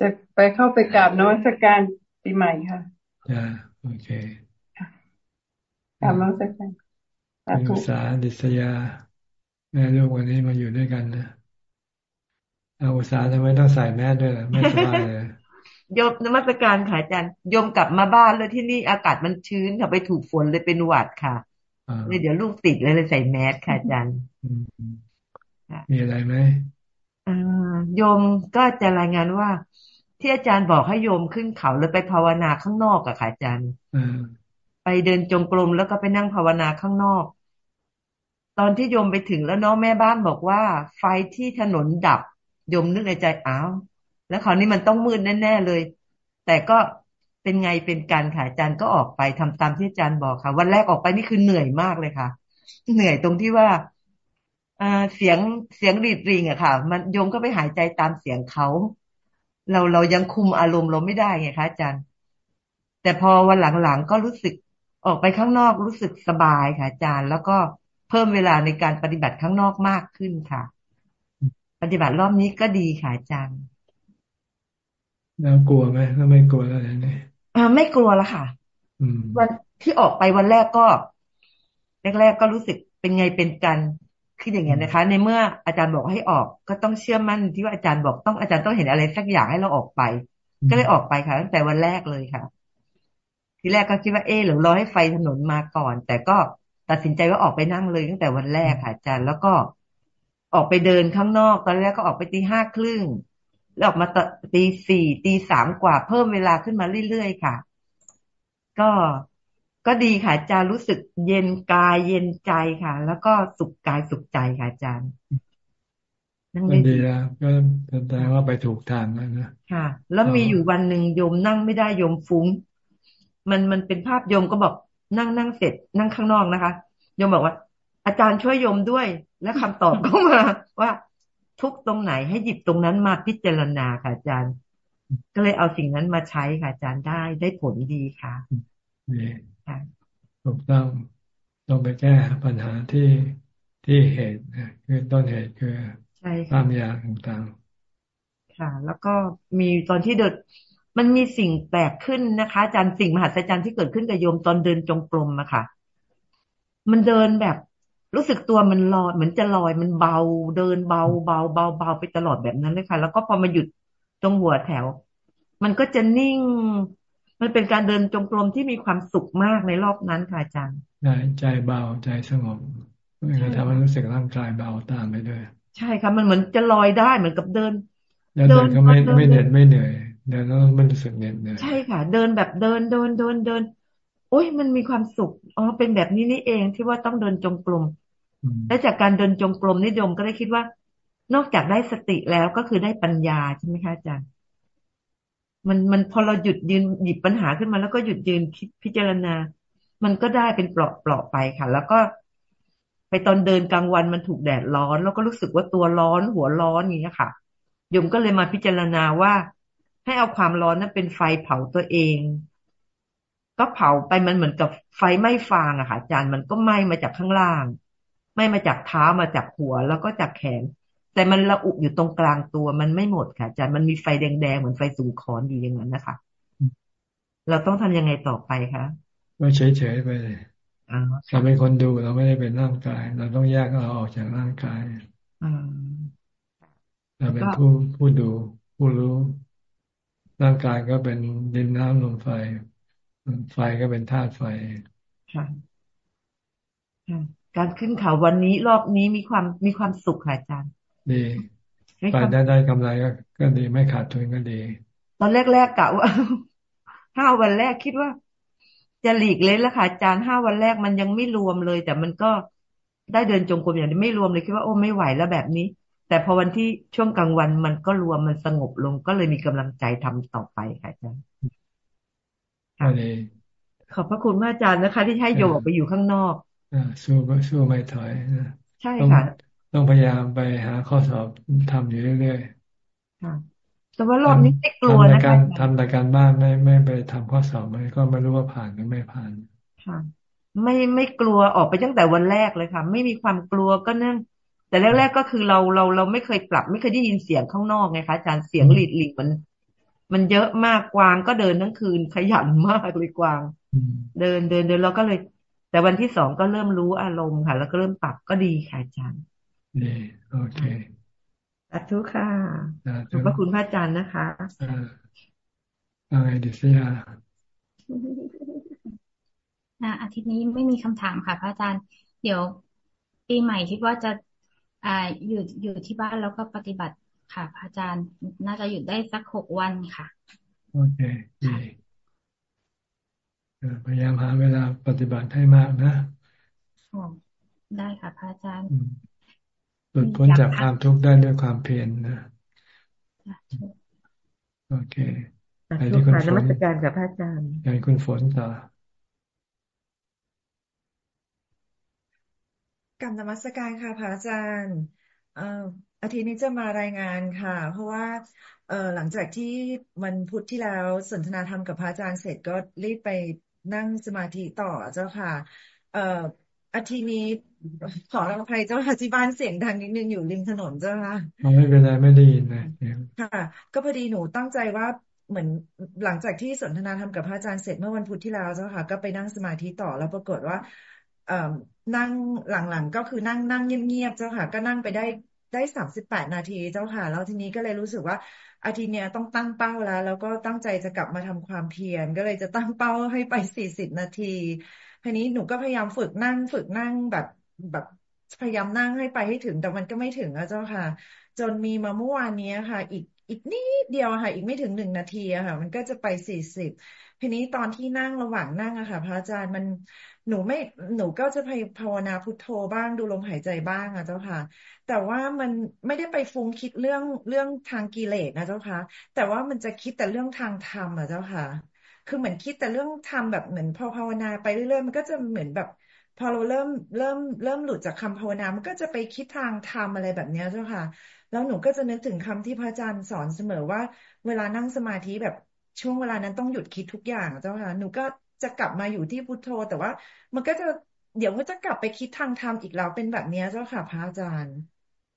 จะไปเข้าไปกราบนวัตการ ปีใหม่ค่ะจ้าโอเคกราบนวัตการอุษาดิษยา แม่ลูกวันนี้มาอยู่ด้วยกันนะอาอุษาทำไมต้องใส่แมสด้วยล่ะไม่สบายเลยโยมนมัสการค่ะอาจารย์โยมกลับมาบ้านแล้วที่นี่อากาศมันชื้นค่ะไปถูกฝนเลยเป็นหวัดค่ะเลยเดี๋ยวลูกติดเลยเลยใส่แมสค่ะอาจารย์มีอะไรไหมโยมก็จะรายงานว่า ที่อาจารย์บอกให้โยมขึ้นเขาแล้วไปภาวนาข้างนอกอะค่ะอาจารย์ไปเดินจงกรมแล้วก็ไปนั่งภาวนาข้างนอก ตอนที่โยมไปถึงแล้วน้องแม่บ้านบอกว่า ไฟที่ถนนดับโยมนึกในใจอ้าวแล้วคราวนี้มันต้องมืดแน่ ๆเลย แต่ก็เป็นไงเป็นการค่ะอาจารย์ก็ออกไปทำตามที่อาจารย์บอกค่ะ วันแรกออกไปนี่คือเหนื่อยมากเลยค่ะ เหนื่อยตรงที่ว่าอ่าเสียงเสียงรีดริงอะค่ะ มันโยมก็ไปหายใจตามเสียงเขา เราเรายังคุมอารมณ์เราไม่ได้ไงคะอาจารย์ แต่พอวันหลังๆก็รู้สึกออกไปข้างนอกรู้สึกสบายค่ะอาจารย์ แล้วก็เพิ่มเวลาในการปฏิบัติข้างนอกมากขึ้นค่ะ ปฏิบัติรอบนี้ก็ดีค่ะอาจารย์แล้วกลัวไหมแล้วไม่กลัวแล้วเนี่ยอ่าไม่กลัวแล้วค่ะวันที่ออกไปวันแรกก็แรกๆก็รู้สึกเป็นไงเป็นกัน คืออย่างเงี้ยนะคะ ในเมื่ออาจารย์บอกให้ออก ก็ต้องเชื่อมั่นที่ว่าอาจารย์บอกต้องอาจารย์ต้องเห็นอะไรสักอย่างให้เราออกไป ก็เลยออกไปค่ะตั้งแต่วันแรกเลยค่ะ ทีแรกก็คิดว่าเออหรือรอให้ไฟถนนมาก่อน แต่ก็ตัดสินใจว่าออกไปนั่งเลยตั้งแต่วันแรกค่ะอาจารย์แล้วก็ออกไปเดินข้างนอกตอนแรกก็ออกไปตีห้าครึ่งแล้วออกมาตีสี่ตีสามกว่าเพิ่มเวลาขึ้นมาเรื่อยๆค่ะ ก็ ก็ดีค่ะอาจารย์รู้สึกเย็นกายเย็นใจค่ะ แล้วก็สุขกายสุขใจค่ะอาจารย์นั่งดีแล้วก็แสดงว่าไปถูกทางแล้วนะค่ะ แล้วมีอยู่วันหนึ่งโยมนั่งไม่ได้โยมฟุ้ง มันมันเป็นภาพโยมก็บอกนั่งนั่งเสร็จ นั่งข้างนอกนะคะโยมบอกว่า อาจารย์ช่วยโยมด้วย และคำตอบก็มาว่าทุกตรงไหนให้หยิบตรงนั้นมาพิจารณาค่ะอาจารย์ ก็เลยเอาสิ่งนั้นมาใช้ค่ะอาจารย์ได้ได้ผลดีค่ะนี่ ถูกต้องต้องไปแก้ปัญหาที่ที่เหตุคือต้นเหตุคือความอยากต่างๆค่ะ แล้วก็มีตอนที่เดินมันมีสิ่งแปลกขึ้นนะคะอาจารย์สิ่งมหัศจรรย์ที่เกิดขึ้นกับโยมตอนเดินจงกรมอะค่ะ มันเดินแบบรู้สึกตัวมันลอยเหมือนจะลอยมันเบาเดินเบาเบาเบาเบาไปตลอดแบบนั้นเลยค่ะ แล้วก็พอมาหยุดตรงหัวแถว มันก็จะนิ่ง มันเป็นการเดินจงกรมที่มีความสุขมากในรอบนั้นค่ะอาจารย์ใจเบาใจสงบมันก็ทำให้รู้สึกร่างกายเบาตามไปด้วย ใช่ค่ะมันเหมือนจะลอยได้เหมือนกับเดินเดินก็ไม่ไม่เหน็ดไม่เหนื่อยเดินแล้วมันรู้สึกเหน็ดเหนื่อยใช่ค่ะ เดินแบบเดินเดินเดินเดินโอ้ยมันมีความสุขอ๋อเป็นแบบนี้นี่เองที่ว่าต้องเดินจงกรมและจากการเดินจงกรมนิยมก็ได้คิดว่า นอกจากได้สติแล้วก็คือได้ปัญญาใช่ไหมคะอาจารย์ มันมันพอเราหยุดยืนหยิบปัญหาขึ้นมา แล้วก็หยุดยืนคิดพิจารณา มันก็ได้เป็นเปลาะเปลาะไปค่ะ แล้วก็ไปตอนเดินกลางวันมันถูกแดดร้อน แล้วก็รู้สึกว่าตัวร้อนหัวร้อนอย่างนี้ค่ะยมก็เลยมาพิจารณาว่า ให้เอาความร้อนนั้นเป็นไฟเผาตัวเอง ก็เผาไปมันเหมือนกับไฟไหม้ฟางอะค่ะอาจารย์มันก็ไหม้มาจากข้างล่างไหม่มาจากเท้ามาจากหัว แล้วก็จากแขน แต่มันระอุอยู่ตรงกลางตัวมันไม่หมดค่ะอาจารย์มันมีไฟแดงๆเหมือนไฟสูงคอนอยู่อย่างนั้นนะคะเราต้องทำยังไงต่อไปคะไม่เฉยๆไปเลยเราเป็นคนดูเราไม่ได้เป็นร่างกาย เราต้องแยกเราออกจากร่างกายเราเป็นผู้ผู้ดู ผู้รู้ ร่างกายก็เป็นดินน้ำลมไฟ ไฟก็เป็นธาตุไฟค่ะการขึ้นเขาวันนี้รอบนี้มีความมีความสุขค่ะอาจารย์ ดีไปได้ได้กำไรก็ก็ดีไม่ขาดทุนก็ดี ตอนแรกๆกะว่าห้าวันแรกคิดว่า จะหลีกเล่นแล้วค่ะอาจารย์ห้าวันแรกมันยังไม่รวมเลย แต่มันก็ได้เดินจงกรมอย่างนี้ไม่รวมเลยคิดว่าโอ้ไม่ไหวแล้วแบบนี้ แต่พอวันที่ช่วงกลางวันมันก็รวมมันสงบลงก็เลยมีกำลังใจทำต่อไปค่ะอาจารย์ขอบพระคุณพระอาจารย์นะคะ ที่ให้โยออกไปอยู่ข้างนอกสู้สู้ไม่ถอยใช่ค่ะ ตต้องพยายามไปหาข้อสอบทำอยู่เรื่อยๆค่ะแต่ว่ารอบนี้ไม่กลัวนะคะทำแต่การบ้านไม่ไม่ไปทำข้อสอบมันก็ไม่รู้ว่าผ่านหรือไม่ผ่านค่ะไม่ไม่กลัวออกไปตั้งแต่วันแรกเลยค่ะ ไม่มีความกลัวก็เนื่องแต่แรกๆก็คือเราเราเราไม่เคยปรับ ไม่เคยได้ยินเสียงข้างนอกไงคะอาจารย์เสียงหลีดหลีดมัน มันเยอะมากกวางก็เดินทั้งคืนขยันมากเลยกวาง เดินเดินเดินเราก็เลย แต่วันที่สองก็เริ่มรู้อารมณ์ค่ะ แล้วก็เริ่มปรับก็ดีค่ะอาจารย์ ดีโอเคสาธุค่ะขอบพระคุณพระอาจารย์นะคะอะไรดิสยาอาทิตย์นี้ไม่มีคำถามค่ะพระอาจารย์ เดี๋ยวปีใหม่คิดว่าจะอ่าอยู่อยู่ที่บ้านแล้วก็ปฏิบัติค่ะพระอาจารย์ น่าจะหยุดได้สักหกวันค่ะ โอเคดีพยายามหาเวลาปฏิบัติให้มากนะได้ค่ะพระอาจารย์ หลุดพ้นจากความทุกข์ได้ด้วยความเพียรนะโอเคไปที่คุณฝนนมัสการกับพระอาจารย์ไปคุณฝนต่อกับนมัสการค่ะพระอาจารย์เอ่ออาทิตย์นี้จะมารายงานค่ะ เพราะว่าเอ่อหลังจากที่วันพุธที่แล้วสนทนาธรรมกับพระอาจารย์เสร็จก็รีบไปนั่งสมาธิต่อเจ้าค่ะเอ่ออาทิตย์นี้ขออภัยเจ้าค่ะที่บ้านเสียงดังนิดนึงอยู่ริมถนนเจ้าค่ะไม่เป็นไรไม่ได้ยินนะค่ะ ก็พอดีหนูตั้งใจว่าเหมือนหลังจากที่สนทนาธรรมกับพระอาจารย์เสร็จเมื่อวันพุธที่แล้วเจ้าค่ะ ก็ไปนั่งสมาธิต่อแล้วปรากฏว่า เอ่อนั่งหลังๆก็คือนั่งนั่งเงียบๆเจ้าค่ะ ก็นั่งไปได้ได้สามสิบแปดนาทีเจ้าค่ะ แล้วทีนี้ก็เลยรู้สึกว่า อาทิตย์เนี้ยต้องตั้งเป้าแล้ว แล้วก็ตั้งใจจะกลับมาทำความเพียรก็เลยจะตั้งเป้าให้ไปสี่สิบนาที ทีนี้หนูก็พยายามฝึกนั่ง ฝึกนั่งแบบแบบพยายามนั่งให้ไปให้ถึง แต่มันก็ไม่ถึงอะเจ้าค่ะ จนมีมาเมื่อวานนี้ค่ะ อีกอีกนิดเดียวค่ะ อีกไม่ถึงหนึ่งนาทีอะค่ะ มันก็จะไปสี่สิบทีนี้ตอนที่นั่งระหว่างนั่งอะค่ะ พระอาจารย์มันหนูไม่หนูก็จะพยภาวนาพุทโธบ้างดูลมหายใจบ้างอะเจ้าค่ะ แต่ว่ามันไม่ได้ไปฟุ้งคิดเรื่องเรื่องทางกิเลสนะเจ้าค่ะ แต่ว่ามันจะคิดแต่เรื่องทางธรรมอะเจ้าค่ะ คือเหมือนคิดแต่เรื่องธรรมแบบเหมือนพอภาวนาไปเรื่อยๆมันก็จะเหมือนแบบ พอเราเริ่มเริ่มเริ่มหลุดจากคำภาวนา มันก็จะไปคิดทางธรรมอะไรแบบนี้เจ้าค่ะ แล้วหนูก็จะนึกถึงคำที่พระอาจารย์สอนเสมอว่า เวลานั่งสมาธิแบบช่วงเวลานั้นต้องหยุดคิดทุกอย่างเจ้าค่ะ หนูก็จะกลับมาอยู่ที่พุทโธ แต่ว่า มันก็จะเดี๋ยวก็จะกลับไปคิดทางธรรมอีกแล้วเป็นแบบนี้เจ้าค่ะพระอาจารย์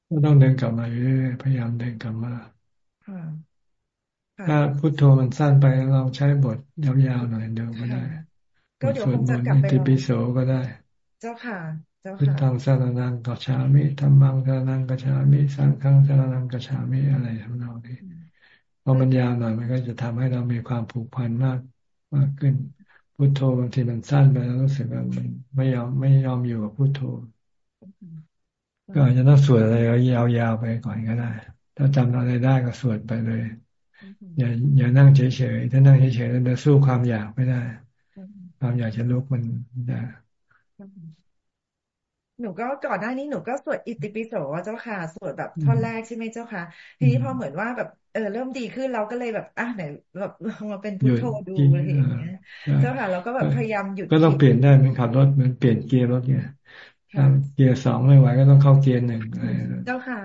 ก็ต้องเดินกลับมาเรื่อยพยายามเดินกลับมา ถ้าพุทโธมันสั้นไปเราใช้บทยาวๆหน่อยเดิมก็ได้ก็เดี๋ยวคงจะกลับไปติปิโสก็ได้ เจ้าค่ะ เจ้าค่ะพุทธังสารนังกัจฉามิธรรมังสารนังกัจฉามิสังฆังสารนังกัจฉามิอะไรทำนองนี้พอมันยาวหน่อยมันก็จะทำให้เรามีความผูกพันมากมากขึ้น พุทโธบางทีมันสั้นไปแล้วรู้สึกว่ามันไม่ยอมไม่ยอมอยู่กับพุทโธ ก็อาจจะต้องสวดอะไรยาวๆไปก่อนก็ได้ ถ้าจำอะไรได้ก็สวดไปเลย อย่าอย่านั่งเฉยๆถ้านั่งเฉยๆแล้วจะสู้ความอยากไม่ได้ ความอยากจะลุกมันได้หนูก็ก่อนหน้านี้หนูก็สวดอิติปิโสเจ้าค่ะสวดแบบท่อนแรกใช่ไหมเจ้าค่ะ ทีนี้พอเหมือนว่าแบบเออเริ่มดีขึ้นเราก็เลยแบบอะไหนแบบลองมาเป็นพุทโธดูอะไรอย่างเงี้ยเจ้าค่ะเราก็แบบพยายามหยุดก็ต้องเปลี่ยนได้มันขับรถมันเปลี่ยนเกียร์รถเนี่ยเกียร์สองไม่ไหวก็ต้องเข้าเกียร์หนึ่งเจ้าค่ะ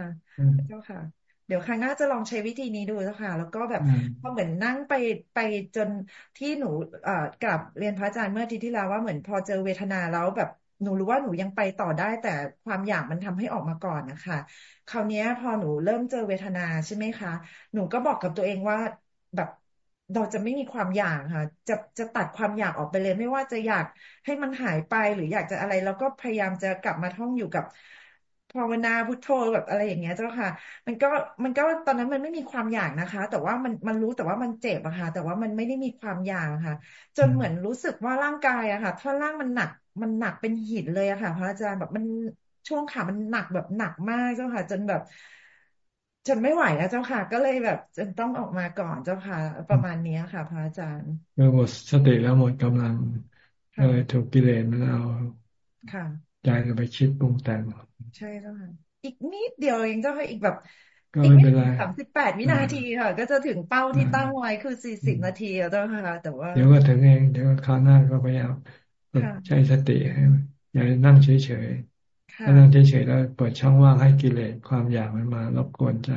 เจ้าค่ะเดี๋ยวครั้งหน้าจะลองใช้วิธีนี้ดูเจ้าค่ะ แล้วก็แบบพอเหมือนนั่งไปไปจนที่หนูเอ่อกลับเรียนพระอาจารย์เมื่อทีที่แล้วว่าเหมือนพอเจอเวทนาแล้วแบบหนูรู้ว่าหนูยังไปต่อได้ แต่ความอยากมันทำให้ออกมาก่อนนะคะ คราวนี้พอหนูเริ่มเจอเวทนาใช่ไหมคะ หนูก็บอกกับตัวเองว่าแบบเราจะไม่มีความอยากค่ะ จะจะตัดความอยากออกไปเลย ไม่ว่าจะอยากให้มันหายไปหรืออยากจะอะไรแล้วก็พยายามจะกลับมาท่องอยู่กับ ภาวนาพุทโธแบบอะไรอย่างเงี้ยเจ้าค่ะ มันก็มันก็ตอนนั้นมันไม่มีความอยากนะคะ แต่ว่ามันมันรู้แต่ว่ามันเจ็บอะค่ะ แต่ว่ามันไม่ได้มีความอยากค่ะ จนเหมือนรู้สึกว่าร่างกายอะค่ะท่อนล่างมันหนักมันหนักเป็นหินเลยอะค่ะ พระอาจารย์แบบมันช่วงขามันหนักแบบหนักมากเจ้าค่ะ จนแบบจนไม่ไหวแล้วเจ้าค่ะ ก็เลยแบบจนต้องออกมาก่อนเจ้าค่ะ ประมาณนี้ค่ะ พระอาจารย์เมื่อหมดสติแล้วหมดกำลังเลยถูกกิเลสมันเอาค่ะ ใจเราไปคิดปรุงแต่งใช่เจ้าค่ะอีกนิดเดียวเองเจ้าค่ะอีกแบบก็ไม่เป็นไรสามสิบแปดวินาทีค่ะ ก็จะถึงเป้าที่ตั้งไว้คือสี่สิบนาทีแล้วเจ้าค่ะแต่ว่าเดี๋ยวก็ถึงเองเดี๋ยวคราวหน้าก็พยายามใช้สติให้อย่านั่งเฉยถ้านั่งเฉยๆแล้วเปิดช่องว่างให้กิเลสความอยากมันมารบกวนใจ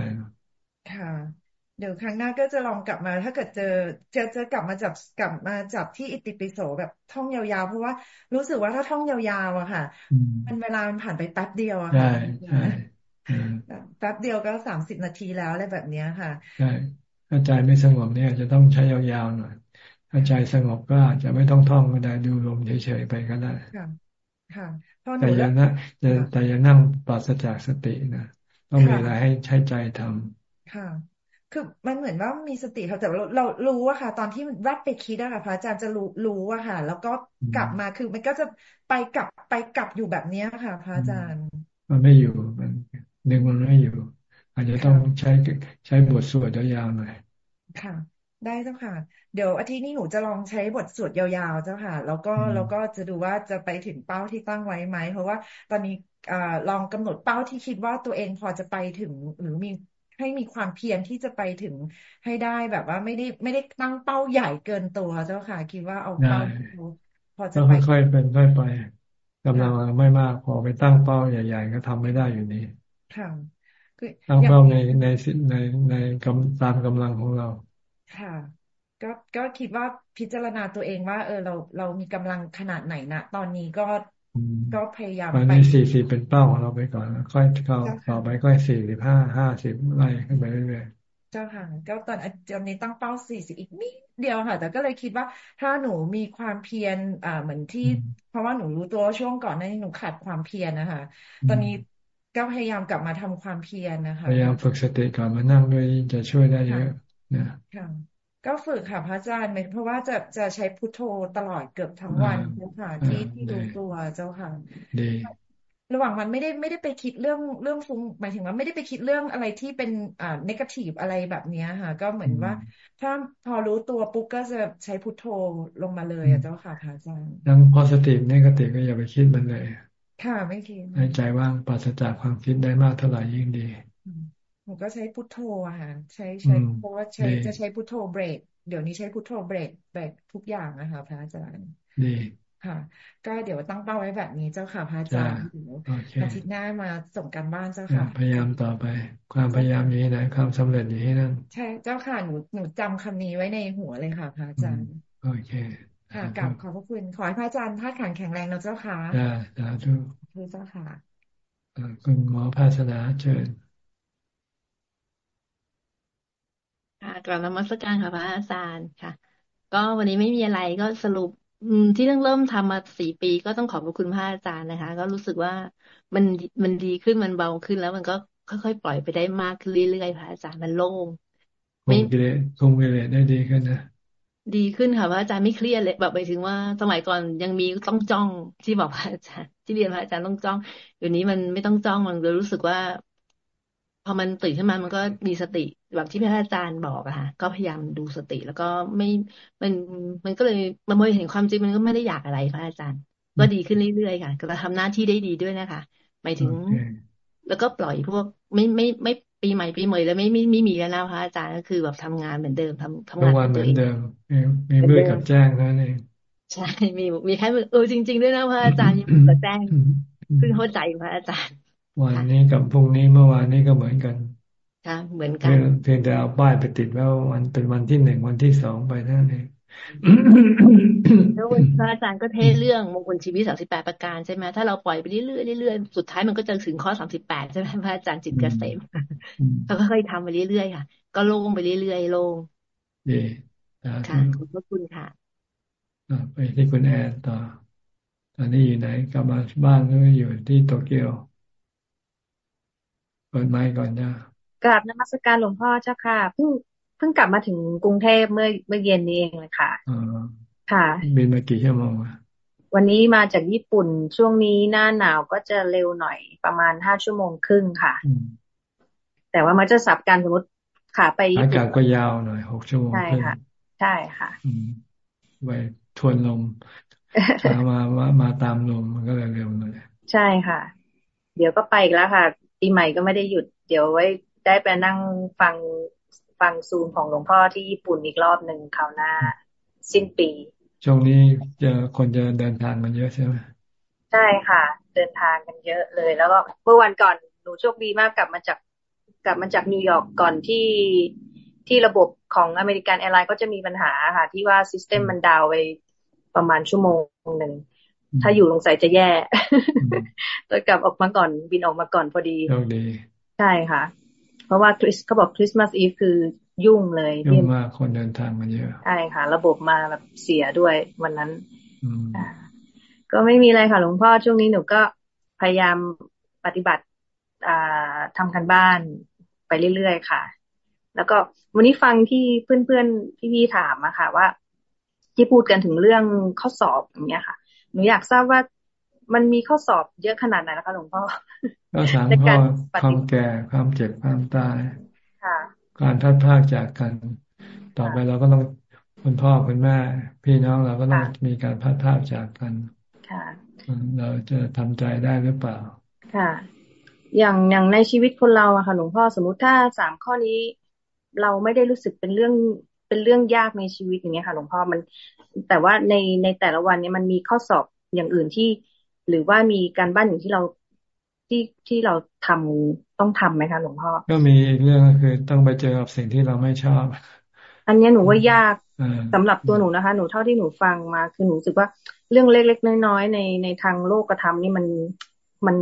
ค่ะ เดี๋ยวครั้งหน้าก็จะลองกลับมา ถ้าเกิดเจอจะจะกลับมาจับกลับมาจับที่อิติปิโสแบบท่องยาวๆ เพราะว่ารู้สึกว่าถ้าท่องยาวๆอะค่ะ มันเวลามันผ่านไปแป๊บเดียวอะค่ะใช่แป๊บเดียวก็สามสิบนาทีแล้วอะไรแบบนี้ค่ะใช่ถ้าใจไม่สงบเนี่ยจะต้องใช้ยาวๆหน่อยถ้าใจสงบก็อาจจะไม่ต้องท่องก็ได้ดูลมเฉยๆไปก็ได้ค่ะค่ะแต่ยังนะแต่ยังนั่งปราศจากสตินะต้องมีอะไรให้ใช้ใจทำค่ะ คือมันเหมือนว่ามีสติเขาแต่เราเรารู้ว่าค่ะ ตอนที่มันแวบไปคิดอะค่ะพระอาจารย์จะรู้รู้อะค่ะ แล้วก็กลับมาคือมันก็จะไปกลับไปกลับอยู่แบบนี้ค่ะ พระอาจารย์ มันไม่อยู่มันดึงมันไม่อยู่ อาจจะต้องใช้ใช้บทสวดยาวๆหน่อยค่ะ ได้เจ้าค่ะ เดี๋ยวอาทิตย์นี้หนูจะลองใช้บทสวดยาวๆเจ้าค่ะ แล้วก็แล้วก็จะดูว่าจะไปถึงเป้าที่ตั้งไว้ไหมเพราะว่าตอนนี้อลองกำหนดเป้าที่คิดว่าตัวเองพอจะไปถึงหรือมี ให้มีความเพียรที่จะไปถึงให้ได้แบบว่าไม่ได้ไม่ได้ตั้งเป้าใหญ่เกินตัวเจ้าค่ะ คิดว่าเอาเป้าพอจะไปค่อยๆเป็นค่อยไปกำลังไม่มากพอไปตั้งเป้าใหญ่ ๆ ก็ทำไม่ได้อยู่ดีค่ะตั้งเป้าในในในในกำตามกำลังของเรา ค่ะ ก็ก็คิดว่าพิจารณาตัวเองว่า เออเราเรามีกำลังขนาดไหนนะตอนนี้ก็ ก็พยายามไปสี่สิบเป็นเป้าของเราไปก่อนค่อยเข้าต่อไปก็สี่สิบห้าห้าสิบไล่ขึ้นไปเรื่อยๆเจ้าค่ะก็ตอนตอนนี้ตั้งเป้าสี่สิบอีกนิดเดียวค่ะ แต่ก็เลยคิดว่าถ้าหนูมีความเพียรอ่าเหมือนที่ เพราะว่าหนูรู้ตัวช่วงก่อนนั้นหนูขาดความเพียรนะคะ ตอนนี้ก็พยายามกลับมาทำความเพียรนะคะพยายามฝึกสติก่อนมานั่งด้วยจะช่วยได้เยอะนะค่ะ ก็ฝึกค่ะพระอาจารย์เพราะว่าจะจะใช้พุทโธตลอดเกือบทั้งวันเจ้าค่ะที่ที่ดูตัวเจ้าค่ะดีระหว่างมันไม่ได้ไม่ได้ไปคิดเรื่องเรื่องฟุ้งหมายถึงว่าไม่ได้ไปคิดเรื่องอะไรที่เป็นอ่าเนกาทีฟอะไรแบบนี้ค่ะ ก็เหมือนว่า ถ้าพอรู้ตัวปุ๊บก็จะใช้พุทโธลงมาเลยอะเจ้าค่ะพระอาจารย์ยังพอสติเนกาทีฟก็อย่าไปคิดมันเลย ค่ะไม่คิดให้ใจว่างปราศจากความคิดได้มากเท่าไหร่ยิ่งดี หนูก็ใช้พุทโธอะค่ะใช้ใช้เพราะว่าใช้จะใช้พุทโธเบรกเดี๋ยวนี้ใช้พุทโธเบรกเบรกทุกอย่างนะคะพระอาจารย์ดีค่ะ ก็เดี๋ยวตั้งเป้าไว้แบบนี้เจ้าค่ะพระอาจารย์อาทิตย์หน้ามาส่งการบ้านเจ้าค่ะ พยายามต่อไป ความพยายามนี้นะความสำเร็จอยู่ที่นั่นใช่เจ้าค่ะหนูหนูจำคำนี้ไว้ในหัวเลยค่ะพระอาจารย์โอเคค่ะกลับขอบพระคุณขอให้พระอาจารย์ธาตุขันแข็งแรงนะเจ้าค่ะจ้าสาธุคือเจ้าค่ะคุณหมอภาสนาเชิญ ค่ะกลับนมัสการค่ะพระอาจารย์ค่ะ ก็วันนี้ไม่มีอะไรก็สรุปที่ต้องเริ่มทำมาสี่ปีก็ต้องขอบคุณพระอาจารย์นะคะ ก็รู้สึกว่ามันมันดีขึ้นมันเบาขึ้นแล้วมันก็ค่อยๆปล่อยไปได้มากขึ้นเรื่อยๆพระอาจารย์มันโล่งไม่กิเลสคงกิเลสได้ดีขึ้นนะดีขึ้นค่ะพระอาจารย์ไม่เครียดเลยแบบไปถึงว่าสมัยก่อนยังมีต้องจ้องที่บอกพระอาจารย์ที่เรียนพระอาจารย์ต้องจ้องเดี๋ยวนี้มันไม่ต้องจ้องมันเลยรู้สึกว่า พอมันตื่นขึ้นมามันก็มีสติแบบที่พระอาจารย์บอกอะค่ะ ก็พยายามดูสติแล้วก็ไม่มันมันก็เลยมันมองเห็นความจริงมันก็ไม่ได้อยากอะไรพระอาจารย์ ก็ดีขึ้นเรื่อยๆค่ะก็ทำหน้าที่ได้ดีด้วยนะคะหมายถึง แล้วก็ปล่อยพวกไม่ไม่ไม่ปีใหม่ปีใหม่แล้วไม่ไม่ไม่มีแล้วนะพระอาจารย์ก็คือแบบทำงานเหมือนเดิมทำทำงานเหมือนเดิมมีมือกับแจ้งนั่นเองใช่มีมีแค่มือเออจริง ๆ ด้วยนะพระอาจารย์ยังมือกับแจ้งซึ่งเข้าใจพระอาจารย์ วันนี้กับพรุ่งนี้เมื่อวานนี้ก็เหมือนกันค่ะเหมือนกันเพียงแต่เอาป้ายไปติดว่าวันเป็นวันที่หนึ่งวันที่สองไปนั่นเองแล้วพระอาจารย์ก็เทศเรื่องมงคลชีวิตสามสิบแปดประการใช่ไหมถ้าเราปล่อยไปเรื่อยๆเรื่อยๆสุดท้ายมันก็จะถึงข้อสามสิบแปดใช่ไหมพระอาจารย์จิตเกษมเราก็ค่อยทำไปเรื่อยๆค่ะ ก็โล่งไปเรื่อยๆโล่งดีค่ะขอบคุณค่ะไปที่คุณแอนต่อ ตอนนี้อยู่ไหนกลับมาบ้านหรืออยู่ที่โตเกียวเปิดไมค์ก่อนนะกราบนมัสการหลวงพ่อเจ้าค่ะเพิ่งเพิ่งกลับมาถึงกรุงเทพเมื่อเมื่อเย็นนี้เองเลยค่ะค่ะบินมากี่ชั่วโมงวันนี้มาจากญี่ปุ่นช่วงนี้หน้าหนาวก็จะเร็วหน่อยประมาณห้าชั่วโมงครึ่งค่ะ แต่ว่ามันจะสับกันสมมติขาไปอากาศก็ยาวหน่อยหกชั่วโมงใช่ค่ะ ใช่ค่ะไปทวนลมมามามาตามลมมันก็เลยเร็วหน่อยใช่ค่ะ เดี๋ยวก็ไปอีกแล้วค่ะ ปีใหม่ก็ไม่ได้หยุด เดี๋ยวไว้ได้ไปนั่งฟังฟังซูมของหลวงพ่อที่ญี่ปุ่นอีกรอบหนึ่งคราวหน้า สิ้นปี ช่วงนี้จะคนจะเดินทางมันเยอะใช่ไหมใช่ใช่ค่ะ เดินทางกันเยอะเลย แล้วก็เมื่อวันก่อนหนูโชคดีมากกลับมาจากกลับมาจากนิวยอร์กก่อนที่ที่ระบบของ American Airlines ก็จะมีปัญหาค่ะ ที่ว่า system มัน down ไปประมาณชั่วโมงหนึ่ง ถ้าอยู่ลงใส่จะแย่ตัวกลับออกมาก่อนบินออกมาก่อนพอดีใช่ค่ะ เพราะว่าคริสเขาบอก Christmas Eve คือยุ่งเลยยุ่งมากคนเดินทางมันเยอะใช่ค่ะ ระบบมาแบบเสียด้วยวันนั้นก็ไม่มีอะไรค่ะ หลวงพ่อช่วงนี้หนูก็พยายามปฏิบัติทำกันบ้านไปเรื่อยๆค่ะ แล้วก็วันนี้ฟังที่เพื่อนๆพี่ๆถามอะค่ะ ว่าที่พูดกันถึงเรื่องข้อสอบอย่างเงี้ยค่ะ หนูอยากทราบว่ามันมีข้อสอบเยอะขนาดไหนนะคะหลวงพ่อก็สามข้อความแก่ความเจ็บความตายการทัดพากจากกัน ต่อไปเราก็ต้องคุณพ่อคุณแม่ พี่น้องเราก็ต้องมีการพัดพากจากกันเราจะทำใจได้หรือเปล่า ค่ะ อย่างอย่างในชีวิตคนเราอะค่ะ หลวงพ่อสมมุติถ้าสามข้อนี้ เราไม่ได้รู้สึกเป็นเรื่องเป็นเรื่องยากในชีวิตอย่างเงี้ยค่ะ หลวงพ่อมัน แต่ว่าในในแต่ละวันเนี้ยมันมีข้อสอบอย่างอื่นที่ หรือว่ามีการบ้านอย่างที่เราที่ที่เราทำต้องทํำไหมคะหลวงพ่อ ก็มีอีกเรื่องก็คือต้องไปเจอกับสิ่งที่เราไม่ชอบ อันนี้หนูว่ายากสำหรับตัวหนูนะคะ หนูเท่าที่หนูฟังมา คือหนูรู้สึกว่าเรื่องเล็กๆน้อยๆในในทางโลกธรรมนี่มันมัน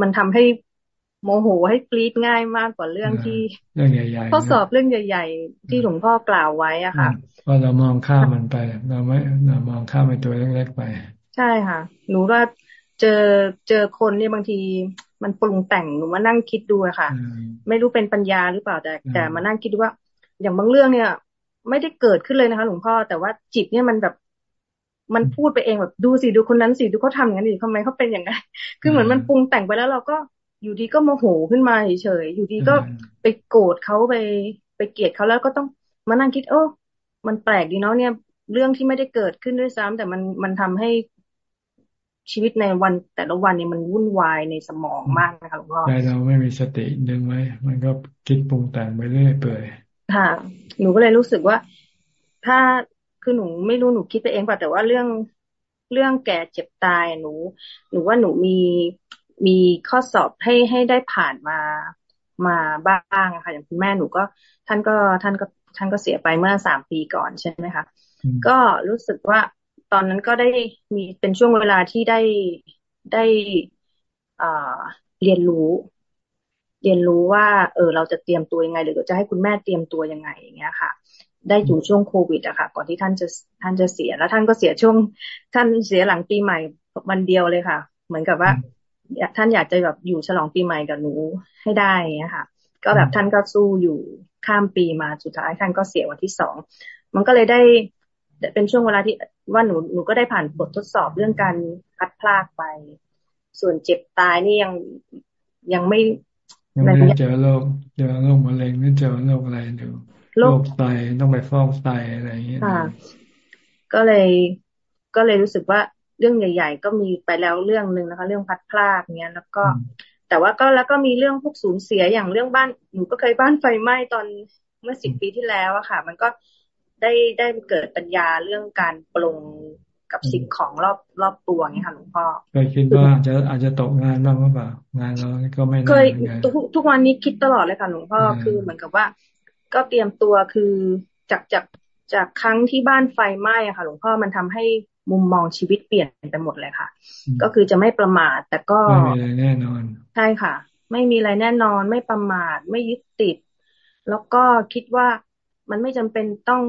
มันทำให้ โมโหให้กรีดง่ายมากกว่าเรื่องที่เรื่องใหญ่ๆข้อสอบเรื่องใหญ่ ๆ ที่หลวงพ่อกล่าวไว้อะค่ะพราะเรามองข้ามมันไป เราไม่เรามองข้ามไปตัวเล็กๆไป ใช่ค่ะ หนูว่าเจอเจอคนเนี่ยบางทีมันปรุงแต่งหนูมานั่งคิดดูค่ะ ไม่รู้เป็นปัญญาหรือเปล่าแต่ แต่มานั่งคิดดูว่า อย่างบางเรื่องเนี่ย ไม่ได้เกิดขึ้นเลยนะคะ หลวงพ่อแต่ว่าจิตเนี่ยมันแบบมันพูดไปเองแบบดูสิดูคนนั้นสิดูเขาทำอย่างนั้นดิทำไมเขาเป็นอย่างนั้นคือเหมือนมันปรุงแต่งไปแล้วเราก็ อยู่ดีก็โมโหขึ้นมาเฉยๆอยู่ดีก็ไปโกรธเขาไป ไปเกลียดเขาแล้วก็ต้องมานั่งคิด โอ้มันแปลกดีเนาะเนี่ย เรื่องที่ไม่ได้เกิดขึ้นด้วยซ้ำแต่มันมันทำให้ชีวิตในวันแต่ละวันเนี่ยมันวุ่นวายในสมองมากนะคะหลวงพ่อใจเราไม่มีสติดึงไว้ มันก็คิดปรุงแต่งไปเรื่อยเปื่อยค่ะหนูก็เลยรู้สึกว่า ถ้าคือหนูไม่รู้หนูคิดไปเองป่ะแต่ว่าเรื่องเรื่องแก่เจ็บตายหนู หนูว่าหนูมี มีข้อสอบให้ให้ได้ผ่านมามาบ้างค่ะอย่างคุณแม่หนูก็ ท่านก็ท่านก็ท่านก็เสียไปเมื่อสามปีก่อนใช่ไหมคะก็รู้สึกว่าตอนนั้นก็ได้มีเป็นช่วงเวลาที่ได้ได้อ่าเรียนรู้ เรียนรู้ว่า เออ เราจะเตรียมตัวยังไง หรือจะให้คุณแม่เตรียมตัวยังไงอย่างเงี้ยค่ะ ได้อยู่ช่วงโควิดอะค่ะ ก่อนที่ท่านจะท่านจะเสียแล้วท่านก็เสียช่วง ท่านเสียหลังปีใหม่วันเดียวเลยค่ะ เหมือนกับว่า ท่านอยากจะแบบอยู่ฉลองปีใหม่กับหนูให้ได้นะค่ะก็แบบท่านก็สู้อยู่ข้ามปีมาสุดท้ายท่านก็เสียวันที่สองมันก็เลยได้เป็นช่วงเวลาที่ว่าหนูหนูก็ได้ผ่านบททดสอบเรื่องการพัดพลากไป ส่วนเจ็บตายนี่ยังยังไม่ยังไม่เจอโรคเจอโรคมะเร็งไม่เจอโรคอะไรอยู่โรคไตต้องไปฟอกไตอะไรอย่างเงี้ยก็เลยก็เลยรู้สึกว่า เรื่องใหญ่ ๆ ก็มีไปแล้วเรื่องหนึ่งนะคะ เรื่องพัดพลาดเนี้ยแล้วก็ แต่ว่าก็แล้วก็มีเรื่องพวกสูญเสียอย่างเรื่องบ้านหนูก็เคยบ้านไฟไหม้ตอนเมื่อสิบปีที่แล้วอะค่ะ มันก็ได้ได้เกิดปัญญาเรื่องการปรงกับสิ่งของรอบรอบตัวเงี้ยค่ะหลวงพ่อเคยคิดว่าอาจจะอาจจะตกงานบ้างหรือเปล่างานเราก็ไม่เคยทุกทุกวันนี้คิดตลอดเลยค่ะหลวงพ่อคือเหมือนกับว่า ก็เตรียมตัวคือจากจากจากครั้งที่บ้านไฟไหม้อะค่ะ หลวงพ่อมันทำให้ มุมมองชีวิตเปลี่ยนไปหมดเลยค่ะ ก็คือจะไม่ประมาทแต่ก็ไม่มีอะไรแน่นอน ใช่ค่ะ ไม่มีอะไรแน่นอน ไม่ประมาทไม่ยึดติด แล้วก็คิดว่ามันไม่จำเป็นต้อง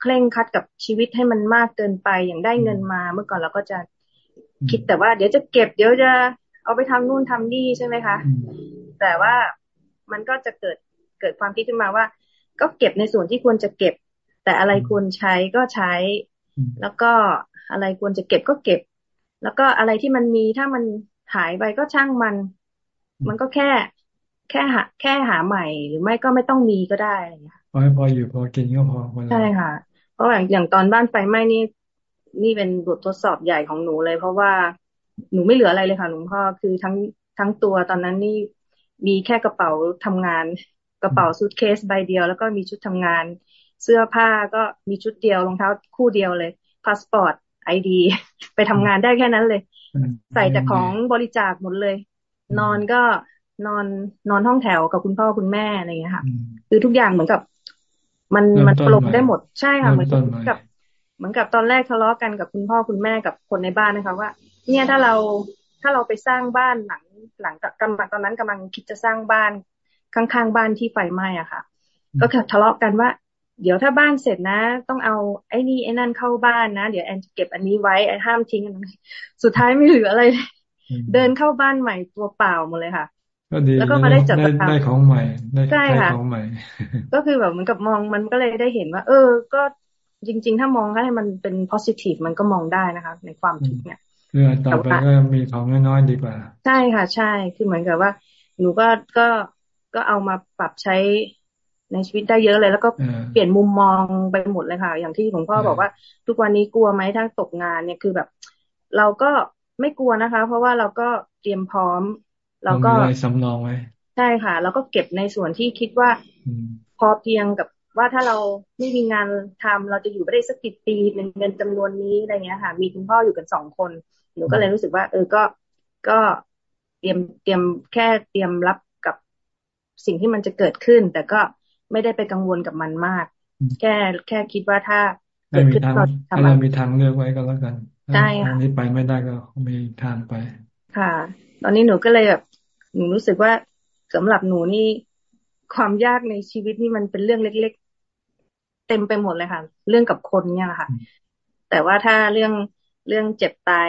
เคร่งคัดกับชีวิตให้มันมากเกินไปอย่างได้เงินมา เมื่อก่อนเราก็จะคิดแต่ว่า เดี๋ยวจะเก็บเดี๋ยวจะเอาไปทำนู่นทำนี่ใช่ไหมคะแต่ว่ามันก็จะเกิดเกิดความคิดขึ้นมาว่า ก็เก็บในส่วนที่ควรจะเก็บ แต่อะไรควรใช้ก็ใช้ แล้วก็อะไรควรจะเก็บก็เก็บ แล้วก็อะไรที่มันมีถ้ามันหายไปก็ช่างมัน มันก็แค่ แค่หาแค่หาใหม่ หรือไม่ก็ไม่ต้องมีก็ได้อะไรอย่างเงี้ยพอพออยู่พอกินก็พอใช่ค่ะ เพราะอย่างอย่างตอนบ้านไฟไหม้นี่ นี่เป็นบททดสอบใหญ่ของหนูเลย เพราะว่าหนูไม่เหลืออะไรเลยค่ะหลวงพ่อคือทั้งทั้งตัวตอนนั้นนี่มีแค่กระเป๋าทำงาน กระเป๋า suitcase ใบเดียว แล้วก็มีชุดทำงาน เสื้อผ้าก็มีชุดเดียวรองเท้าคู่เดียวเลยพาสปอร์ต ID ไปทำงานได้แค่นั้นเลย ใส่แต่ของบริจาคหมดเลย นอนก็นอนนอนห้องแถวกับคุณพ่อคุณแม่อะไรอย่างเงี้ยค่ะ คือทุกอย่างเหมือนกับ มันมันปลงได้หมดใช่ค่ะเหมือนกับ เหมือนกับตอนแรกทะเลาะกันกับคุณพ่อคุณแม่กับคนในบ้านนะคะ ว่า เนี่ยถ้าเราถ้าเราไปสร้างบ้านหลังหลังกำลังตอนนั้นกำลังคิดจะสร้างบ้านข้างๆบ้านที่ไฟไหม้อะค่ะ ก็ทะเลาะกันว่า เดี๋ยวถ้าบ้านเสร็จนะ ต้องเอาไอ้นี่ไอ้นั่นเข้าบ้านนะเดี๋ยวแอนจะเก็บอันนี้ไว้ไอ้ห้ามทิ้งอันนั้นสุดท้ายไม่เหลืออะไรเลยเดินเข้าบ้านใหม่ตัวเปล่าหมดเลยค่ะก็ดีแล้วก็มาได้จัดได้ได้ของใหม่ได้ใช่ค่ะของใหม่ ก็คือแบบเหมือนกับมองมันก็เลยได้เห็นว่า เออ ก็จริง ๆ ถ้ามองให้มันเป็น positive มันก็มองได้นะคะ ในความทุกข์เนี่ยเรือต่อไปก็มีของน้อยๆดีกว่า ใช่ค่ะ ใช่คือเหมือนกับว่า หนูก็ก็ก็เอามาปรับใช้ ในชีวิตได้เยอะเลย แล้วก็เปลี่ยนมุมมองไปหมดเลยค่ะ อย่างที่หลวงพ่อบอกว่า ทุกวันนี้กลัวไหมถ้าตกงานเนี่ยคือแบบ เราก็ไม่กลัวนะคะ เพราะว่าเราก็เตรียมพร้อม เราก็สำรองไว้ใช่ค่ะ แล้วก็เก็บในส่วนที่คิดว่าพอเพียงกับว่าถ้าเราไม่มีงานทำเราจะอยู่ไม่ได้สักกี่ปีหนึ่งเงินจำนวนนี้อะไรเงี้ยค่ะ มีคุณพ่ออยู่กันสองคนหนูก็เลยรู้สึกว่า เออก็ก็เตรียมเตรียมแค่เตรียมรับกับสิ่งที่มันจะเกิดขึ้น แต่ก็ ไม่ได้ไปกังวลกับมันมาก แค่แค่คิดว่าถ้าเกิดขึ้นเราทำเรามีทางเลือกไว้ก็แล้วกันใช่ค่ะนี้ไปไม่ได้ก็มีทางไป ค่ะ ตอนนี้หนูก็เลยแบบหนูรู้สึกว่าสำหรับหนูนี่ความยากในชีวิตนี่มันเป็นเรื่องเล็ก ๆ เต็มไปหมดเลยค่ะ เรื่องกับคนเนี่ยค่ะ แต่ว่าถ้าเรื่องเรื่องเจ็บตาย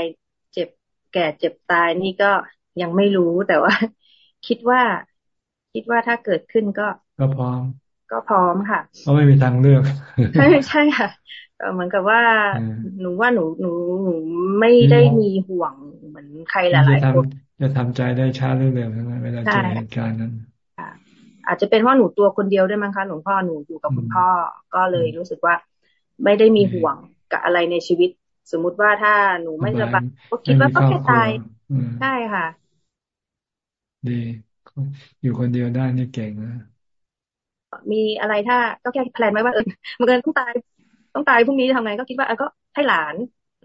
เจ็บแก่เจ็บตายนี่ก็ยังไม่รู้แต่ว่า คิดว่า คิดว่าถ้าเกิดขึ้นก็ ก็พร้อม ก็พร้อมค่ะเพราะไม่มีทางเลือกใช่ใช่ค่ะเหมือนกับว่า หนูว่าหนูหนูหนูไม่ได้มีห่วงเหมือนใครหลายๆคนจะทำใจได้ช้าหรือเร็วใช่ไหมเวลาเจอเหตุการณ์นั้นอาจจะเป็นเพราะหนูตัวคนเดียวด้วยมั้งคะหลวงพ่อหนูอยู่กับคุณพ่อก็เลยรู้สึกว่าไม่ได้มีห่วงกับอะไรในชีวิต สมมุติว่าถ้าหนูไม่สบายก็คิดว่าก็แค่ตายใช่ค่ะ ดี อยู่คนเดียวได้นี่เก่งนะ มีอะไรถ้าก็แค่แพลนไว้ว่าเออมันเกินต้องตายต้องตายพรุ่งนี้ทำไงก็คิดว่าก็ให้หลาน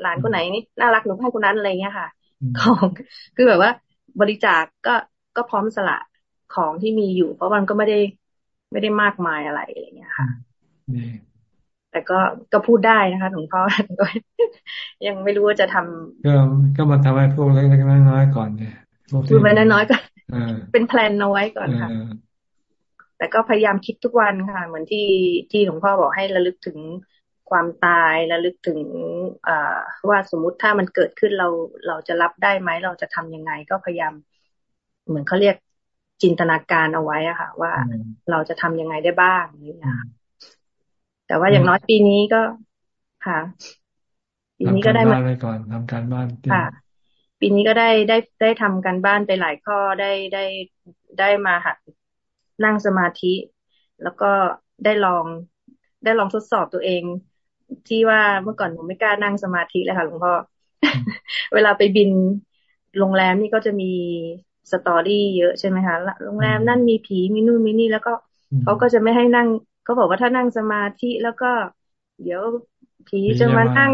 หลานคนไหนนี่น่ารักหนูให้คนนั้นอะไรเงี้ยค่ะ ของคือแบบว่า บริจาคก็ก็พร้อมสละของที่มีอยู่ เพราะมันก็ไม่ได้ไม่ได้มากมายอะไรอะไรเงี้ยค่ะแต่ก็ก็พูดได้นะคะหลวงพ่อก็ยังไม่รู้ว่าจะทำก็ก็มาทำให้พวกเล็กๆน้อยๆก่อนเนี่ยพูดไปน้อยๆก็เป็นแพลนเอาไว้ก่อนค่ะ แต่ก็พยายามคิดทุกวันค่ะ เหมือนที่ที่หลวงพ่อบอกให้ระลึกถึงความตายระลึกถึงว่าสมมุติถ้ามันเกิดขึ้นเราเราจะรับได้ไหมเราจะทํำยังไง ก็พยายาม เหมือนเขาเรียกจินตนาการเอาไว้อะค่ะ ว่าเราจะทำยังไงได้บ้างนี่นะแต่ว่าอย่างน้อยปีนี้ก็ค่ะ ปีนี้ก็ได้มาก่อนทำการบ้านค่ะ ปีนี้ก็ได้ได้ได้ทำการบ้านไปหลายข้อได้ได้ได้มาหัด นั่งสมาธิ แล้วก็ได้ลองได้ลองทดสอบตัวเอง ที่ว่าเมื่อก่อนผมไม่กล้านั่งสมาธิเลยค่ะหลวงพ่อเวลาไปบินโรงแรมนี่ก็จะมีสตอรี่เยอะใช่ไหมคะโรงแรมนั่นมีผีมีนู่นมีนี่ แล้วก็เขาก็จะไม่ให้นั่งเขาบอกว่าถ้านั่งสมาธิแล้วก็ เดี๋ยวผีจะมานั่ง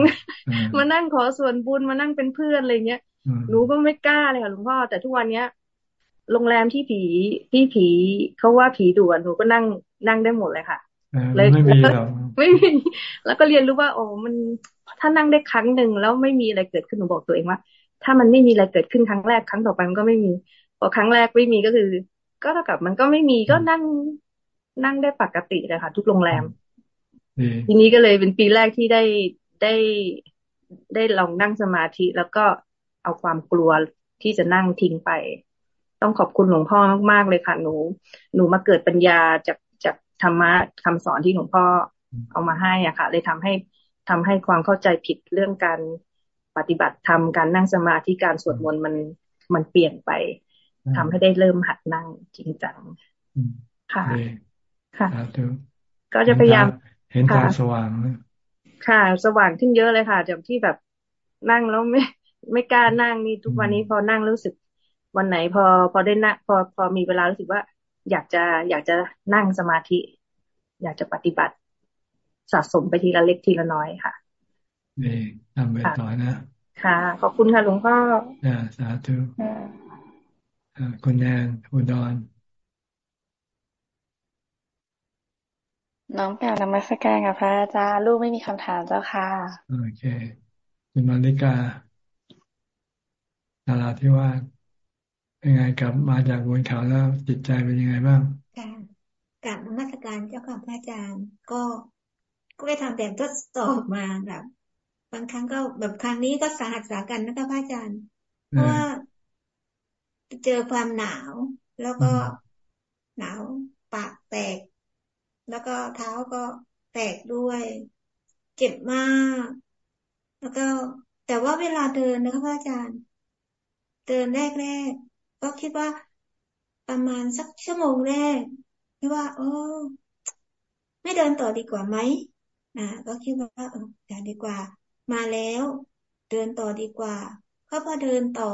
มานั่งขอส่วนบุญมานั่งเป็นเพื่อนอะไรเงี้ยหนูก็ไม่กล้าเลยค่ะหลวงพ่อแต่ทุกวันเนี้ย โรงแรมที่ผีที่ผีเขาว่าผีด่วนหนูก็นั่งนั่งได้หมดเลยค่ะเลยไม่มีไม่มีแล้วก็เรียนรู้ว่าโอ้มันถ้านั่งได้ครั้งหนึ่งแล้วไม่มีอะไรเกิดขึ้นหนูบอกตัวเองว่า ถ้ามันไม่มีอะไรเกิดขึ้นครั้งแรกครั้งต่อไปมันก็ไม่มีพอครั้งแรกไม่มีก็คือ ก็เท่ากับมันก็ไม่มีก็นั่งนั่งได้ปกติเลยค่ะ ทุกโรงแรมทีนี้ก็เลยเป็นปีแรกที่ได้ได้ได้ลองนั่งสมาธิ แล้วก็เอาความกลัวที่จะนั่งทิ้งไป ต้องขอบคุณหลวงพ่อมากๆเลยค่ะหนู หนูมาเกิดปัญญาจากจากธรรมะคำสอนที่หลวงพ่อเอามาให้อะค่ะ เลยทำให้ทำให้ความเข้าใจผิดเรื่องการปฏิบัติธรรมการนั่งสมาธิการสวดมนต์มันมันเปลี่ยนไปทำให้ได้เริ่มหัดนั่งจริงจังค่ะค่ะก็จะพยายามเห็นทางสว่างค่ะ สว่างขึ้นเยอะเลยค่ะจากที่แบบนั่งแล้วไม่ไม่กล้านั่งนี่ทุกวันนี้พอนั่งรู้สึก วันไหนพอพอได้นั่งพอพอมีเวลารู้สึกว่า อยากจะอยากจะนั่งสมาธิ อยากจะปฏิบัติสะสมไปทีละเล็กทีละน้อยค่ะนี่ทำไปต่อนะ ค่ะ ขอบคุณค่ะหลวงพ่ออ่าสาธุอ่าคุณแนนอุดรน้องกล่าวนมัสการกับพระอาจารย์ลูกไม่มีคำถามเจ้าค่ะโอเค คุณมาริกาดาราที่ว่าเป็นไงกลับมาจากบนเขาแล้วจิตใจเป็นยังไงบ้างการกลับมาตรการเจ้าค่ะพระอาจารย์ ก็ก็ไปทำแบบทดสอบมาแบบบางครั้งก็แบบครั้งนี้ก็สาหัสสากันนะคะพระอาจารย์เพราะว่าเจอความหนาว แล้วก็หนาวปากแตก แล้วก็เท้าก็แตกด้วย เจ็บมาก แล้วก็แต่ว่าเวลาเดินนะคะพระอาจารย์ เดินแรกๆ ก็คิดว่าประมาณสักชั่วโมงแรกคิดว่า โอ้ไม่เดินต่อดีกว่าไหมนะก็คิดว่าเออเดินดีกว่า มาแล้ว เดินต่อดีกว่า ก็พอเดินต่อ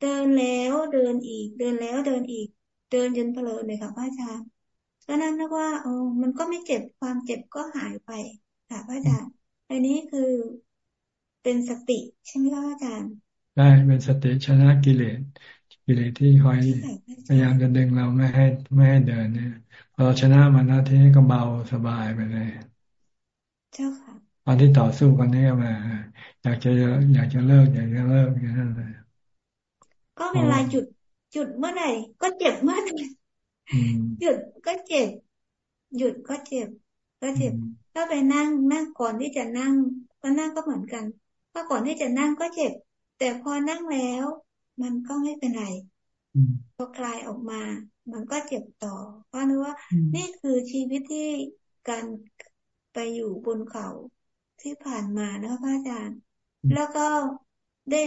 เดินแล้วเดินอีก เดินแล้วเดินอีก เดินจนเพลินเลยค่ะพระอาจารย์ก็นั้นนะว่าโอ้มันก็ไม่เจ็บความเจ็บก็หายไปค่ะพระอาจารย์อันนี้คือเป็นสติใช่ไหมคะอาจารย์ได้เป็นสติชนะกิเลส กิเลสที่คอยพยายามจะดึงเราไม่ให้ไม่ให้เดินเนี่ยพอเราชนะมันนะทีนี้ก็เบาสบายไปเลย เจ้าค่ะตอนที่ต่อสู้กันนี่มา อยากจะอยากจะเลิกอยากจะเลิกอย่างนั้นเลยก็เวลาหยุดหยุดเมื่อไหร่ก็เจ็บเมื่อไหร่หยุดก็เจ็บ หยุดก็เจ็บ ก็เจ็บถ้าไปนั่งนั่งก่อนที่จะนั่งก็นั่งก็เหมือนกันถ้าก่อนที่จะนั่งก็เจ็บ แต่พอนั่งแล้ว มันก็ไม่เป็นไรพอคลายออกมา มันก็เจ็บต่อ เพราะนึกว่า นี่คือชีวิตที่การไปอยู่บนเขาที่ผ่านมานะคะพระอาจารย์ แล้วก็ได้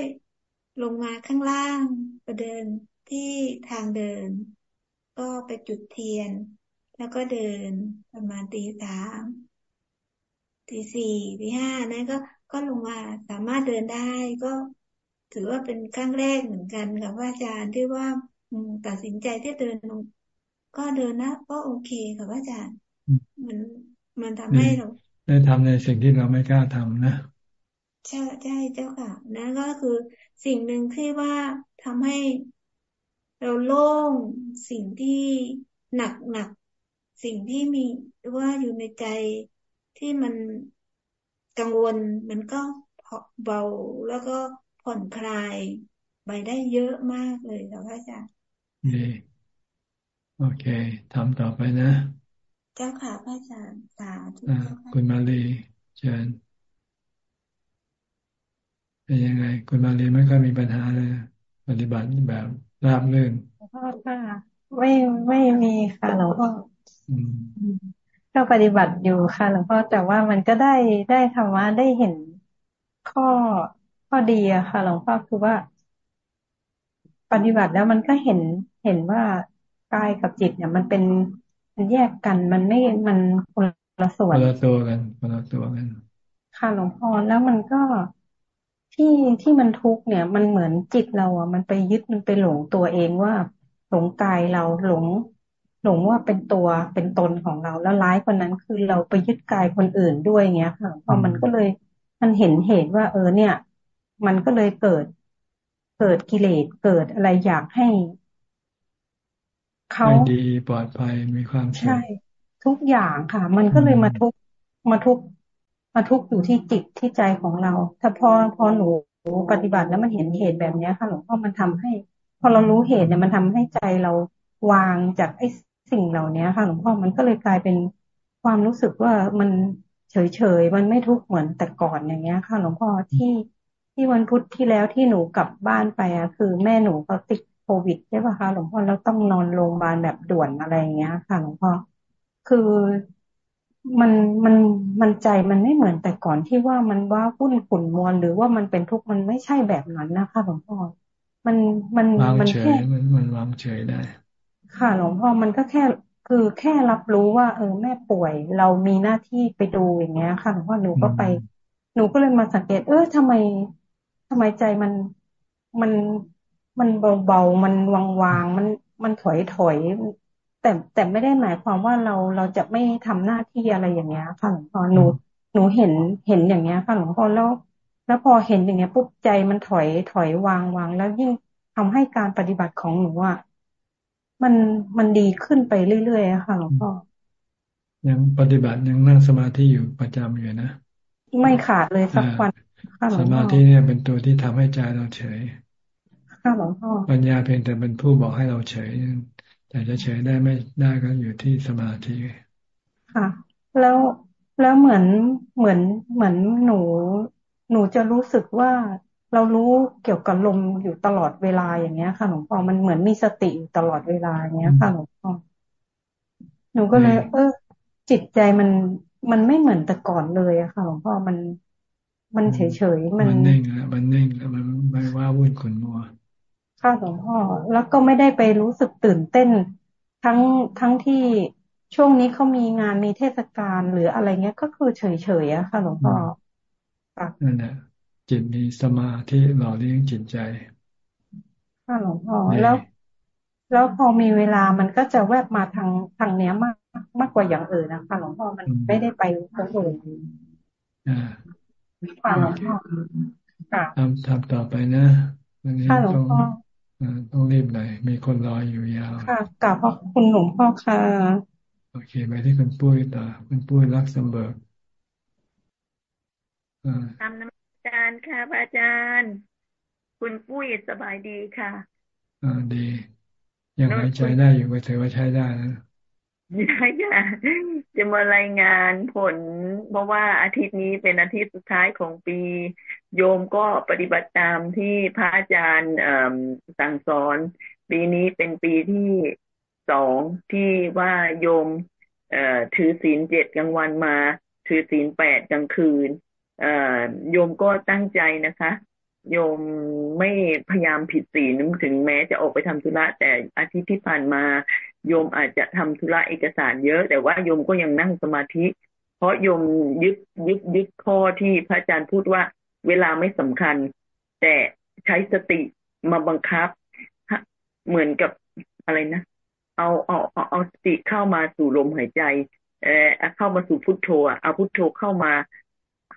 ลงมาข้างล่างประเดินที่ทางเดิน ก็ไปจุดเทียน แล้วก็เดินประมาณตีสามตีสี่ตีห้านั้นก็ก็ลงมาสามารถเดินได้ก็ ถือว่าเป็นครั้งแรกเหมือนกันค่ะว่าอาจารย์ที่ว่าตัดสินใจที่เดินลงก็เดินนะก็โอเคค่ะว่าอาจารย์ มันมันทำให้เราได้ทำในสิ่งที่เราไม่กล้าทำนะใช่ใช่เจ้าค่ะนั่นก็คือสิ่งหนึ่งที่ว่าทำให้เราโล่งสิ่งที่หนักหนักสิ่งที่มีว่าอยู่ในใจที่มันกังวลมันก็เบาแล้วก็ ผ่อนคลายไปได้เยอะมากเลยค่ะพระอาจารย์โอเคทำต่อไปนะ เจ้าค่ะพระอาจารย์สาธุคุณมาลีเชิญเป็นยังไง คุณมาลีไม่ค่อยมีปัญหาเลยปฏิบัติแบบราบรื่นพ่อค่ะไม่ไม่มีค่ะหลวงพ่อก็ปฏิบัติอยู่ค่ะหลวงพ่อแต่ว่ามันก็ได้ได้ธรรมะได้เห็นข้อ ข้อดีอะค่ะหลวงพ่อคือว่า ปฏิบัติแล้วมันก็เห็นเห็นว่ากายกับจิตเนี่ย มันเป็นมันแยกกันมันไม่มันคนละส่วนคนละตัวกันคนละตัวกันค่ะหลวงพ่อแล้วมันก็ที่ที่มันทุกเนี่ย มันเหมือนจิตเราอะ มันไปยึดมันไปหลงตัวเองว่า หลงกายเราหลง หลงว่าเป็นตัวเป็นตนของเราแล้วร้ายกว่านั้นคือเราไปยึดกายคนอื่นด้วยเงี้ยค่ะพอมันก็เลยมันเห็นเหตุว่า เออเนี่ย มันก็เลยเกิด เกิดกิเลสเกิดอะไรอยากให้เขาดีปลอดภัยมีความใช่ ทุกอย่างค่ะ มันก็เลยมาทุกมาทุกมาทุกอยู่ที่จิตที่ใจของเรา ถ้าพอพอหนูปฏิบัติแล้วมันเห็นเหตุแบบนี้ค่ะหลวงพ่อมันทำให้ พอเรารู้เหตุเนี่ยมันทำให้ใจเราวางจากไอ้สิ่งเหล่านี้ค่ะหลวงพ่อมันก็เลยกลายเป็นความรู้สึกว่ามันเฉยๆมันไม่ทุกข์เหมือนแต่ก่อนอย่างเงี้ย ค่ะหลวงพ่อที่ ที่วันพุธที่แล้วที่หนูกลับบ้านไปอะคือแม่หนูก็ติดโควิดใช่ป่ะคะหลวงพ่อแล้วต้องนอนโรงพยาบาลแบบด่วนอะไรอย่างเงี้ย ค่ะหลวงพ่อคือมันมันมันใจมันไม่เหมือนแต่ก่อนที่ว่ามันว่าวุ่นขุ่นมวลหรือว่ามันเป็นทุกข์มันไม่ใช่แบบนั้นนะคะหลวงพ่อมันมันมันแค่มันมันวางเฉยได้ ค่ะหลวงพ่อมันก็แค่คือแค่รับรู้ว่า เออแม่ป่วย เรามีหน้าที่ไปดูอย่างเงี้ยค่ะหลวงพ่อหนูก็ไป หนูก็เลยมาสังเกต เออทำไม ทำไมใจมันมันมันเบาๆ มันวางๆ มันมันถอยถอยแต่แต่ไม่ได้หมายความว่าเราเราจะไม่ทำหน้าที่อะไรอย่างเงี้ยค่ะหลวงพ่อหนูหนูเห็นเห็นอย่างเงี้ยค่ะหลวงพ่อแล้ว แล้วพอเห็นอย่างเงี้ยปุ๊บใจมันถอยถอยวางวางแล้วยิ่งทำให้การปฏิบัติของหนูอะมันมันดีขึ้นไปเรื่อยๆอะค่ะหลวงพ่อยังปฏิบัติยังนั่งสมาธิอยู่ประจำอยู่นะไม่ขาดเลยสักวัน สมาธิเนี่ยเป็นตัวที่ทำให้ใจเราเฉยค่ะหลวงพ่อปัญญาเพียงแต่เป็นผู้บอกให้เราเฉย แต่จะเฉยได้ไม่ได้ก็อยู่ที่สมาธิค่ะ แล้วแล้วเหมือนเหมือนเหมือนหนู หนูจะรู้สึกว่าเรารู้เกี่ยวกับลมอยู่ตลอดเวลาอย่างเงี้ยค่ะหลวงพ่อมันเหมือนมีสติอยู่ตลอดเวลาอย่างเงี้ยค่ะหลวงพ่อหนูก็เลย เออจิตใจมันมันไม่เหมือนแต่ก่อนเลยอะค่ะหลวงพ่อมัน มันเฉยเฉยมันมันนิ่งแล้วมันนิ่งแล้วมันไม่ว่าวุ่นขุนมัวค่ะหลวงพ่อ แล้วก็ไม่ได้ไปรู้สึกตื่นเต้น ทั้งทั้งที่ช่วงนี้เขามีงานมีเทศกาลหรืออะไรเงี้ย ก็คือเฉยเฉยอะค่ะหลวงพ่อนั่นแหละจิตมีสมาธิหล่อเลี้ยงจิตใจค่ะหลวงพ่อแล้ว แล้วพอมีเวลามันก็จะแวบมาทางทางเนี้ยมาก มากกว่าอย่างอื่นนะคะหลวงพ่อมันไม่ได้ไปตรงอื่นอ่า ค่ะหลวงพ่อค่ะทำทำต่อไปนะวันนี้ต้องต้องรีบหน่อยมีคนรออยู่ยาว ค่ะกราบพระคุณหลวงพ่อค่ะ โอเคไปที่คุณปุ้ยต่อคุณปุ้ยรักสมเบิร์กทำน้ำการค่ะพระอาจารย์ คุณปุ้ยสบายดีค่ะ อ่าดี ยังหายใจได้อยู่ก็ถือว่าใช้ได้นะใช่ ค่ะจะมารายงานผล เพราะว่าอาทิตย์นี้เป็นอาทิตย์สุดท้ายของปี โยมก็ปฏิบัติตามที่พระอาจารย์สั่งสอน ปีนี้เป็นปีที่สองที่ว่าโยมถือศีลเจ็ดกลางวันมา ถือศีลแปดกลางคืนโยมก็ตั้งใจนะคะ โยมไม่พยายามผิดศีลถึงแม้จะออกไปทำธุระแต่อาทิตย์ที่ผ่านมา โยมอาจจะทำธุระเอกสารเยอะ แต่ว่าโยมก็ยังนั่งสมาธิ เพราะโยมยึดยึดยึดข้อที่พระอาจารย์พูดว่าเวลาไม่สำคัญ แต่ใช้สติมาบังคับ เหมือนกับอะไรนะ เอาเอาเอาเอาสติเข้ามาสู่ลมหายใจเออเข้ามาสู่พุทโธอะเอาพุทโธเข้ามา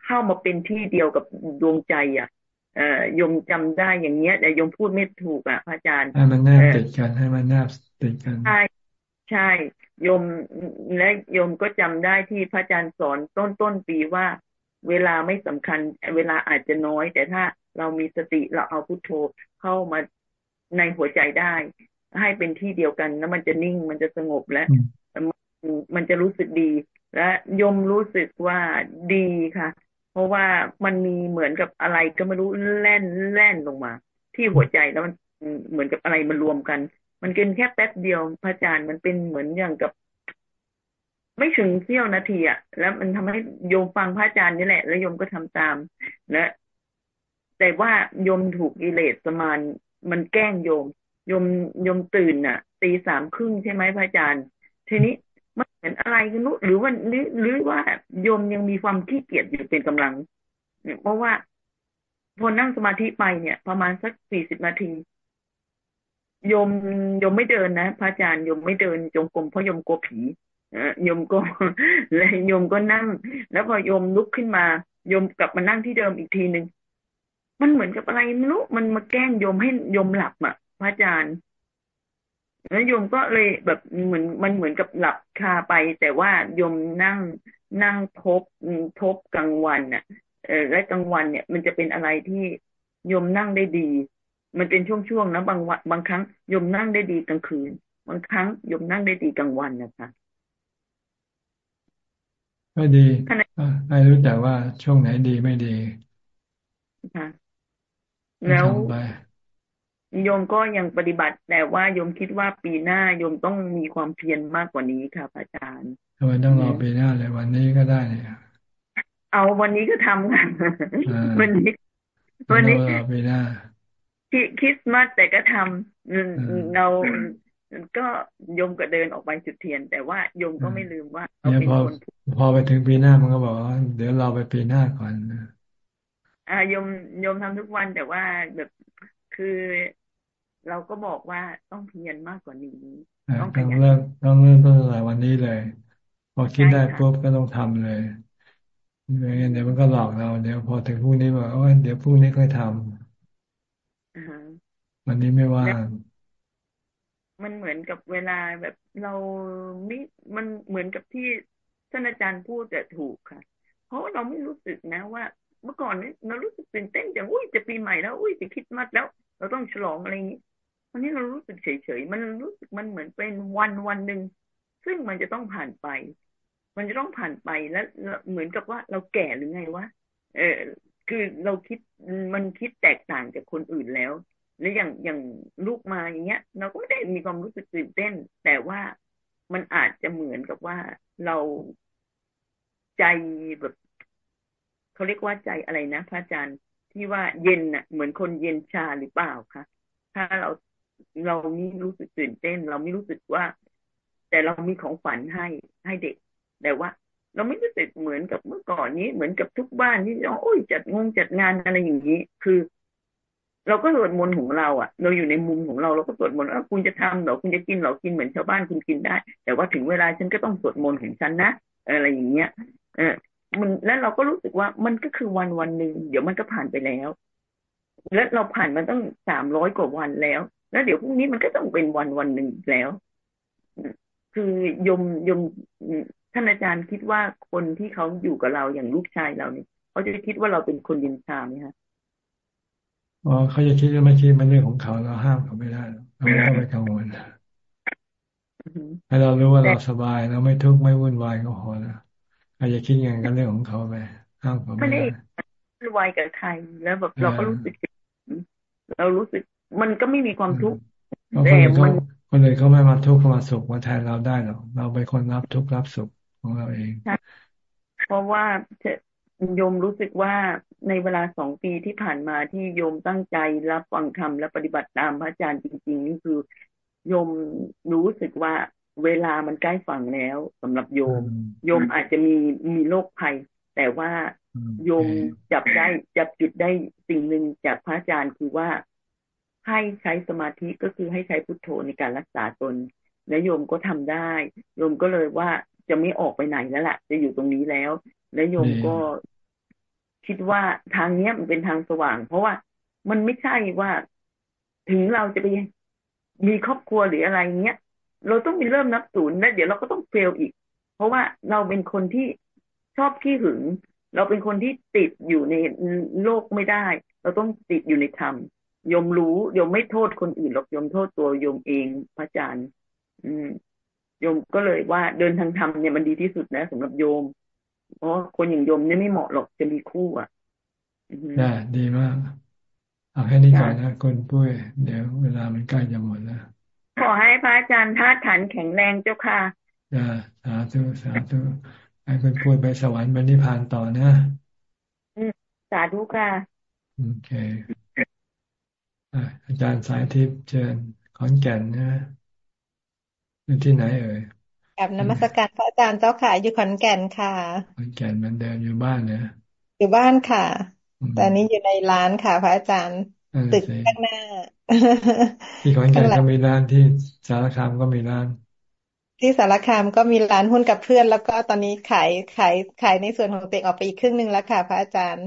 เข้ามาเป็นที่เดียวกับดวงใจ อะ เอ่อยมจำได้อย่างเงี้ย แต่ยมพูดไม่ถูกอะพระอาจารย์ให้มันแนบติดกันให้มันแนบติดกันใช่ ใช่โยมและโยมก็จำได้ที่พระอาจารย์สอนต้นต้นปีว่า เวลาไม่สำคัญ เวลาอาจจะน้อย แต่ถ้าเรามีสติเราเอาพุโทโธเข้ามาในหัวใจได้ ให้เป็นที่เดียวกันแล้วมันจะนิ่งมันจะสงบและมันจะรู้สึกดี และยมรู้สึกว่าดีค่ะ เพราะว่ามันมีเหมือนกับอะไรก็ไม่รู้แล่นแล่นลงมา ที่หัวใจแล้วมันเหมือนกับอะไรมันรวมกัน มันกินแค่แป๊บเดียวพระอาจารย์มันเป็นเหมือนอย่างกับ ไม่ถึงเสี้ยวนาทีอะแล้วมันทำให้โยมฟังพระอาจารย์นี่แหละ แล้วโยมก็ทำตามและแต่ว่าโยมถูกกิเลสประมาณมันแกล้งโยมโยมโยมตื่นอะตีสามครึ่งใช่ไหมพระอาจารย์ ทีนี้มันเหมือนอะไรกันนู้หรือว่าหรือหรือว่าโยมยังมีความขี้เกียจอยู่เป็นกำลังเพราะว่าพอนั่งสมาธิไปเนี่ย ประมาณสักสี่สิบนาที โยมโยมไม่เดินนะพระอาจารย์โยมไม่เดินจงกรมเพราะโยมกลัวผีโยมก็เลยโยมก็นั่ง แล้วพอโยมลุกขึ้นมาโยมกลับมานั่งที่เดิมอีกทีหนึ่งมันเหมือนกับอะไรไม่รู้มันมาแกล้งโยมให้โยมหลับอะ พระอาจารย์แล้วโยมก็เลยแบบเหมือนมันเหมือนกับหลับคาไป แต่ว่าโยมนั่งนั่งทบทบกลางวันอะเออและกลางวันเนี่ย มันจะเป็นอะไรที่โยมนั่งได้ดี มันเป็นช่วงๆนะบางวันบางครั้งยมนั่งได้ดีกลางคืน บางครั้งยมนั่งได้ดีกลางวันนะคะไม่ดีให้รู้จักว่าช่วงไหนดีไม่ดีค่ะแล้วโยมก็ยังปฏิบัติ แต่ว่าโยมคิดว่าปีหน้าโยมต้องมีความเพียรมากกว่านี้ค่ะอาจารย์ทำไมต้องรอปีหน้าเลยวันนี้ก็ได้เนี่ยเอาวันนี้ก็ทำค่ะวันนี้ วันนี้ปีหน้า คริสต์มาสแต่ก็ทำเราก็โยมก็เดินออกไปจุดเทียน แต่ว่าโยมก็ไม่ลืมว่าเราเป็นคนพอไปถึงปีหน้ามันก็บอกว่าเดี๋ยวเราไปปีหน้าก่อนอ่าโยมโยมทำทุกวันแต่ว่าแบบคือเราก็บอกว่าต้องเพียรมากกว่านี้ต้องเริ่มต้องเริ่มตั้งแต่วันนี้เลย พอคิดได้ปุ๊บก็ต้องทำเลยไม่งั้นเดี๋ยวมันก็หลอกเราเดี๋ยวพอถึงพรุ่งนี้บอกว่าเดี๋ยวพรุ่งนี้ค่อยทำ วันนี้ไม่ว่าง มันเหมือนกับเวลาแบบเราไม่มันเหมือนกับที่ท่านอาจารย์พูดแต่ถูกค่ะ เพราะเราไม่รู้สึกนะว่า เมื่อก่อนเนี่ยเรารู้สึกตื่นเต้นอย่างอุ้ยจะปีใหม่แล้ว อุ้ยจะคิดมัดแล้ว เราต้องฉลองอะไรอย่างนี้วันนี้เรารู้สึกเฉยๆ มันรู้สึกมันเหมือนเป็นวันวันหนึ่ง ซึ่งมันจะต้องผ่านไป มันจะต้องผ่านไปแล้วเหมือนกับว่าเราแก่หรือไงวะ เออ คือเราคิดมันคิดแตกต่างจากคนอื่นแล้ว หรืออย่างอย่างลูกมาอย่างเงี้ย เราก็ไม่ได้มีความรู้สึกตื่นเต้น แต่ว่ามันอาจจะเหมือนกับว่าเราใจแบบเขาเรียกว่าใจอะไรนะพระอาจารย์ที่ว่าเย็นน่ะ เหมือนคนเย็นชาหรือเปล่าคะถ้าเราเราไม่รู้สึกตื่นเต้น เราไม่รู้สึกว่า แต่เรามีของฝันให้ให้เด็ก แต่ว่า เราไม่รู้สึกเหมือนกับเมื่อก่อนนี้ เหมือนกับทุกบ้านที่โอ้ยจัดงงจัดงานอะไรอย่างนี้ คือ เราก็สวดมนต์ของเราอะ เราอยู่ในมุมของเราเราก็สวดมนต์ว่าคุณจะทำเหรอคุณจะกินเหรอกินเหมือนชาวบ้านคุณกินได้ แต่ว่าถึงเวลาฉันก็ต้องสวดมนต์ของฉันนะอะไรอย่างเงี้ย เออ มันแล้วเราก็รู้สึกว่ามันก็คือวันวันหนึ่งเดี๋ยวมันก็ผ่านไปแล้ว และเราผ่านมันตั้งสามร้อยกว่าวันแล้ว แล้วเดี๋ยวพรุ่งนี้มันก็ต้องเป็นวันวันหนึ่งแล้วคือยมยมท่านอาจารย์คิดว่าคนที่เขาอยู่กับเราอย่างลูกชายเราเนี่ยเขาจะคิดว่าเราเป็นคนยินชาไหมคะ อ๋อเขาจะคิดก็ไม่คิดมันเรื่องของเขาเราห้ามเขาไม่ได้เราไม่ต้องไปกังวลให้เรารู้ว่าเราสบายเราไม่ทุกข์ไม่วุ่นวายก็พอแล้วใครจะคิดยังไงกันเรื่องของเขาไปห้ามเขาไม่ได้วุ่นวายกับใครแล้วแบบเราก็รู้สึก เรารู้สึก มันก็ไม่มีความทุกข์แต่มันคนอื่นเขาไม่มาทุกข์เขามาสุขมาแทนเราได้หรอกเราเป็นคนรับทุกข์รับสุขของเราเองเพราะว่า โยมรู้สึกว่าในเวลาสองปีที่ผ่านมาที่โยมตั้งใจรับฟังธรรมและปฏิบัติตามพระอาจารย์จริง ๆ นี่คือโยมรู้สึกว่าเวลามันใกล้ฝั่งแล้วสำหรับโยม โยมอาจจะมีมีโรคภัย แต่ว่าโยมจับได้จับจุดได้สิ่งหนึ่งจากพระอาจารย์คือว่าให้ใช้สมาธิก็คือให้ใช้พุทโธในการรักษาตน และโยมก็ทำได้ โยมก็เลยว่าจะไม่ออกไปไหนแล้วละ่ะ จะอยู่ตรงนี้แล้ว และโยมก็คิดว่าทางเนี้ยมันเป็นทางสว่าง เพราะว่ามันไม่ใช่ว่าถึงเราจะไปมีครอบครัวหรืออะไรเงี้ยเราต้องมีเริ่มนับศูนย์และเดี๋ยวเราก็ต้องเฟลอีก เพราะว่าเราเป็นคนที่ชอบขี้หึง เราเป็นคนที่ติดอยู่ในโลกไม่ได้ เราต้องติดอยู่ในธรรมยมรู้ยมไม่โทษคนอื่นหรอกยมโทษตัวยมเองพระอาจารย์ อืมโยมก็เลยว่าเดินทางธรรมเนี่ยมันดีที่สุดนะสำหรับโยม เพราะคนอย่างโยมเนี่ยไม่เหมาะหรอกจะมีคู่อะได้ดีมากเอาแค่นี้ก่อนนะคนปุ้ยเดี๋ยวเวลามันใกล้จะหมดแล้วขอให้พระอาจารย์ท่าฐานแข็งแรงเจ้าค่ะจ้าสาธุสาธุให้คนพูดไปสวรรค์บรรนิพานต่อนะสาธุค่ะโอเคอาจารย์สายทิพย์เชิญขอนแก่นนะอยู่ที่ไหนเอ่ย กับนมัสการพระอาจารย์เจ้าค่ะอยู่ขอนแก่นค่ะขอนแก่นมันเดินอยู่บ้านเนี่ยอยู่บ้านค่ะ ตอนนี้อยู่ในร้านค่ะ พระอาจารย์ตึกข้างหน้า ที่ขอนแก่นก็มีร้านที่สารคามก็มีร้าน ที่สารคามก็มีร้านหุ้นกับเพื่อน แล้วก็ตอนนี้ขายขายขายในส่วนของเต็กออกไปอีกครึ่งหนึ่งแล้วค่ะ พระอาจารย์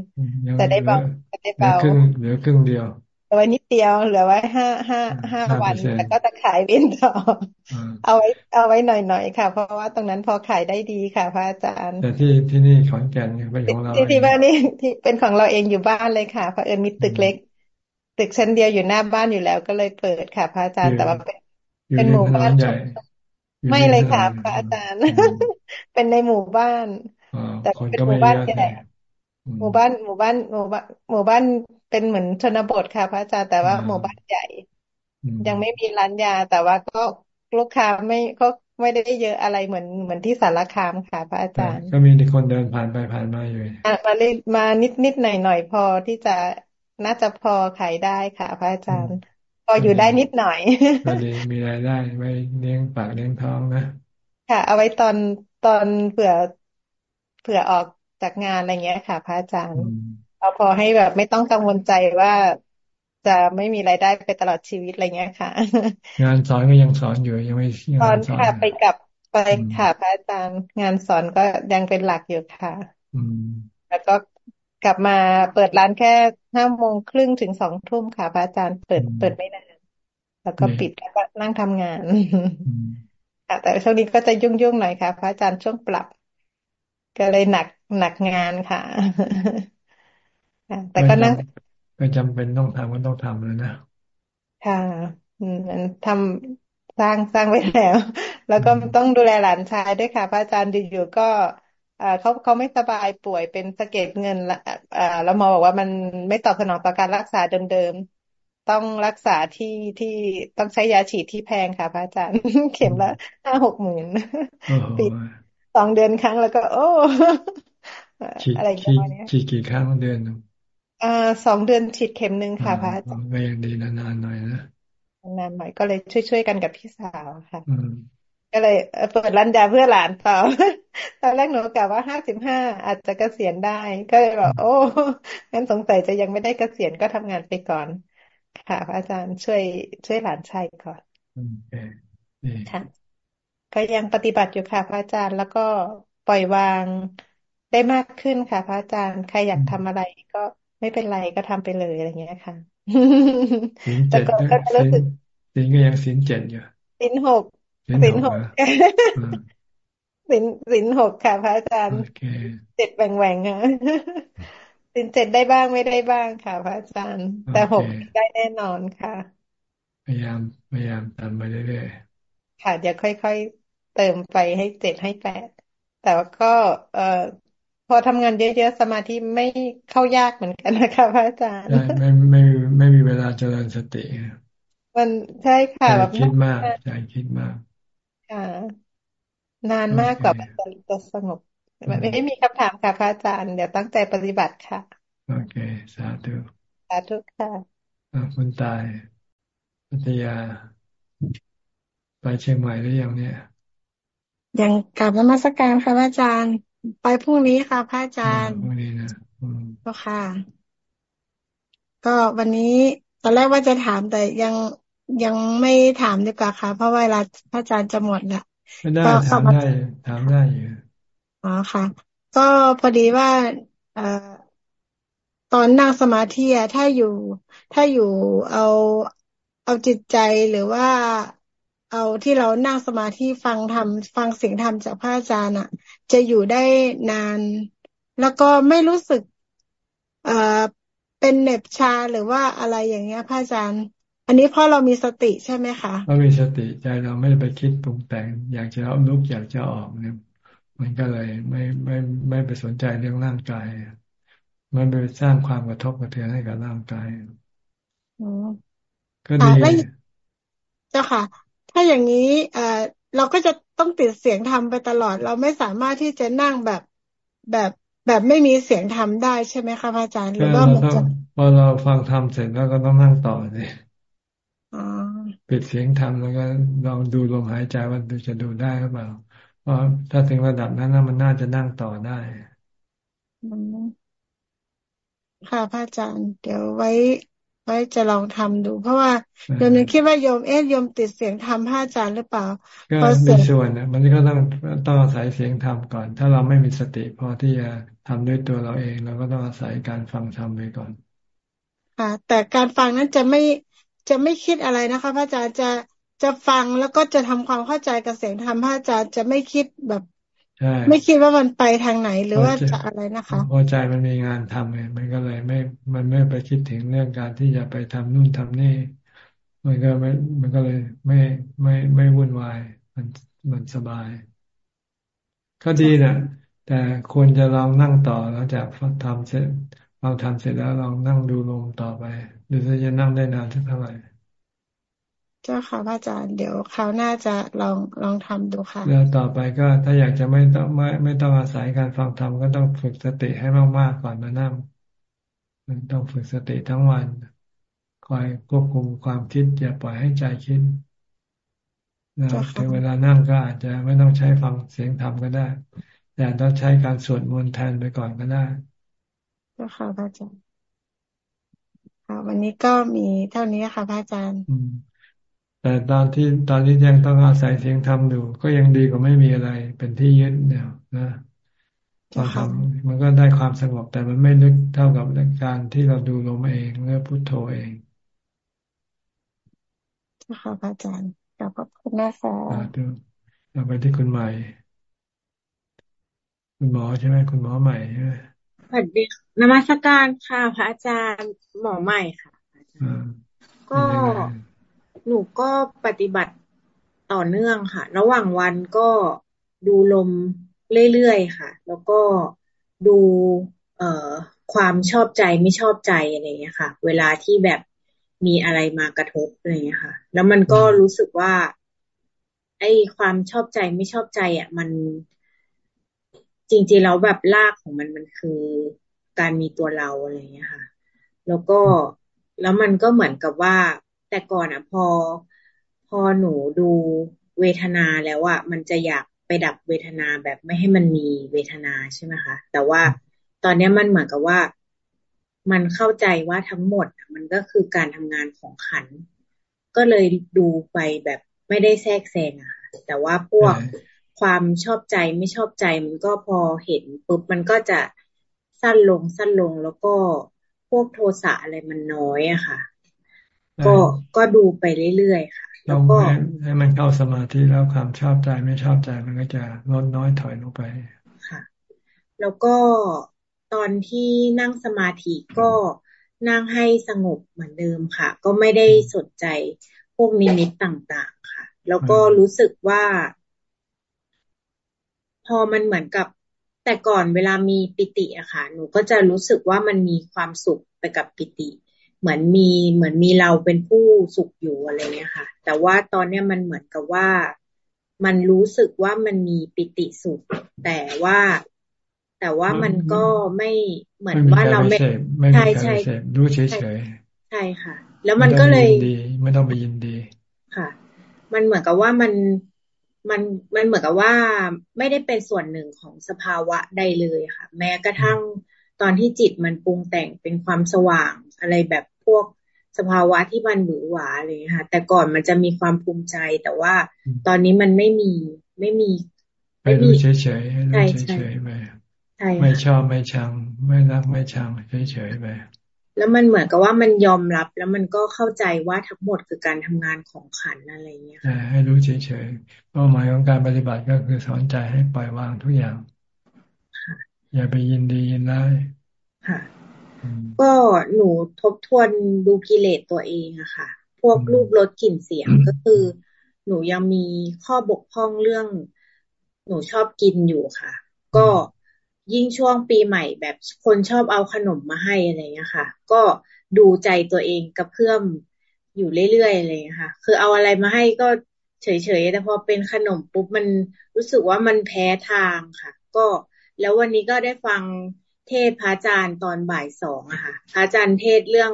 แต่ได้เบาได้เบาเหลือครึ่งเดียว ไว้นิดเดียวเหลือไว้ห้าห้าห้าวันแล้วก็จะขายเว้นต่อ เอาไว้เอาไว้หน่อยๆค่ะ เพราะว่าตรงนั้นพอขายได้ดีค่ะ พระอาจารย์แต่ที่ที่นี่ขอนแก่นเป็นของเราที่ที่บ้านนี่ที่เป็นของเราเองอยู่บ้านเลยค่ะเพราะเอิญมีตึกเล็ก ตึกชั้นเดียวอยู่หน้าบ้านอยู่แล้วก็เลยเปิดค่ะ พระอาจารย์แต่ว่าเป็นเป็นหมู่บ้านไม่เลยค่ะ พระอาจารย์ เป็นในหมู่บ้าน แต่เป็นหมู่บ้านใหญ่หมู่บ้านหมู่บ้านหมู่บ้านหมู่บ้าน เป็นเหมือนชนบทค่ะพระอาจารย์แต่ว่าหมู่บ้านใหญ่ ยังไม่มีร้านยา แต่ว่าก็ลูกค้าไม่ก็ไม่ได้เยอะอะไรเหมือนเหมือนที่สารคามค่ะ พระอาจารย์ ก็มีคนเดินผ่านไปผ่านมาอยู่มาเล่มานิดนิดหน่อยหน่อยพอที่จะน่าจะพอขายได้ค่ะ พระอาจารย์ พออยู่ได้นิดหน่อยก็ดีมีรายได้ไว้เลี้ยงปากเลี้ยงท้องนะค่ะ เอาไว้ตอนตอนเผื่อเผื่อออกจากงานอะไรเงี้ยค่ะ พระอาจารย์เอา พอให้แบบไม่ต้องกังวลใจว่าจะไม่มีรายได้ไปตลอดชีวิตอะไรเงี้ยค่ะ งานสอนก็ยังสอนอยู่ยังไม่สอนค่ะไปกับไปค่ะพระอาจารย์งานสอนก็ยังเป็นหลักอยู่ค่ะอืมแล้วก็กลับมาเปิดร้านแค่ห้าโมงครึ่งถึงสองทุ่มค่ะพระอาจารย์เปิดเปิดไม่นานแล้วก็ปิดแล้วก็นั่งทำงานแต่ช่วงนี้ก็จะยุ่งๆหน่อยค่ะ พระอาจารย์ช่วงปรับ ก็เลยหนักหนักงานค่ะ แต่ก็นั่งก็จำเป็นต้องทำก็ต้องทำเลยนะค่ะทำสร้างสร้างไว้แล้ว แล้วก็ต้องดูแลหลานชายด้วยค่ะ พระอาจารย์อยู่ๆก็เขาเขาไม่สบายป่วยเป็นสะเก็ดเงินละแล้วหมอบอกว่ามันไม่ตอบสนองต่อการรักษาเดิมๆ ต้องรักษาที่ที่ต้องใช้ยาฉีดที่แพงค่ะ พระอาจารย์ เข็มละห้าหกหมื่นปิดสองเดือนครั้งแล้วก็ โอ้ อะไรประมาณนี้ฉีดกี่ครั้งเดือน หนึ่งอ่าสองเดือนฉีดเข็มหนึ่งค่ะพระอาจารย์ก็ยังดีนานๆหน่อยนะนานหน่อยก็เลยช่วยๆกันกับพี่สาวค่ะก็เลยเปิดร้านยาเพื่อหลานต่อตอนแรกหนูกะว่าห้าสิบห้าอาจจะเกษียณได้ ก็เลยบอกโอ้งั้นสงสัยจะยังไม่ได้เกษียณก็ทำงานไปก่อน ค่ะพระอาจารย์ช่วยช่วยหลานชายก่อนค่ะก็ยังปฏิบัติอยู่ค่ะพระอาจารย์แล้วก็ปล่อยวางได้มากขึ้นค่ะ พระอาจารย์ใครอยากทำอะไรก็ ไม่เป็นไรก็ทำไปเลยอะไรเงี้ยค่ะแต่ก็ก็รู้สึกสินก็ยังสินเจ็ดอยู่สินหกสินหกสินสินหกค่ะพระอาจารย์เจ็ดแหว่งแหว่งค่ะสินเจ็ดได้บ้างไม่ได้บ้างค่ะ พระอาจารย์ แต่หกได้แน่นอนค่ะ พยายามพยายามทำไปเรื่อยๆค่ะเดี๋ยวค่อยๆเติมไปให้เจ็ดให้แปดแต่ว่าก็เอ่อพ อทำงานเยอะๆ สมาธิไม่เข้ายากเหมือนกันนะคะพระอาจารย์ไม่ไม่ไม่มีเวลาเจริญสติ มันใช่ค่ะแบบคิดมากใจคิดมากค่ะนานมากกว่าจะจะสงบไม่มีคำถามค่ะพระอาจารย์ เดี๋ยวตั้งใจปฏิบัติค่ะ โอเค สาธุ สาธุค่ะคุณตายพัทยา ไปเชียงใหม่หรือยังเนี่ย ยังกลับมาสการค่ะพระอาจารย์ ไปพรุ่งนี้ค่ะพระอาจารย์พรุ่งนี้นะก็ค่ะ ก็วันนี้ตอนแรกว่าจะถามแต่ยังยังไม่ถามดีกว่าค่ะ เพราะเวลาพระอาจารย์จะหมดแล้วก็ถามได้ถามได้อยู่อ๋อค่ะ ก็พอดีว่าเอ่อตอนนั่งสมาธิอะถ้าอยู่ ถ้าอยู่เอาเอาจิตใจหรือว่า เอาที่เรานั่งสมาธิฟังทำฟังเสียงธรรมจากพระอาจารย์อะ จะอยู่ได้นาน แล้วก็ไม่รู้สึก เอ่อเป็นเหน็บชาหรือว่าอะไรอย่างเงี้ยพระอาจารย์ อันนี้เพราะเรามีสติใช่ไหมคะเรามีสติใจเราไม่ไปคิดปรุงแต่ง อยากจะเอาลุกอยากจะออกเนี่ยมันก็เลยไม่ไม่ไม่ไปสนใจเรื่องร่างกายมันไปสร้างความกระทบกระเทือนให้กับร่างกายก็ดีเจ้าค่ะ ถ้าอย่างนี้เอ่อเราก็จะต้องติดเสียงธรรมไปตลอด เราไม่สามารถที่จะนั่งแบบแบบแบบไม่มีเสียงธรรมได้ใช่ไหมคะอาจารย์หรือว่ามันจะพอเราฟังธรรมเสร็จแล้วก็ต้องนั่งต่อเลยปิดเสียงธรรมแล้วก็ลองดูลมหายใจว่าจะดูได้หรือเปล่าเพราะถ้าถึงระดับนั้นมันน่าจะนั่งต่อได้ค่ะพระอาจารย์ เดี๋ยวไว้ ไว้จะลองทำดู เพราะว่าโยมยังคิดว่าโยมเอ๊ะโยมติดเสียงธรรมพระอาจารย์หรือเปล่าก็มีส่วนนะมันก็ต้องต้องอาศัยเสียงธรรมก่อน ถ้าเราไม่มีสติพอที่จะทำด้วยตัวเราเองเราก็ต้องอาศัยการฟังธรรมไปก่อนค่ะแต่การฟังนั้นจะไม่จะไม่คิดอะไรนะคะ พระอาจารย์จะจะฟังแล้วก็จะทำความเข้าใจกับเสียงธรรมพระอาจารย์จะไม่คิดแบบ ไม่คิดว่ามันไปทางไหนหรือว่าจะอะไรนะคะพอใจมันมีงานทำไงมันก็เลยไม่ มันไม่ไปคิดถึงเรื่องการที่จะไปทำนู่นทำนี่มันก็ไม่มันก็เลยไม่ไม่ไม่วุ่นวายมันมันสบาย ก็ดีนะแต่ควรจะลองนั่งต่อแล้วจากทำเสร็จเราทำเสร็จแล้วลองนั่งดูลมต่อไปดูจะนั่งได้นานเท่าไหร่ เจ้าค่ะพระอาจารย์เดี๋ยวคราวหน้าจะลองลองทำดูค่ะแล้วต่อไปก็ถ้าอยากจะไม่ต้องไม่ไม่ต้องอาศัยการฟังธรรมก็ต้องฝึกสติให้มากๆก่อนมานั่ง มันต้องฝึกสติทั้งวัน คอยควบคุมความคิด อย่าปล่อยให้ใจคิดนะถึงเวลานั่งก็อาจจะไม่ต้องใช้ฟังเสียงธรรมก็ได้ แต่ต้องใช้การสวดมนต์แทนไปก่อนก็ได้เจ้าค่ะพระอาจารย์ค่ะวันนี้ก็มีเท่านี้ค่ะพระอาจารย์ แต่ตอนที่ตอนนี้ยังต้องอาศัยเสียงธรรมอยู่ก็ยังดีกว่าไม่มีอะไร เป็นที่ยึดเนี่ยนะพอทำมันก็ได้ความสงบแต่มันไม่ลึกเท่ากับการที่เราดูลมเองหรือพุทโธเองค่ะอาจารย์ขอบคุณนะคะเราไปที่คุณใหม่ คุณหมอใช่ไหมคุณหมอใหม่ใช่ไหมสวัสดีนมัสการค่ะ พระอาจารย์หมอใหม่ค่ะก็ หนูก็ปฏิบัติต่อเนื่องค่ะ ระหว่างวันก็ดูลมเรื่อยๆค่ะ แล้วก็ดูเอ่อความชอบใจไม่ชอบใจอะไรเงี้ยค่ะ เวลาที่แบบมีอะไรมากระทบอะไรเงี้ยค่ะ แล้วมันก็รู้สึกว่า ไอ้ความชอบใจไม่ชอบใจอะ มันจริงๆแล้วแบบลากของมันมันคือการมีตัวเราอะไรเงี้ยค่ะ แล้วก็แล้วมันก็เหมือนกับว่า แต่ก่อนอะ พอ พอหนูดูเวทนาแล้วอะมันจะอยากไปดับเวทนาแบบไม่ให้มันมีเวทนาใช่ไหมคะ แต่ว่าตอนนี้มันเหมือนกับว่ามันเข้าใจว่าทั้งหมด มันก็คือการทำงานของขัน ก็เลยดูไปแบบไม่ได้แทรกแซงอะค่ะแต่ว่าพวกความชอบใจไม่ชอบใจมันก็พอเห็นปุ๊บมันก็จะสั้นลงสั้นลงแล้วก็พวกโทสะอะไรมันน้อยอะค่ะ ก็ก็ดูไปเรื่อยๆค่ะแล้วก็ให้มันเข้าสมาธิแล้วความชอบใจไม่ชอบใจมันก็จะลดน้อยถอยลงไปค่ะ แล้วก็ตอนที่นั่งสมาธิก็นั่งให้สงบเหมือนเดิมค่ะ ก็ไม่ได้สนใจพวกนิมิตต่างๆ ค่ะ แล้วก็รู้สึกว่า พอมันเหมือนกับแต่ก่อนเวลามีปิติอะค่ะ หนูก็จะรู้สึกว่ามันมีความสุขไปกับปิติ เหมือนมีเหมือนมีเราเป็นผู้สุขอยู่อะไรเงี้ยค่ะ แต่ว่าตอนเนี้ยมันเหมือนกับว่ามันรู้สึกว่ามันมีปิติสุข แต่ว่าแต่ว่ามันก็ไม่เหมือนว่าเราไม่ใช่ใช่รู้เฉยเฉยใช่ค่ะ แล้วมันก็เลยดีไม่ต้องไปยินดีค่ะ มันเหมือนกับว่ามันมันมันเหมือนกับว่าไม่ได้เป็นส่วนหนึ่งของสภาวะใดเลยค่ะ แม้กระทั่งตอนที่จิตมันปรุงแต่งเป็นความสว่างอะไรแบบ พวกสภาวะที่มันหวือหวาอะไรค่ะ แต่ก่อนมันจะมีความภูมิใจ แต่ว่าตอนนี้มันไม่มีไม่มีไม่รู้เฉยเฉยให้รู้เฉยๆไปไม่ชอบไม่ชัง ไม่รักไม่ชังเฉยๆไปแล้วมันเหมือนกับว่ามันยอมรับ แล้วมันก็เข้าใจว่าทั้งหมดคือการทำงานของขันอะไรเงี้ยให้รู้เฉยๆเป้าหมายของการปฏิบัติก็คือสอนใจให้ปล่อยวางทุกอย่างอย่าไปยินดียินร้ายค่ะ ก็หนูทบทวนดูกิเลสตัวเองอะค่ะ พวกรูปรสกลิ่นเสียงก็คือ หนูยังมีข้อบกพร่องเรื่อง หนูชอบกินอยู่ค่ะ ก็ยิ่งช่วงปีใหม่แบบคนชอบเอาขนมมาให้อะไรเงี้ยค่ะ ก็ดูใจตัวเองกับเพื่อมอยู่เรื่อยๆอะไรเงี้ยค่ะ คือเอาอะไรมาให้ก็เฉยๆแต่พอเป็นขนมปุ๊บมันรู้สึกว่ามันแพ้ทางค่ะ ก็แล้ววันนี้ก็ได้ฟัง เทศพระอาจารย์ตอนบ่ายสองอะค่ะพระอาจารย์เทศเรื่อง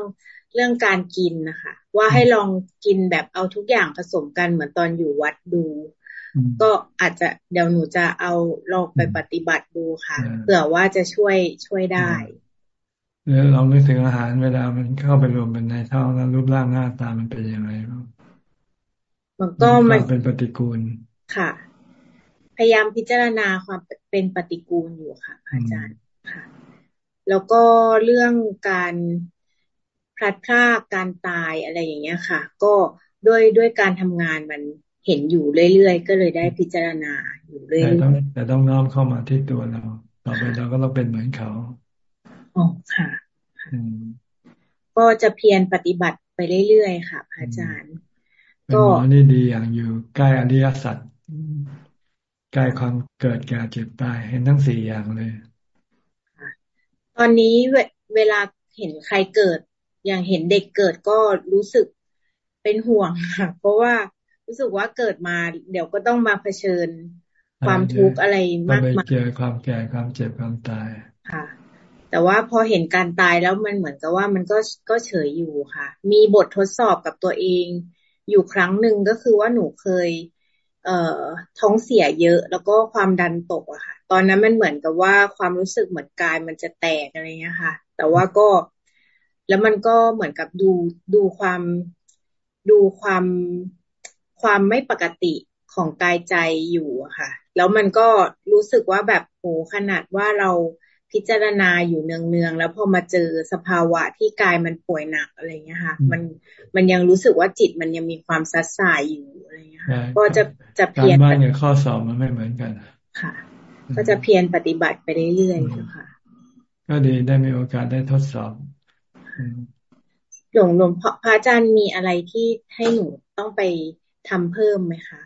เรื่องการกินนะคะว่าให้ลองกินแบบเอาทุกอย่างผสมกันเหมือนตอนอยู่วัดดู ก็อาจจะเดี๋ยวหนูจะเอาลองไปปฏิบัติดูค่ะเผื่อว่าจะช่วยช่วยได้หรือเรานึกถึงอาหารเวลามันเข้าไปรวมเป็นในท้องแล้วรูปร่างหน้าตามันเป็นยังไงบ้างมันก็มันเป็นปฏิกูลค่ะ พยายามพิจารณาความเป็นปฏิกูลอยู่ค่ะ อาจารย์ค่ะ แล้วก็เรื่องการพลัดพรากการตายอะไรอย่างเงี้ยค่ะ ก็ด้วยด้วยการทำงานมันเห็นอยู่เรื่อยๆ ก็เลยได้พิจารณาอยู่เรื่อยแต่ต้องแต่ต้องน้อมเข้ามาที่ตัวเราต่อไปเราก็ต้องเป็นเหมือนเขาอ๋อค่ะก็จะเพียรปฏิบัติไปเรื่อยๆค่ะพระอาจารย์ ก็นี่ดีอย่างอยู่ใกล้อริยสัจใกล้ความเกิดแก่เจ็บตายเห็นทั้งสี่อย่างเลย ตอนนี้เวลาเห็นใครเกิด อย่างเห็นเด็กเกิดก็รู้สึกเป็นห่วงค่ะ เพราะว่ารู้สึกว่าเกิดมา เดี๋ยวก็ต้องมาเผชิญความทุกข์อะไรมากมายเจอความแก่ความเจ็บความตายค่ะ แต่ว่าพอเห็นการตายแล้วมันเหมือนกับว่ามันก็ก็เฉยอยู่ค่ะ มีบททดสอบกับตัวเอง อยู่ครั้งหนึ่งก็คือว่าหนูเคย เอ่อท้องเสียเยอะ แล้วก็ความดันตกอะค่ะ ตอนนั้นมันเหมือนกับว่าความรู้สึกเหมือนกายมันจะแตกอะไรเงี้ยค่ะ แต่ว่าก็แล้วมันก็เหมือนกับดูดูความดูความความไม่ปกติของกายใจอยู่ค่ะ แล้วมันก็รู้สึกว่าแบบโหขนาดว่าเรา พิจารณาอยู่เนืองๆแล้วพอมาเจอสภาวะที่กายมันป่วยหนักอะไรเงี้ยค่ะ มันมันยังรู้สึกว่าจิตมันยังมีความซัดสายอยู่อะไรเงี้ยค่ะก็จะจะเพียรบ้านกับข้อสอบมันไม่เหมือนกันค่ะ ก็จะเพียรปฏิบัติไปเรื่อยๆค่ะ ก็ดีได้มีโอกาสได้ทดสอบหลวงหลวงพระอาจารย์มีอะไรที่ให้หนูต้องไปทำเพิ่มไหมคะ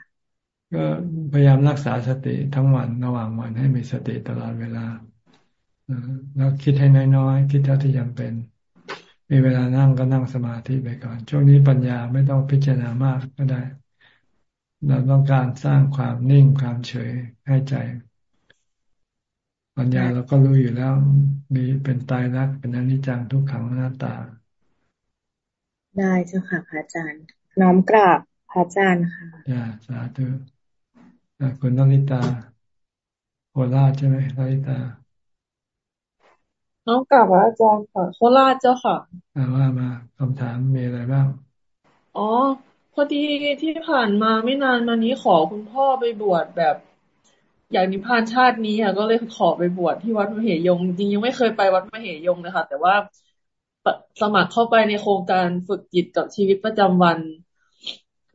ก็พยายามรักษาสติทั้งวันระหว่างวันให้มีสติตลอดเวลา แล้วคิดให้น้อยๆ คิดเท่าที่จำเป็น มีเวลานั่งก็นั่งสมาธิไปก่อน ช่วงนี้ปัญญาไม่ต้องพิจารณามากก็ได้ เราต้องการสร้างความนิ่งความเฉยให้ใจ ปัญญาเราก็รู้อยู่แล้ว มีเป็นตายรักเป็นอนิจจังทุกขังหน้าตา ได้เจ้าค่ะพระอาจารย์ น้อมกราบพระอาจารย์ค่ะจ้าสาธุคุณนริตาโคราชใช่ไหมนริตา น้องกลับว่าอาจารย์ค่ะโคราชเจ้าค่ะว่ามาคำถามมีอะไรบ้าง อ๋อ พอดีที่ผ่านมาไม่นานมานี้ขอคุณพ่อไปบวชแบบ อย่างนิพพานชาตินี้ค่ะก็เลยขอไปบวชที่วัดมเหยง จริงยังไม่เคยไปวัดมเหยงนะคะแต่ว่าสมัครเข้าไปในโครงการฝึกจิตกับชีวิตประจำวัน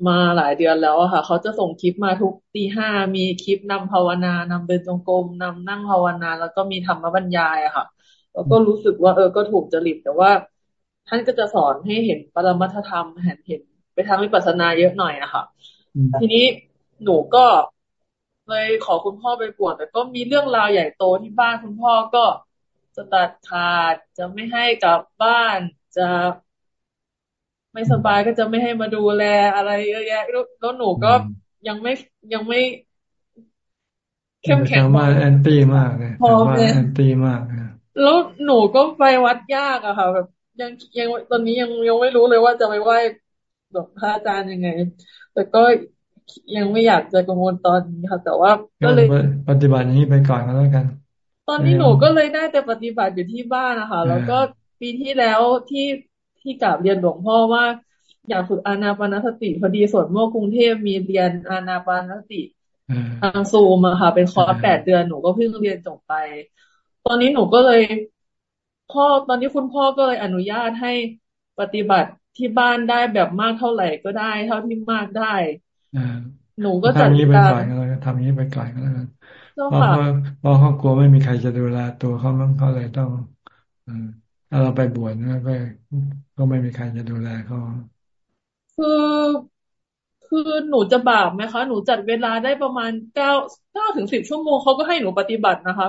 มาหลายเดือนแล้วอะค่ะ เขาจะส่งคลิปมาทุกตีห้ามีคลิปนำภาวนานำเดินจงกรมนำนั่งภาวนา แล้วก็มีธรรมบรรยายอะค่ะ แล้วก็รู้สึกว่า เออก็ถูกจริตแต่ว่า ท่านก็จะสอนให้เห็นปรมัตธรรมเห็นเห็น ไปทางวิปัสสนาเยอะหน่อยอะค่ะ ทีนี้หนูก็เลยขอคุณพ่อไปบวชแต่ก็มีเรื่องราวใหญ่โตที่บ้านคุณพ่อก็จะตัดขาดจะไม่ให้กลับบ้านจะไม่สบายก็จะไม่ให้มาดูแลอะไรเยอะแยะแล้วหนูก็ยังไม่ยังไม่เข้มแข็งมากแอนตี้มากเลยพอแอนตี้มาก แล้วหนูก็ไปวัดยากอะค่ะ แบบ ยังยังตอนนี้ยังยังไม่รู้เลยว่าจะไปไหว้แบบพระอาจารย์ยังไง แต่ก็ยังไม่อยากจะกังวลตอนนี้ค่ะ แต่ว่าก็เลยปฏิบัตินี้ไปก่อนก็แล้วกัน ตอนนี้หนูก็เลยได้แต่ปฏิบัติอยู่ที่บ้านนะคะแล้วก็ปีที่แล้วที่ที่กราบเรียนหลวงพ่อว่า อยากฝึกอานาปานสติ พอดีส่วนม่กรุงเทพมีเรียนอานาปานสติทางซูมอะค่ะ เป็นคอร์สแปดเดือนหนูก็เพิ่งเรียนจบไป ตอนนี้หนูก็เลยพ่อตอนนี้คุณพ่อก็เลยอนุญาตให้ปฏิบัติที่บ้านได้แบบมากเท่าไหร่ก็ได้ เท่าที่มากได้หนูก็จัดการทำนี้ไปก่อนก็แล้วกันเพราะเพราะเขากลัวไม่มีใครจะดูแลตัวเขามั้งเขาเลยต้องถ้าเราไปบวชนะก็ก็ไม่มีใครจะดูแลเขาคือคือหนูจะบาปไหมคะ หนูจัดเวลาได้ประมาณเก้าเก้าถึงสิบชั่วโมงเขาก็ให้หนูปฏิบัตินะคะ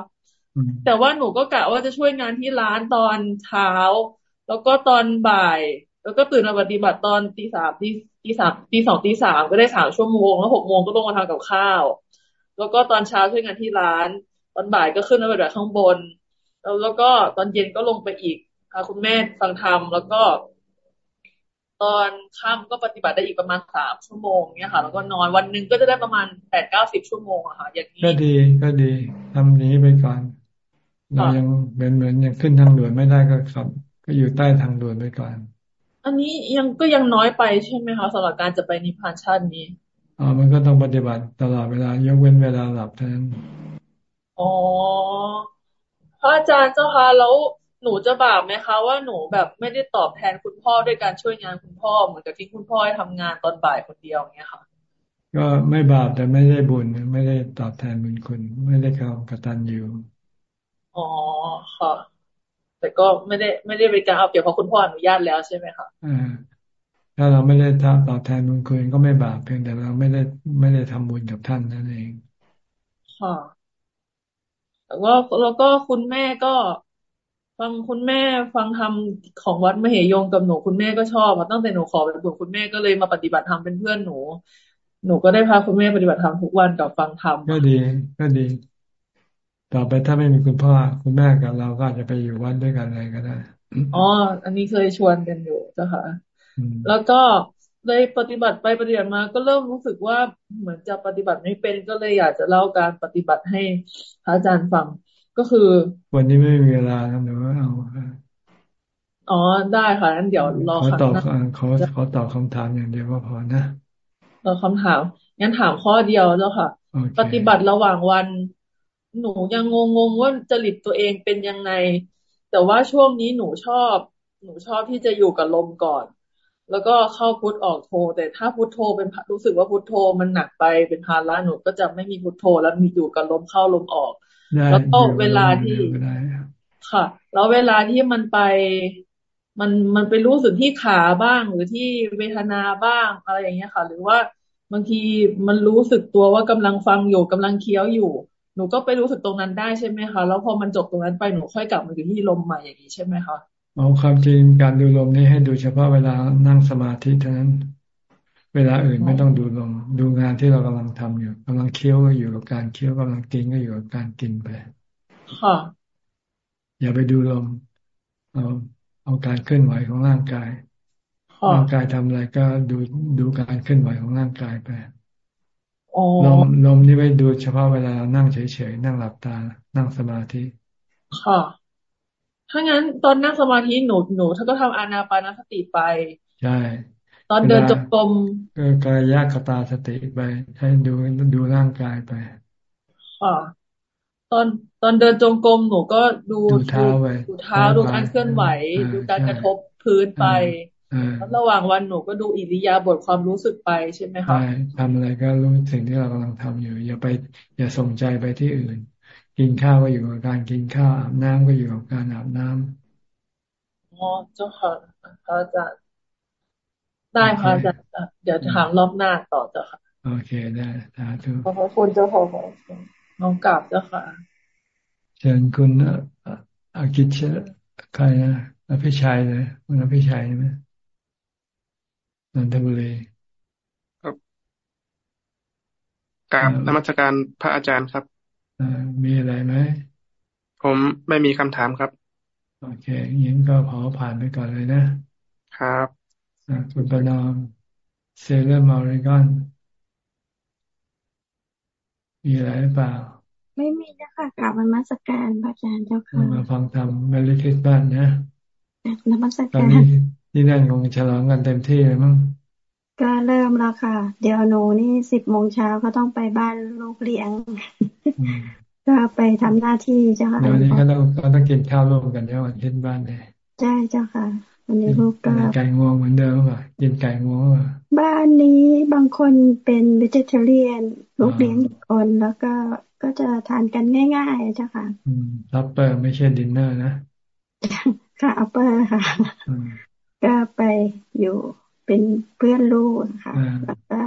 แต่ว่าหนูก็กะว่าจะช่วยงานที่ร้านตอนเช้า แล้วก็ตอนบ่าย แล้วก็ตื่นมาปฏิบัติตอนตีสามตีตีสามตีสองตีสามก็ได้สามชั่วโมงแล้วหกโมงก็ต้องมาทำกับข้าว แล้วก็ตอนเช้าช่วยงานที่ร้าน ตอนบ่ายก็ขึ้นมาปฏิบัติข้างบน แล้วแล้วก็ตอนเย็นก็ลงไปอีกพาคุณแม่ฟังธรรมแล้วก็ ตอนค่ำก็ปฏิบัติได้อีกประมาณสามชั่วโมงเนี่ยค่ะ แล้วก็นอนวันหนึ่งก็จะได้ประมาณแปดเก้าสิบชั่วโมงอะค่ะ อย่างนี้ก็ดีก็ดีทำนี้ไปก่อน เรายังเหมือนเหมือนยังขึ้นทางด่วนไม่ได้ก็ขับก็อยู่ใต้ทางด่วนไปก่อน อันนี้ยังก็ยังน้อยไปใช่ไหมคะสำหรับการจะไปนิพพานชาตินี้อ๋อมันก็ต้องปฏิบัติตลอดเวลายกเว้นเวลาหลับเท่านั้นอ๋อพระอาจารย์เจ้าค่ะแล้วหนูจะบาปไหมคะว่าหนูแบบไม่ได้ตอบแทนคุณพ่อด้วยการช่วยงานคุณพ่อเหมือนกับที่คุณพ่อให้ทำงานตอนบ่ายคนเดียวเงี้ยค่ะ ก็ไม่บาปแต่ไม่ได้บุญไม่ได้ตอบแทนบุญคุณ ไม่ได้เข้ากตัญญู อ๋อค่ะ แต่ก็ไม่ได้ไม่ได้เป็นการเอาเปรียบเพราะคุณพ่ออนุญาตแล้วใช่ไหมคะอ่าถ้าเราไม่ได้ตอบแทนบุญคุณก็ไม่บาปเพียงแต่เราไม่ได้ไม่ได้ทำบุญกับท่านนั่นเองค่ะแล้วก็แล้วก็คุณแม่ก็ฟังคุณแม่ฟังธรรมของวัดมเหยงกับหนูคุณแม่ก็ชอบมาตั้งแต่หนูขอเป็นบุตรคุณแม่ก็เลยมาปฏิบัติธรรมเป็นเพื่อนหนู หนูก็ได้พาคุณแม่ปฏิบัติธรรมทุกวันกับฟังธรรมก็ดี ก็ดี ต่อไปถ้าไม่มีคุณพ่อคุณแม่กับเราก็อาจจะไปอยู่วัดด้วยกันอะไรก็ได้อ๋ออันนี้เคยชวนกันอยู่เจ้าค่ะ แล้วก็เลยปฏิบัติไปปฏิบัติมา ก็เริ่มรู้สึกว่าเหมือนจะปฏิบัติไม่เป็นก็เลยอยากจะเล่าการปฏิบัติให้พระอาจารย์ฟังก็คือ วันนี้ไม่มีเวลาแล้วเดี๋ยวเอาอ๋อได้ค่ะงั้นเดี๋ยวรอเขาตอบเขาเขาตอบคำถามอย่างเดียวก็พอนะรอคำถามงั้นถามข้อเดียวเจ้าค่ะ ปฏิบัติระหว่างวัน หนูยังงงๆว่าจริตตัวเองเป็นยังไง แต่ว่าช่วงนี้หนูชอบ หนูชอบที่จะอยู่กับลมก่อน แล้วก็เข้าพุทออกโท แต่ถ้าพุทโทเป็นรู้สึกว่าพุทโทมันหนักไปเป็นภาระหนูก็จะไม่มีพุทโทแล้วมีอยู่กับลมเข้าลมออก แล้วก็เวลาที่ค่ะ แล้วเวลาที่มันไปมันมันไปรู้สึกที่ขาบ้างหรือที่เวทนาบ้างอะไรอย่างเงี้ยค่ะ หรือว่าบางทีมันรู้สึกตัวว่ากำลังฟังอยู่กำลังเคี้ยวอยู่ หนูก็ไปรู้สึกตรงนั้นได้ใช่ไหมคะ แล้วพอมันจบตรงนั้นไปหนูค่อยกลับมาอยู่ที่ลมใหม่อย่างนี้ใช่ไหมคะเอาความจริงการดูลมนี่ให้ดูเฉพาะเวลานั่งสมาธิเท่านั้น เวลาอื่นไม่ต้องดูลมดูงานที่เรากำลังทำอยู่กำลังเคี้ยวก็อยู่กับการเคี้ยวกำลังกินก็อยู่กับการกินไปค่ะอย่าไปดูลมเอาเอาการเคลื่อนไหวของร่างกายร่างกายทำอะไรก็ดูดูการเคลื่อนไหวของร่างกายไป ลมลมนี่ไว้ดูเฉพาะเวลานั่งเฉยๆนั่งหลับตา นั่งสมาธิ ค่ะ ถ้างั้นตอนนั่งสมาธิหนูหนูถ้าก็ทำอานาปานสติไป ใช่ ตอนเดินจงกรมก็กายยกตาสติไปให้ดูดูร่างกายไป ค่ะ ตอนตอนเดินจงกรมหนูก็ดูดูเท้าไปดูเท้าดูการเคลื่อนไหว ดูการกระทบพื้นไปแล้ว ระหว่างวันหนูก็ดูอิริยาบถความรู้สึกไปใช่ไหมคะใช่ทำอะไรก็รู้สิ่งที่เรากำลังทำอยู่ อย่าไป อย่าส่งใจไปที่อื่น กินข้าวก็อยู่กับการกินข้าวอาบน้ำก็อยู่กับการอาบน้ำอ๋อเจ้าค่ะพระอาจารย์ได้พระอาจารย์เดี๋ยวถามรอบหน้าต่อเจ้าค่ะ โอเคได้สาธุขอบคุณเจ้าค่ะน้องกราบเจ้าค่ะ เชิญคุณอากิชใครนะอภิชัยเลยคุณอภิชัยใช่ไหม นนทบุรีครับกราบนมัสการพระอาจารย์ครับมีอะไรไหมผมไม่มีคำถามครับ โอเคงั้นก็ขอผ่านไปก่อนเลยนะ ครับคุณประนอมเซเลอร์มาริกอนมีอะไรหรือเปล่า ไม่มีนะคะกลับมามาสการพระอาจารย์เจ้าค่ะมาฟังธรรมเมลิคิสบ้านนะนมัสการตอนนี้ ที่นั่นคงฉลองกันเต็มที่เลยมั้งก็เริ่มแล้วค่ะ เดี๋ยวหนูนี่สิบโมงเช้าก็ต้องไปบ้านลูกเลี้ยง ก็ไปทำหน้าที่เจ้าค่ะเดี๋ยวนี้ก็ต้องก็ต้องกินข้าวร่วมกันเดี๋ยววันที่บ้านเลยใช่เจ้าค่ะวันนี้ลูกก็ไก่งวงเหมือนเดิมป่ะกินไก่งวงป่ะบ้านนี้บางคนเป็น vegetarian ลูกเลี้ยงอีกคนแล้วก็ก็จะทานกันง่ายๆเจ้าค่ะอืม supper ไม่ใช่ดินเนอร์นะค่ะ supper ค่ะ ก็ไปอยู่เป็นเพื่อนลูกค่ะแล้วก็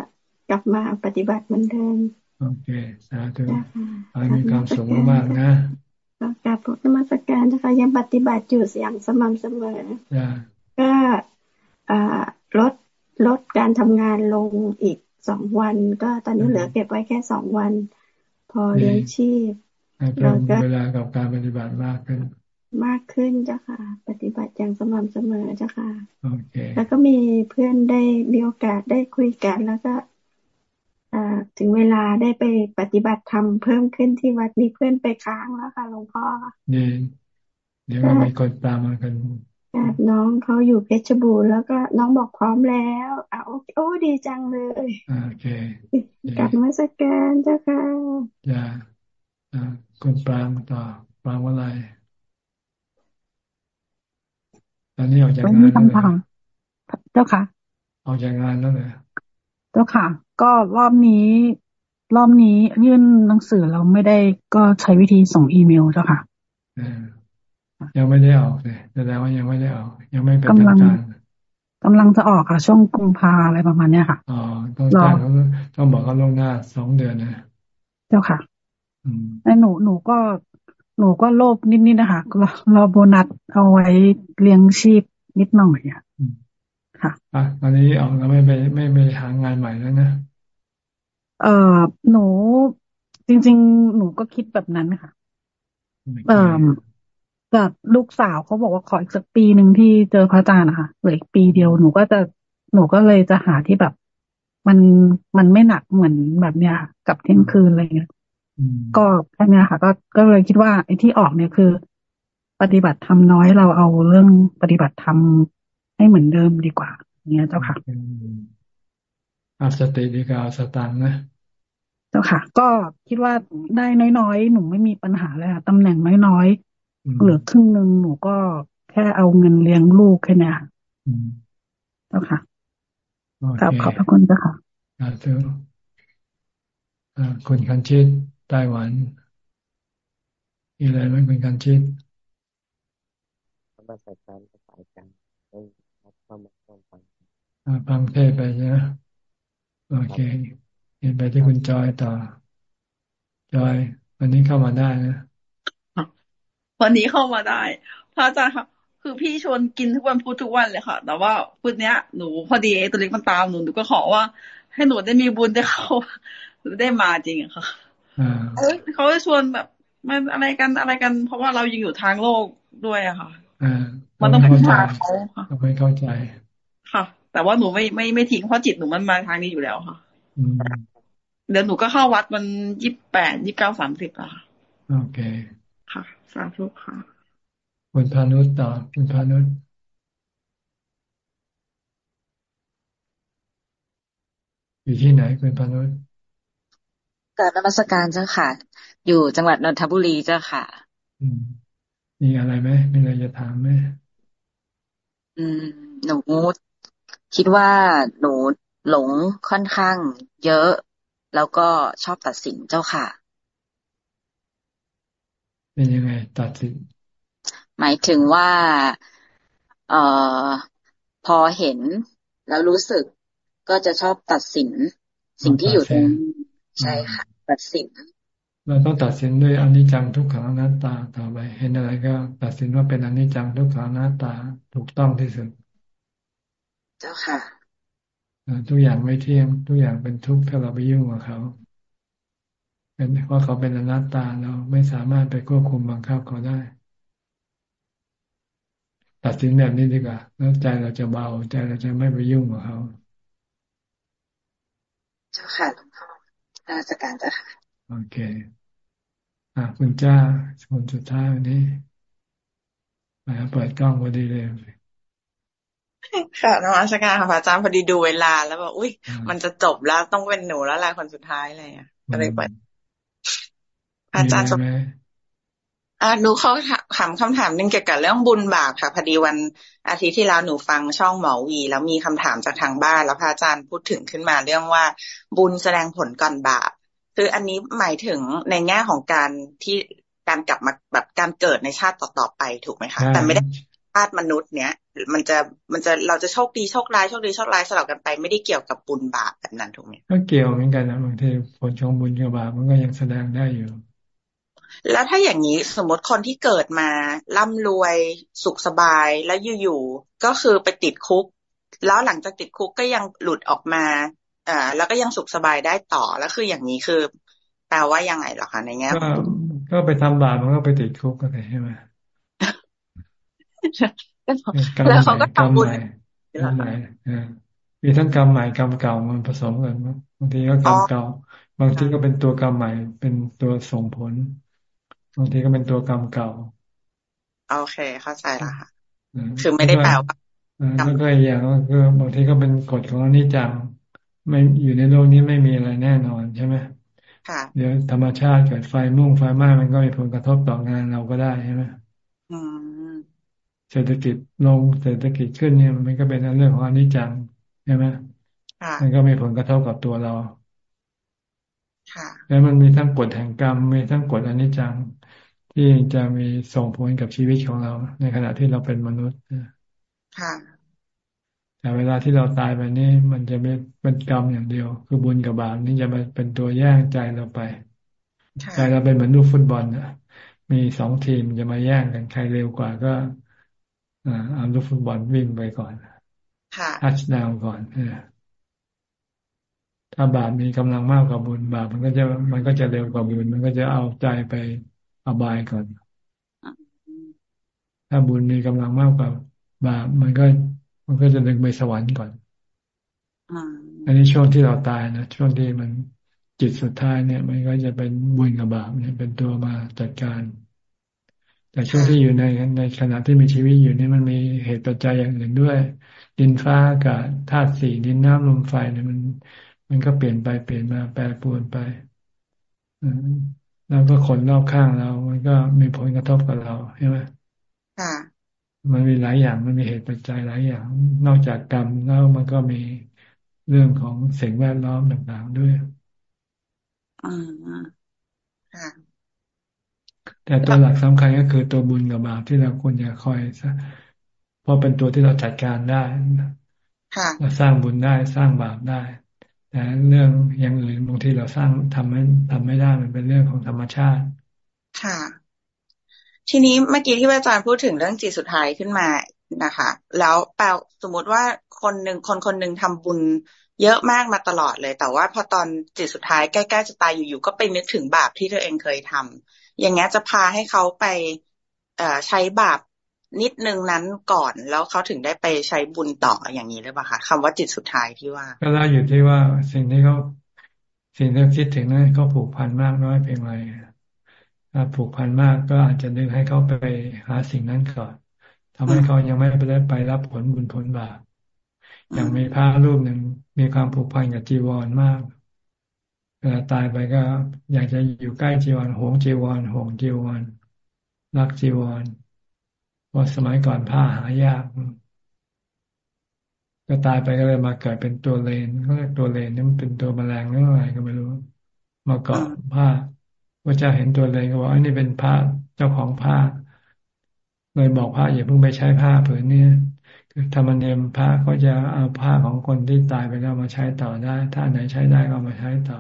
กลับมาปฏิบัติเหมือนเดิมโอเค สาธุขอมีความสุขมากนะกราบพุทธมาสการนะคะยังปฏิบัติอยู่อย่างสม่ำเสมอก็ลดลดการทำงานลงอีกสองวัน ก็ตอนนี้เหลือเก็บไว้แค่สองวัน พอเลี้ยงชีพเราก็เวลากับการปฏิบัติมากขึ้น มากขึ้นเจ้าค่ะ ปฏิบัติอย่างสม่ำเสมอเจ้าค่ะโอเคแล้วก็มีเพื่อนได้มีโอกาสได้คุยกันแล้วก็ถึงเวลาได้ไปปฏิบัติธรรมเพิ่มขึ้นที่วัดนี้เพื่อนไปค้างแล้วค่ะหลวงพ่อนี่เดี๋ยวเราไปกดตามมากันน้องเขาอยู่เพชรบูรณ์แล้วก็น้องบอกพร้อมแล้วอะโอ้ดีจังเลยโอเคกลับมาสการเจ้าค่ะจ้าคุณปรางต่อปรางว่าอะไร ตอนนี้ออกจากงานแล้วเลยเจ้าค่ะออกจากงานแล้วเลยเจ้าค่ะ ก็รอบนี้รอบนี้ยื่นหนังสือเราไม่ได้ก็ใช้วิธีส่งอีเมลเจ้าค่ะยังไม่ได้ออกเลยแสดงว่ายังไม่ได้ออก ยังไม่เป็นทางการกำลังจะออกค่ะ ช่วงกุมภาอะไรประมาณเนี้ยค่ะอ๋อต้องจ้างเขาต้องบอกเขาลงหน้าสองเดือนนะ เจ้าค่ะไอ้หนูหนูก็ หนูก็โลภนิดๆนะคะรอโบนัสเอาไว้เลี้ยงชีพนิดหน่อยอะค่ะอะตอนนี้ออกแล้วไม่ไปไม่ไปหางานใหม่แล้วนะ เออหนูจริง ๆ หนูก็คิดแบบนั้นค่ะ เออกับลูกสาวเขาบอกว่าขออีกสักปีหนึ่งที่เจอพระอาจารย์นะคะเหลืออีกปีเดียวหนูก็จะหนูก็เลยจะหาที่แบบ มันมันไม่หนักเหมือนแบบเนี้ยกับเที่ยงคืนอะไรเงี้ย ก็แค่นี้ค่ะ ก็ก็เลยคิดว่าไอ้ที่ออกเนี่ยคือ ปฏิบัติทำน้อยเราเอาเรื่องปฏิบัติทำให้เหมือนเดิมดีกว่าเนี่ยเจ้าค่ะเอาสติดีกว่าเอาสตังนะเจ้าค่ะ ก็คิดว่าได้น้อยๆ หนูไม่มีปัญหาเลยค่ะตำแหน่งน้อยๆเหลือครึ่งหนึ่งหนูก็แค่เอาเงินเลี้ยงลูกแค่นี้ค่ะเจ้าค่ะครับขอบพระคุณเจ้าค่ะสาธุคุณคันชิต ไต้หวันมีอะไรไหมคุณคันชิตมาสักการภาษาอาจารย์เข้ามาฟังฟังฟังเทศไปนะโอเคเห็นไปที่คุณจอยต่อ จอย วันนี้เข้ามาได้นะวันนี้เข้ามาได้พระอาจารย์ครับคือพี่ชวนกินทุกวันพูดทุกวันเลยค่ะ แต่ว่าพูดเนี้ยหนูพอดีไอ้ตัวเล็กมันตามหนูหนูก็ขอว่า ให้หนูได้มีบุญได้เข้าหรือได้มาจริงค่ะ เขาจะชวนแบบมันอะไรกันอะไรกัน เพราะว่าเรายังอยู่ทางโลกด้วยอะค่ะมันต้องพึ่งพาเขาค่ะไม่เข้าใจ ค่ะ แต่ว่าหนูไม่ไม่ไม่ทิ้งเพราะจิตหนูมันมาทางนี้อยู่แล้วค่ะเดี๋ยวหนูก็เข้าวัดมันยี่สิบแปดยี่สิบเก้าสามสิบอะโอเค ค่ะสาธุค่ะคุณพานุตต่อคุณพานุตอยู่ที่ไหนคุณพานุ ตกาบนมัสการเจ้าค่ะ อยู่จังหวัดนนทบุรีเจ้าค่ะอืมมีอะไรไหมมีอะไรจะถามไหมอืม หนูคิดว่าหนูหลงค่อนข้าง เยอะ แล้วก็ชอบตัดสินเจ้าค่ะ เป็นยังไง ตัดสิน หมายถึงว่า เอ่อ พอเห็นแล้วรู้สึกก็จะชอบตัดสิน สิ่งที่อยู่ตรง ใช่ค่ะ ตัดสิน เราต้องตัดสินด้วยอนิจจังทุกขังอนัตตาต่อไป เห็นอะไรก็ตัดสินว่าเป็นอนิจจังทุกขังอนัตตาถูกต้องที่สุด เจ้าค่ะทุกอย่างไม่เที่ยงทุกอย่างเป็นทุกข์ถ้าเราไปยุ่งกับเขาเป็นว่าเขาเป็นอนัตตาเราไม่สามารถไปควบคุมบังคับเขาได้ ตัดสินแบบนี้ดีกว่าแล้วใจเราจะเบาใจเราจะไม่ไปยุ่งกับเขา เจ้าค่ะหลวงพ่อ ราชการเจ้าค่ะ โอเคอะคุณจ้าคนสุดท้ายวันนี้มาเปิดกล้องพอดีเลยค่ะนวัตการค่ะอาจารย์พอดีดูเวลาแล้วแบบอุ้ยมันจะจบแล้วต้องเป็นหนูแล้วแหละคนสุดท้ายอะไรอะก็เลยเปิดอาจารย์อ่า หนูเขาถามคำถามหนึ่งเกี่ยวกับเรื่องบุญบาปค่ะพอดีวันอาทิตย์ที่แล้วหนูฟังช่องหมอวี แล้วมีคำถามจากทางบ้าน แล้วพระอาจารย์พูดถึงขึ้นมาเรื่องว่า บุญแสดงผลก่อนบาป คืออันนี้หมายถึงในแง่ของการที่การกลับมาแบบการเกิดในชาติต่อๆไปถูกไหมคะแต่ไม่ได้ชาติมนุษย์เนี้ยมันจะมันจะเราจะโชคดีโชคร้ายโชคดีโชคร้ายสลับกันไป ไม่ได้เกี่ยวกับบุญบาปแบบนั้นถูกไหมก็เกี่ยวเหมือนกันนะบางทีผลของบุญกับบาปมันก็ยังแสดงได้อยู่ แล้วถ้าอย่างนี้สมมติคนที่เกิดมาร่ำรวยสุขสบายแล้วอยู่ๆก็คือไปติดคุก แล้วหลังจากติดคุกก็ยังหลุดออกมาอ่าแล้วก็ยังสุขสบายได้ต่อแล้วคืออย่างนี้คือ แปลว่ายังไงหรอคะในแง่ก็ก็ไปทำบาปมันก็ไปติดคุกก็ได้ใช่ไหมแล้วเขาก็ทำบุญกรรมใหม่มีทั้งกรรมใหม่กรรมเก่ามันผสมกันบางทีก็กรรมเก่า บางทีก็เป็นตัวกรรมใหม่เป็นตัวส่งผล บางทีก็เป็นตัวกรรมเก่า โอเค เข้าใจละค่ะ คือไม่ได้แปลว่าแล้วก็อย่างก็คือบางทีก็เป็นกฎของอนิจจังไม่อยู่ในโลกนี้ไม่มีอะไรแน่นอนใช่ไหมค่ะเดี๋ยวธรรมชาติเกิดไฟมุ่งไฟไหม้มันก็มีผลกระทบต่องานเราก็ได้ใช่ไหมเศรษฐกิจลงเศรษฐกิจขึ้นเนี่ยมันก็เป็นเรื่องของอนิจจังใช่ไหมมันก็มีผลกระทบกับตัวเราแล้วมันมีทั้งกฎแห่งกรรมมีทั้งกฎอนิจจัง ที่จะมีส่งผลกับชีวิตของเรา ในขณะที่เราเป็นมนุษย์ค่ะแต่เวลาที่เราตายไปนี่มันจะไม่เป็นกรรมอย่างเดียว คือบุญกับบาปนี่จะมาเป็นตัวแย่งใจเราไปใจเราเป็นเหมือนลูกฟุตบอลนะมีสองทีมจะมาแย่งกันใครเร็วกว่าก็เอาลูกฟุตบอลวิ่งไปก่อนทัชดาวก่อนถ้าบาปมีกำลังมากกว่าบุญบาปมันก็จะมันก็จะเร็วกว่าบุญมันก็จะเอาใจไป อบายก่อน ถ้าบุญมีกำลังมากกว่าบาปมันก็ มันก็จะดึงไปสวรรค์ก่อนอันนี้ช่วงที่เราตายนะช่วงที่มันจิตสุดท้ายเนี่ย มันก็จะเป็นบุญกับบาปเนี่ยเป็นตัวมาจัดการ แต่ช่วงที่อยู่ในในขณะที่มีชีวิตอยู่นี่มันมีเหตุปัจจัยอย่างอื่นด้วย ดินฟ้าอากาศธาตุสี่ดินน้ำลมไฟเนี่ยมัน มันก็เปลี่ยนไปเปลี่ยนมาแปรปรวนไป แล้วก็คนรอบข้างเรา มันก็มีผลกระทบกับเราใช่ไหมค่ะมันมีหลายอย่างมันมีเหตุปัจจัยหลายอย่าง นอกจากกรรมแล้วมันก็มีเรื่องของสิ่งแวดล้อมต่างๆด้วยอืมค่ะแต่ตัวหลักสำคัญก็คือตัวบุญกับบาปที่เราควรจะคอยเพราะเป็นตัวที่เราจัดการได้เราสร้างบุญได้สร้างบาปได้ แต่เรื่องอย่างอื่นบางทีเราสร้างทำไม่ทำไม่ได้มันเป็นเรื่องของธรรมชาติ ค่ะ ทีนี้เมื่อกี้ที่อาจารย์พูดถึงเรื่องจิตสุดท้ายขึ้นมานะคะ แล้วแปลสมมติว่าคนหนึ่งคนคนหนึ่งทำบุญเยอะมากมาตลอดเลย แต่ว่าพอตอนจิตสุดท้ายใกล้ๆจะตายอยู่ๆก็ไปนึกถึงบาปที่ตัวเองเคยทำอย่างเงี้ยจะพาให้เขาไปใช้บาป นิดนึงนั้นก่อนแล้วเขาถึงได้ไปใช้บุญต่ออย่างนี้หรือเปล่าคะคำว่าจิตสุดท้ายที่ว่า ก็แล้วอยู่ที่ว่าสิ่งที่เขาสิ่งที่คิดถึงนั้นเขาผูกพันมากน้อยเพียงไรถ้าผูกพันมากก็อาจจะดึงให้เขาไปหาสิ่งนั้นก่อนทำให้เขายังไม่ไปได้ไปรับผลบุญผลบาปอย่างมีพระรูปหนึ่งมีความผูกพันกับจีวรมากเวลาตายไปก็อยากจะอยู่ใกล้จีวรหวงจีวรหวงจีวรรักจีวร เพราะสมัยก่อนผ้าหายาก ก็ตายไปก็เลยมาเกิดเป็นตัวเลนก็เรียกตัวเลนนี่มันเป็นตัวแมลงหรืออะไรก็ไม่รู้ มาเกาะผ้าพระเจ้าเห็นตัวเลนก็บอกอันนี้เป็นผ้าเจ้าของผ้าเลยบอกพระอย่าเพิ่งไปใช้ผ้าผืนนี้คือธรรมเนียมพระก็จะเอาผ้าของคนที่ตายไปแล้วมาใช้ต่อได้ ถ้าไหนใช้ได้ก็มาใช้ต่อ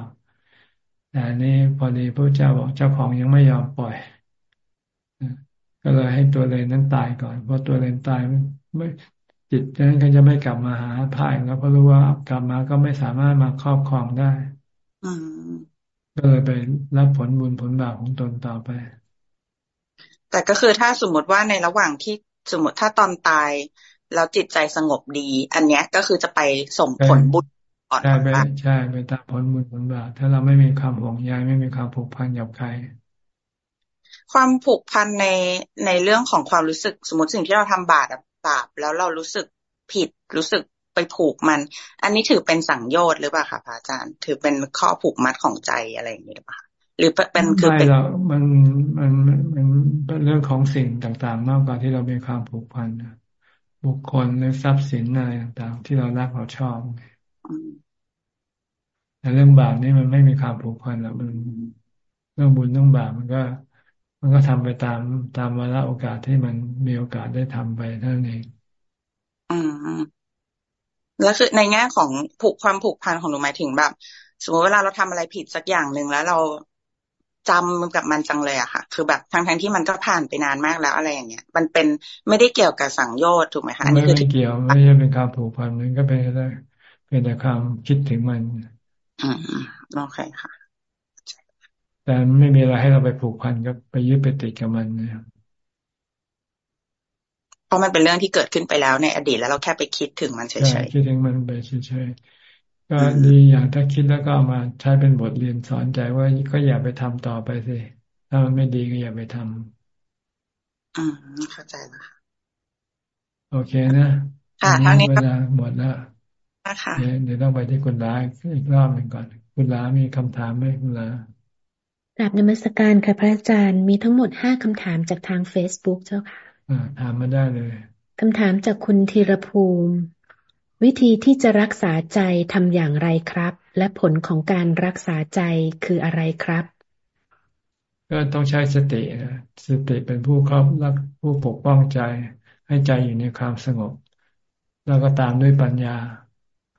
แต่นี้พอดีพระเจ้าบอกเจ้าของยังไม่ยอมปล่อย ก็เลยให้ตัวเลนนั้นตายก่อนเพราะตัวเลนตายไม่จิตนั้นก็จะไม่กลับมาหาผ้าแล้วเพราะรู้ว่ากลับมาก็ไม่สามารถมาครอบครองได้ก็เลยไปรับผลบุญผลบาปของตนต่อไป แต่ก็คือถ้าสมมติว่าในระหว่างที่สมมติถ้าตอนตาย แล้วจิตใจสงบดี อันเนี้ยก็คือจะไปส่งผลบุญก่อนใช่ไปใช่ไปตามผลบุญผลบาปถ้าเราไม่มีความห่วงใยไม่มีความผูกพันกับใคร ความผูกพันในในเรื่องของความรู้สึก สมมติสิ่งที่เราทำบาปบาปแล้วเรารู้สึกผิดรู้สึกไปผูกมัน อันนี้ถือเป็นสังโยชน์หรือเปล่าคะพระอาจารย์ ถือเป็นข้อผูกมัดของใจอะไรอย่างนี้หรือเปล่าหรือเป็นคือเป็นมันมันมันเป็นเรื่องของสิ่งต่างๆ มากกว่าที่เรามีความผูกพันบุคคลหรือทรัพย์สินอะไรต่างๆ ที่เรารักเราชอบแต่เรื่องบาปนี่มันไม่มีความผูกพันแล้วมันเรื่องบุญเรื่องบาปมันก็ มันก็ทำไปตามตามวาระโอกาสที่มันมีโอกาสได้ทำไปเท่านั้นเองอืมแล้วคือในแง่ของผูกความผูกพันของหนูหมายถึงแบบ สมมติเวลาเราทำอะไรผิดสักอย่างหนึ่งแล้วเราจำกับมันจังเลยอะค่ะ คือแบบทั้งทั้งที่มันก็ผ่านไปนานมากแล้วอะไรอย่างเงี้ย มันเป็นไม่ได้เกี่ยวกับสังโยชน์ถูกไหมคะอันนี้คือไม่เกี่ยวไม่ใช่เป็นการผูกพันมันก็เป็นได้เป็นแต่ความคิดถึงมันอืมโอเคค่ะ แต่ไม่มีอะไรให้เราไปผูกพันกับไปยึดไปติดกับมันเนี่ยเพราะมันเป็นเรื่องที่เกิดขึ้นไปแล้วในอดีตแล้วเราแค่ไปคิดถึงมันเฉยๆคิดถึงมันไปเฉยก็ดีอย่างถ้าคิดแล้วก็เอามาใช้เป็นบทเรียนสอนใจว่าก็อย่าไปทำต่อไปสิถ้ามันไม่ดีก็อย่าไปทำอืมเข้าใจแล้วค่ะโอเคนะค่ะทางนี้เวลาหมดแล้วค่ะเดี๋ยวต้องไปที่คุณล้าอีกรอบหนึ่งก่อน คุณล้ามีคำถามไหมคุณล้า กราบนมัสการค่ะพระอาจารย์มีทั้งหมดห้าคำถามจากทางเฟซบุ๊กเจ้าค่ะถามมาได้เลยคำถามจากคุณธีรภูมิ วิธีที่จะรักษาใจทำอย่างไรครับ และผลของการรักษาใจคืออะไรครับ ก็ต้องใช้สตินะสติเป็นผู้ครอบรักผู้ปกป้องใจ ให้ใจอยู่ในความสงบ แล้วก็ตามด้วยปัญญา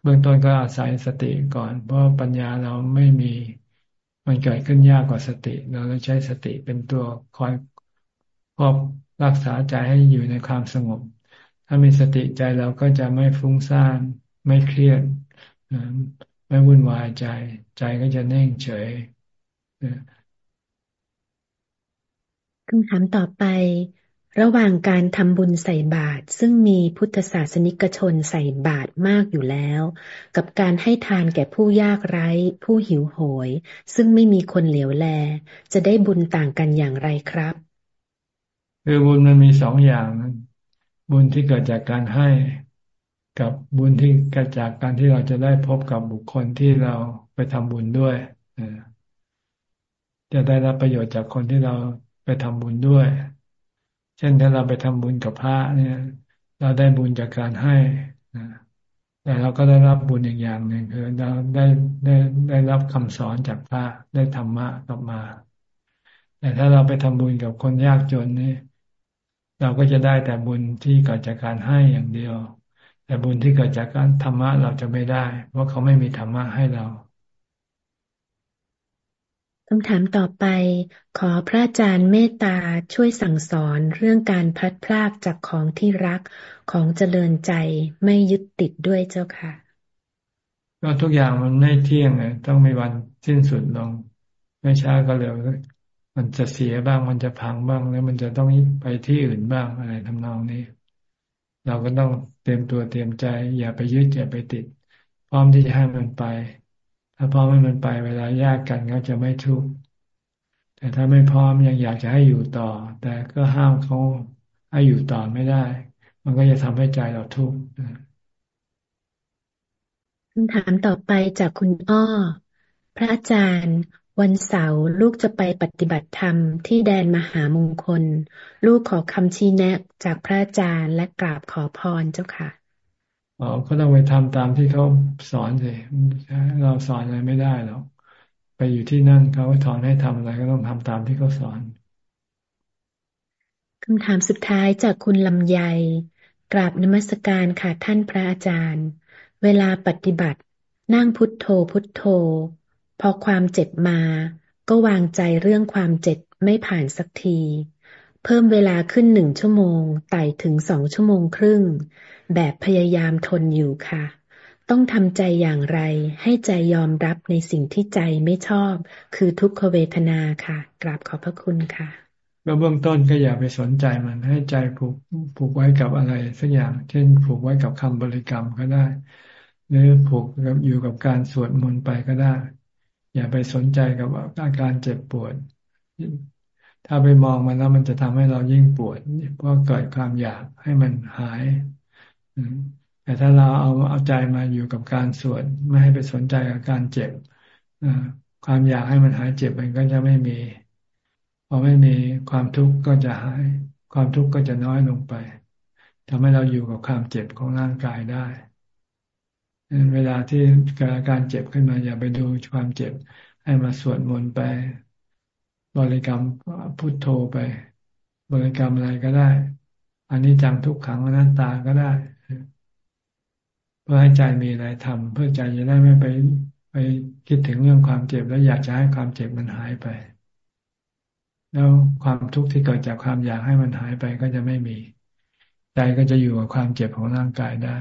เบื้องต้นก็อาศัยสติก่อน เพราะปัญญาเราไม่มี มันเกิดขึ้นยากกว่าสติ เราเลยใช้สติเป็นตัวคอยครอบรักษาใจให้อยู่ในความสงบ ถ้ามีสติใจเราก็จะไม่ฟุ้งซ่าน ไม่เครียดไม่วุ่นวายใจ ใจก็จะเน่งเฉยคำถามต่อไป ระหว่างการทำบุญใส่บาตรซึ่งมีพุทธศาสนิกชนใส่บาตรมากอยู่แล้ว กับการให้ทานแก่ผู้ยากไร้ ผู้หิวโหย ซึ่งไม่มีคนเหลียวแล จะได้บุญต่างกันอย่างไรครับ คือบุญมันมีสองอย่าง บุญที่เกิดจากการให้ กับบุญที่เกิดจากการที่เราจะได้พบกับบุคคลที่เราไปทำบุญด้วยจะได้รับประโยชน์จากคนที่เราไปทำบุญด้วย เช่นถ้าเราไปทำบุญกับพระเนี่ย เราได้บุญจากการให้แต่เราก็ได้รับบุญอีกอย่างหนึ่งคือเราได้ได้ได้รับคำสอนจากพระได้ธรรมะกลับมา แต่ถ้าเราไปทำบุญกับคนยากจนนี่เราก็จะได้แต่บุญที่เกิดจากการให้อย่างเดียว แต่บุญที่เกิดจากการธรรมะเราจะไม่ได้ เพราะเขาไม่มีธรรมะให้เราคำถามต่อไป ขอพระอาจารย์เมตตาช่วยสั่งสอนเรื่องการพลัดพรากจากของที่รักของเจริญใจไม่ยึดติดด้วยเจ้าค่ะ ก็ทุกอย่างมันไม่เที่ยงเลยต้องมีวันสิ้นสุดลง ไม่ช้าก็เร็วมันจะเสียบ้างมันจะพังบ้างแล้วมันจะต้องไปที่อื่นบ้างอะไรทำนองนี้ เราก็ต้องเตรียมตัวเตรียมใจ อย่าไปยึดอย่าไปติด พร้อมที่จะให้มันไป ถ้าพร้อมให้มันไปเวลาแยกกันก็จะไม่ทุกข์ แต่ถ้าไม่พร้อมยังอยากจะให้อยู่ต่อ แต่ก็ห้ามเขาให้อยู่ต่อไม่ได้ มันก็จะทำให้ใจเราทุกข์คำถามต่อไปจากคุณอ้อ พระอาจารย์วันเสาร์ลูกจะไปปฏิบัติธรรมที่แดนมหามงคล ลูกขอคำชี้แนะจากพระอาจารย์และกราบขอพรเจ้าค่ะอ๋อก็ต้องไปทำตามที่เขาสอนสิเราสอนอะไรไม่ได้หรอกไป อยู่ที่นั่นเขาสอนให้ทำอะไรก็ต้องทำตามที่เขาสอนคำถามสุดท้ายจากคุณลำไยกราบนมัสการค่ะท่านพระอาจารย์ เวลาปฏิบัติ นั่งพุทโธพุทโธ พอความเจ็บมา ก็วางใจเรื่องความเจ็บไม่ผ่านสักที เพิ่มเวลาขึ้นหนึ่งชั่วโมงไต่ถึงสองชั่วโมงครึ่ง แบบพยายามทนอยู่ค่ะ ต้องทำใจอย่างไร ให้ใจยอมรับในสิ่งที่ใจไม่ชอบ คือทุกขเวทนาค่ะ กราบขอบพระคุณค่ะก็เบื้องต้นก็อย่าไปสนใจมันให้ใจผูกผูกไว้กับอะไรสักอย่าง เช่น ผูกไว้กับคำบริกรรมก็ได้ หรือผูกกับอยู่กับการสวดมนต์ไปก็ได้ อย่าไปสนใจกับอาการเจ็บปวด ถ้าไปมองมันแล้วมันจะทำให้เรายิ่งปวดเพราะเกิดความอยากให้มันหาย แต่ถ้าเราเอาเอาใจมาอยู่กับการสวดไม่ให้ไปสนใจกับการเจ็บความอยากให้มันหายเจ็บมันก็จะไม่มีพอไม่มีความทุกข์ก็จะหาย ความทุกข์ก็จะน้อยลงไปทำให้เราอยู่กับความเจ็บของร่างกายได้เวลาที่เกิดอาการเจ็บขึ้นมา อย่าไปดูความเจ็บ ให้มาสวดมนต์ไป บริกรรมพุทโธไป บริกรรมอะไรก็ได้ อันนี้จังทุกขังอนัตตาก็ได้ เพื่อให้ใจมีอะไรทำเพื่อใจจะได้ไม่ไปไปคิดถึงเรื่องความเจ็บ แล้วอยากจะให้ความเจ็บมันหายไป แล้วความทุกข์ที่เกิดจากความอยากให้มันหายไปก็จะไม่มี ใจก็จะอยู่กับความเจ็บของร่างกายได้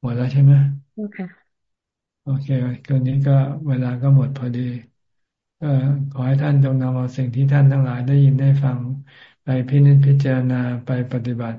หมดแล้วใช่ไหมค่ะโอเคคืนนี้ก็เวลาก็หมดพอดีก็ขอให้ท่านจงนำเอาสิ่งที่ท่านทั้งหลายได้ยินได้ฟังไปพินิจพิจารณาไปปฏิบัติ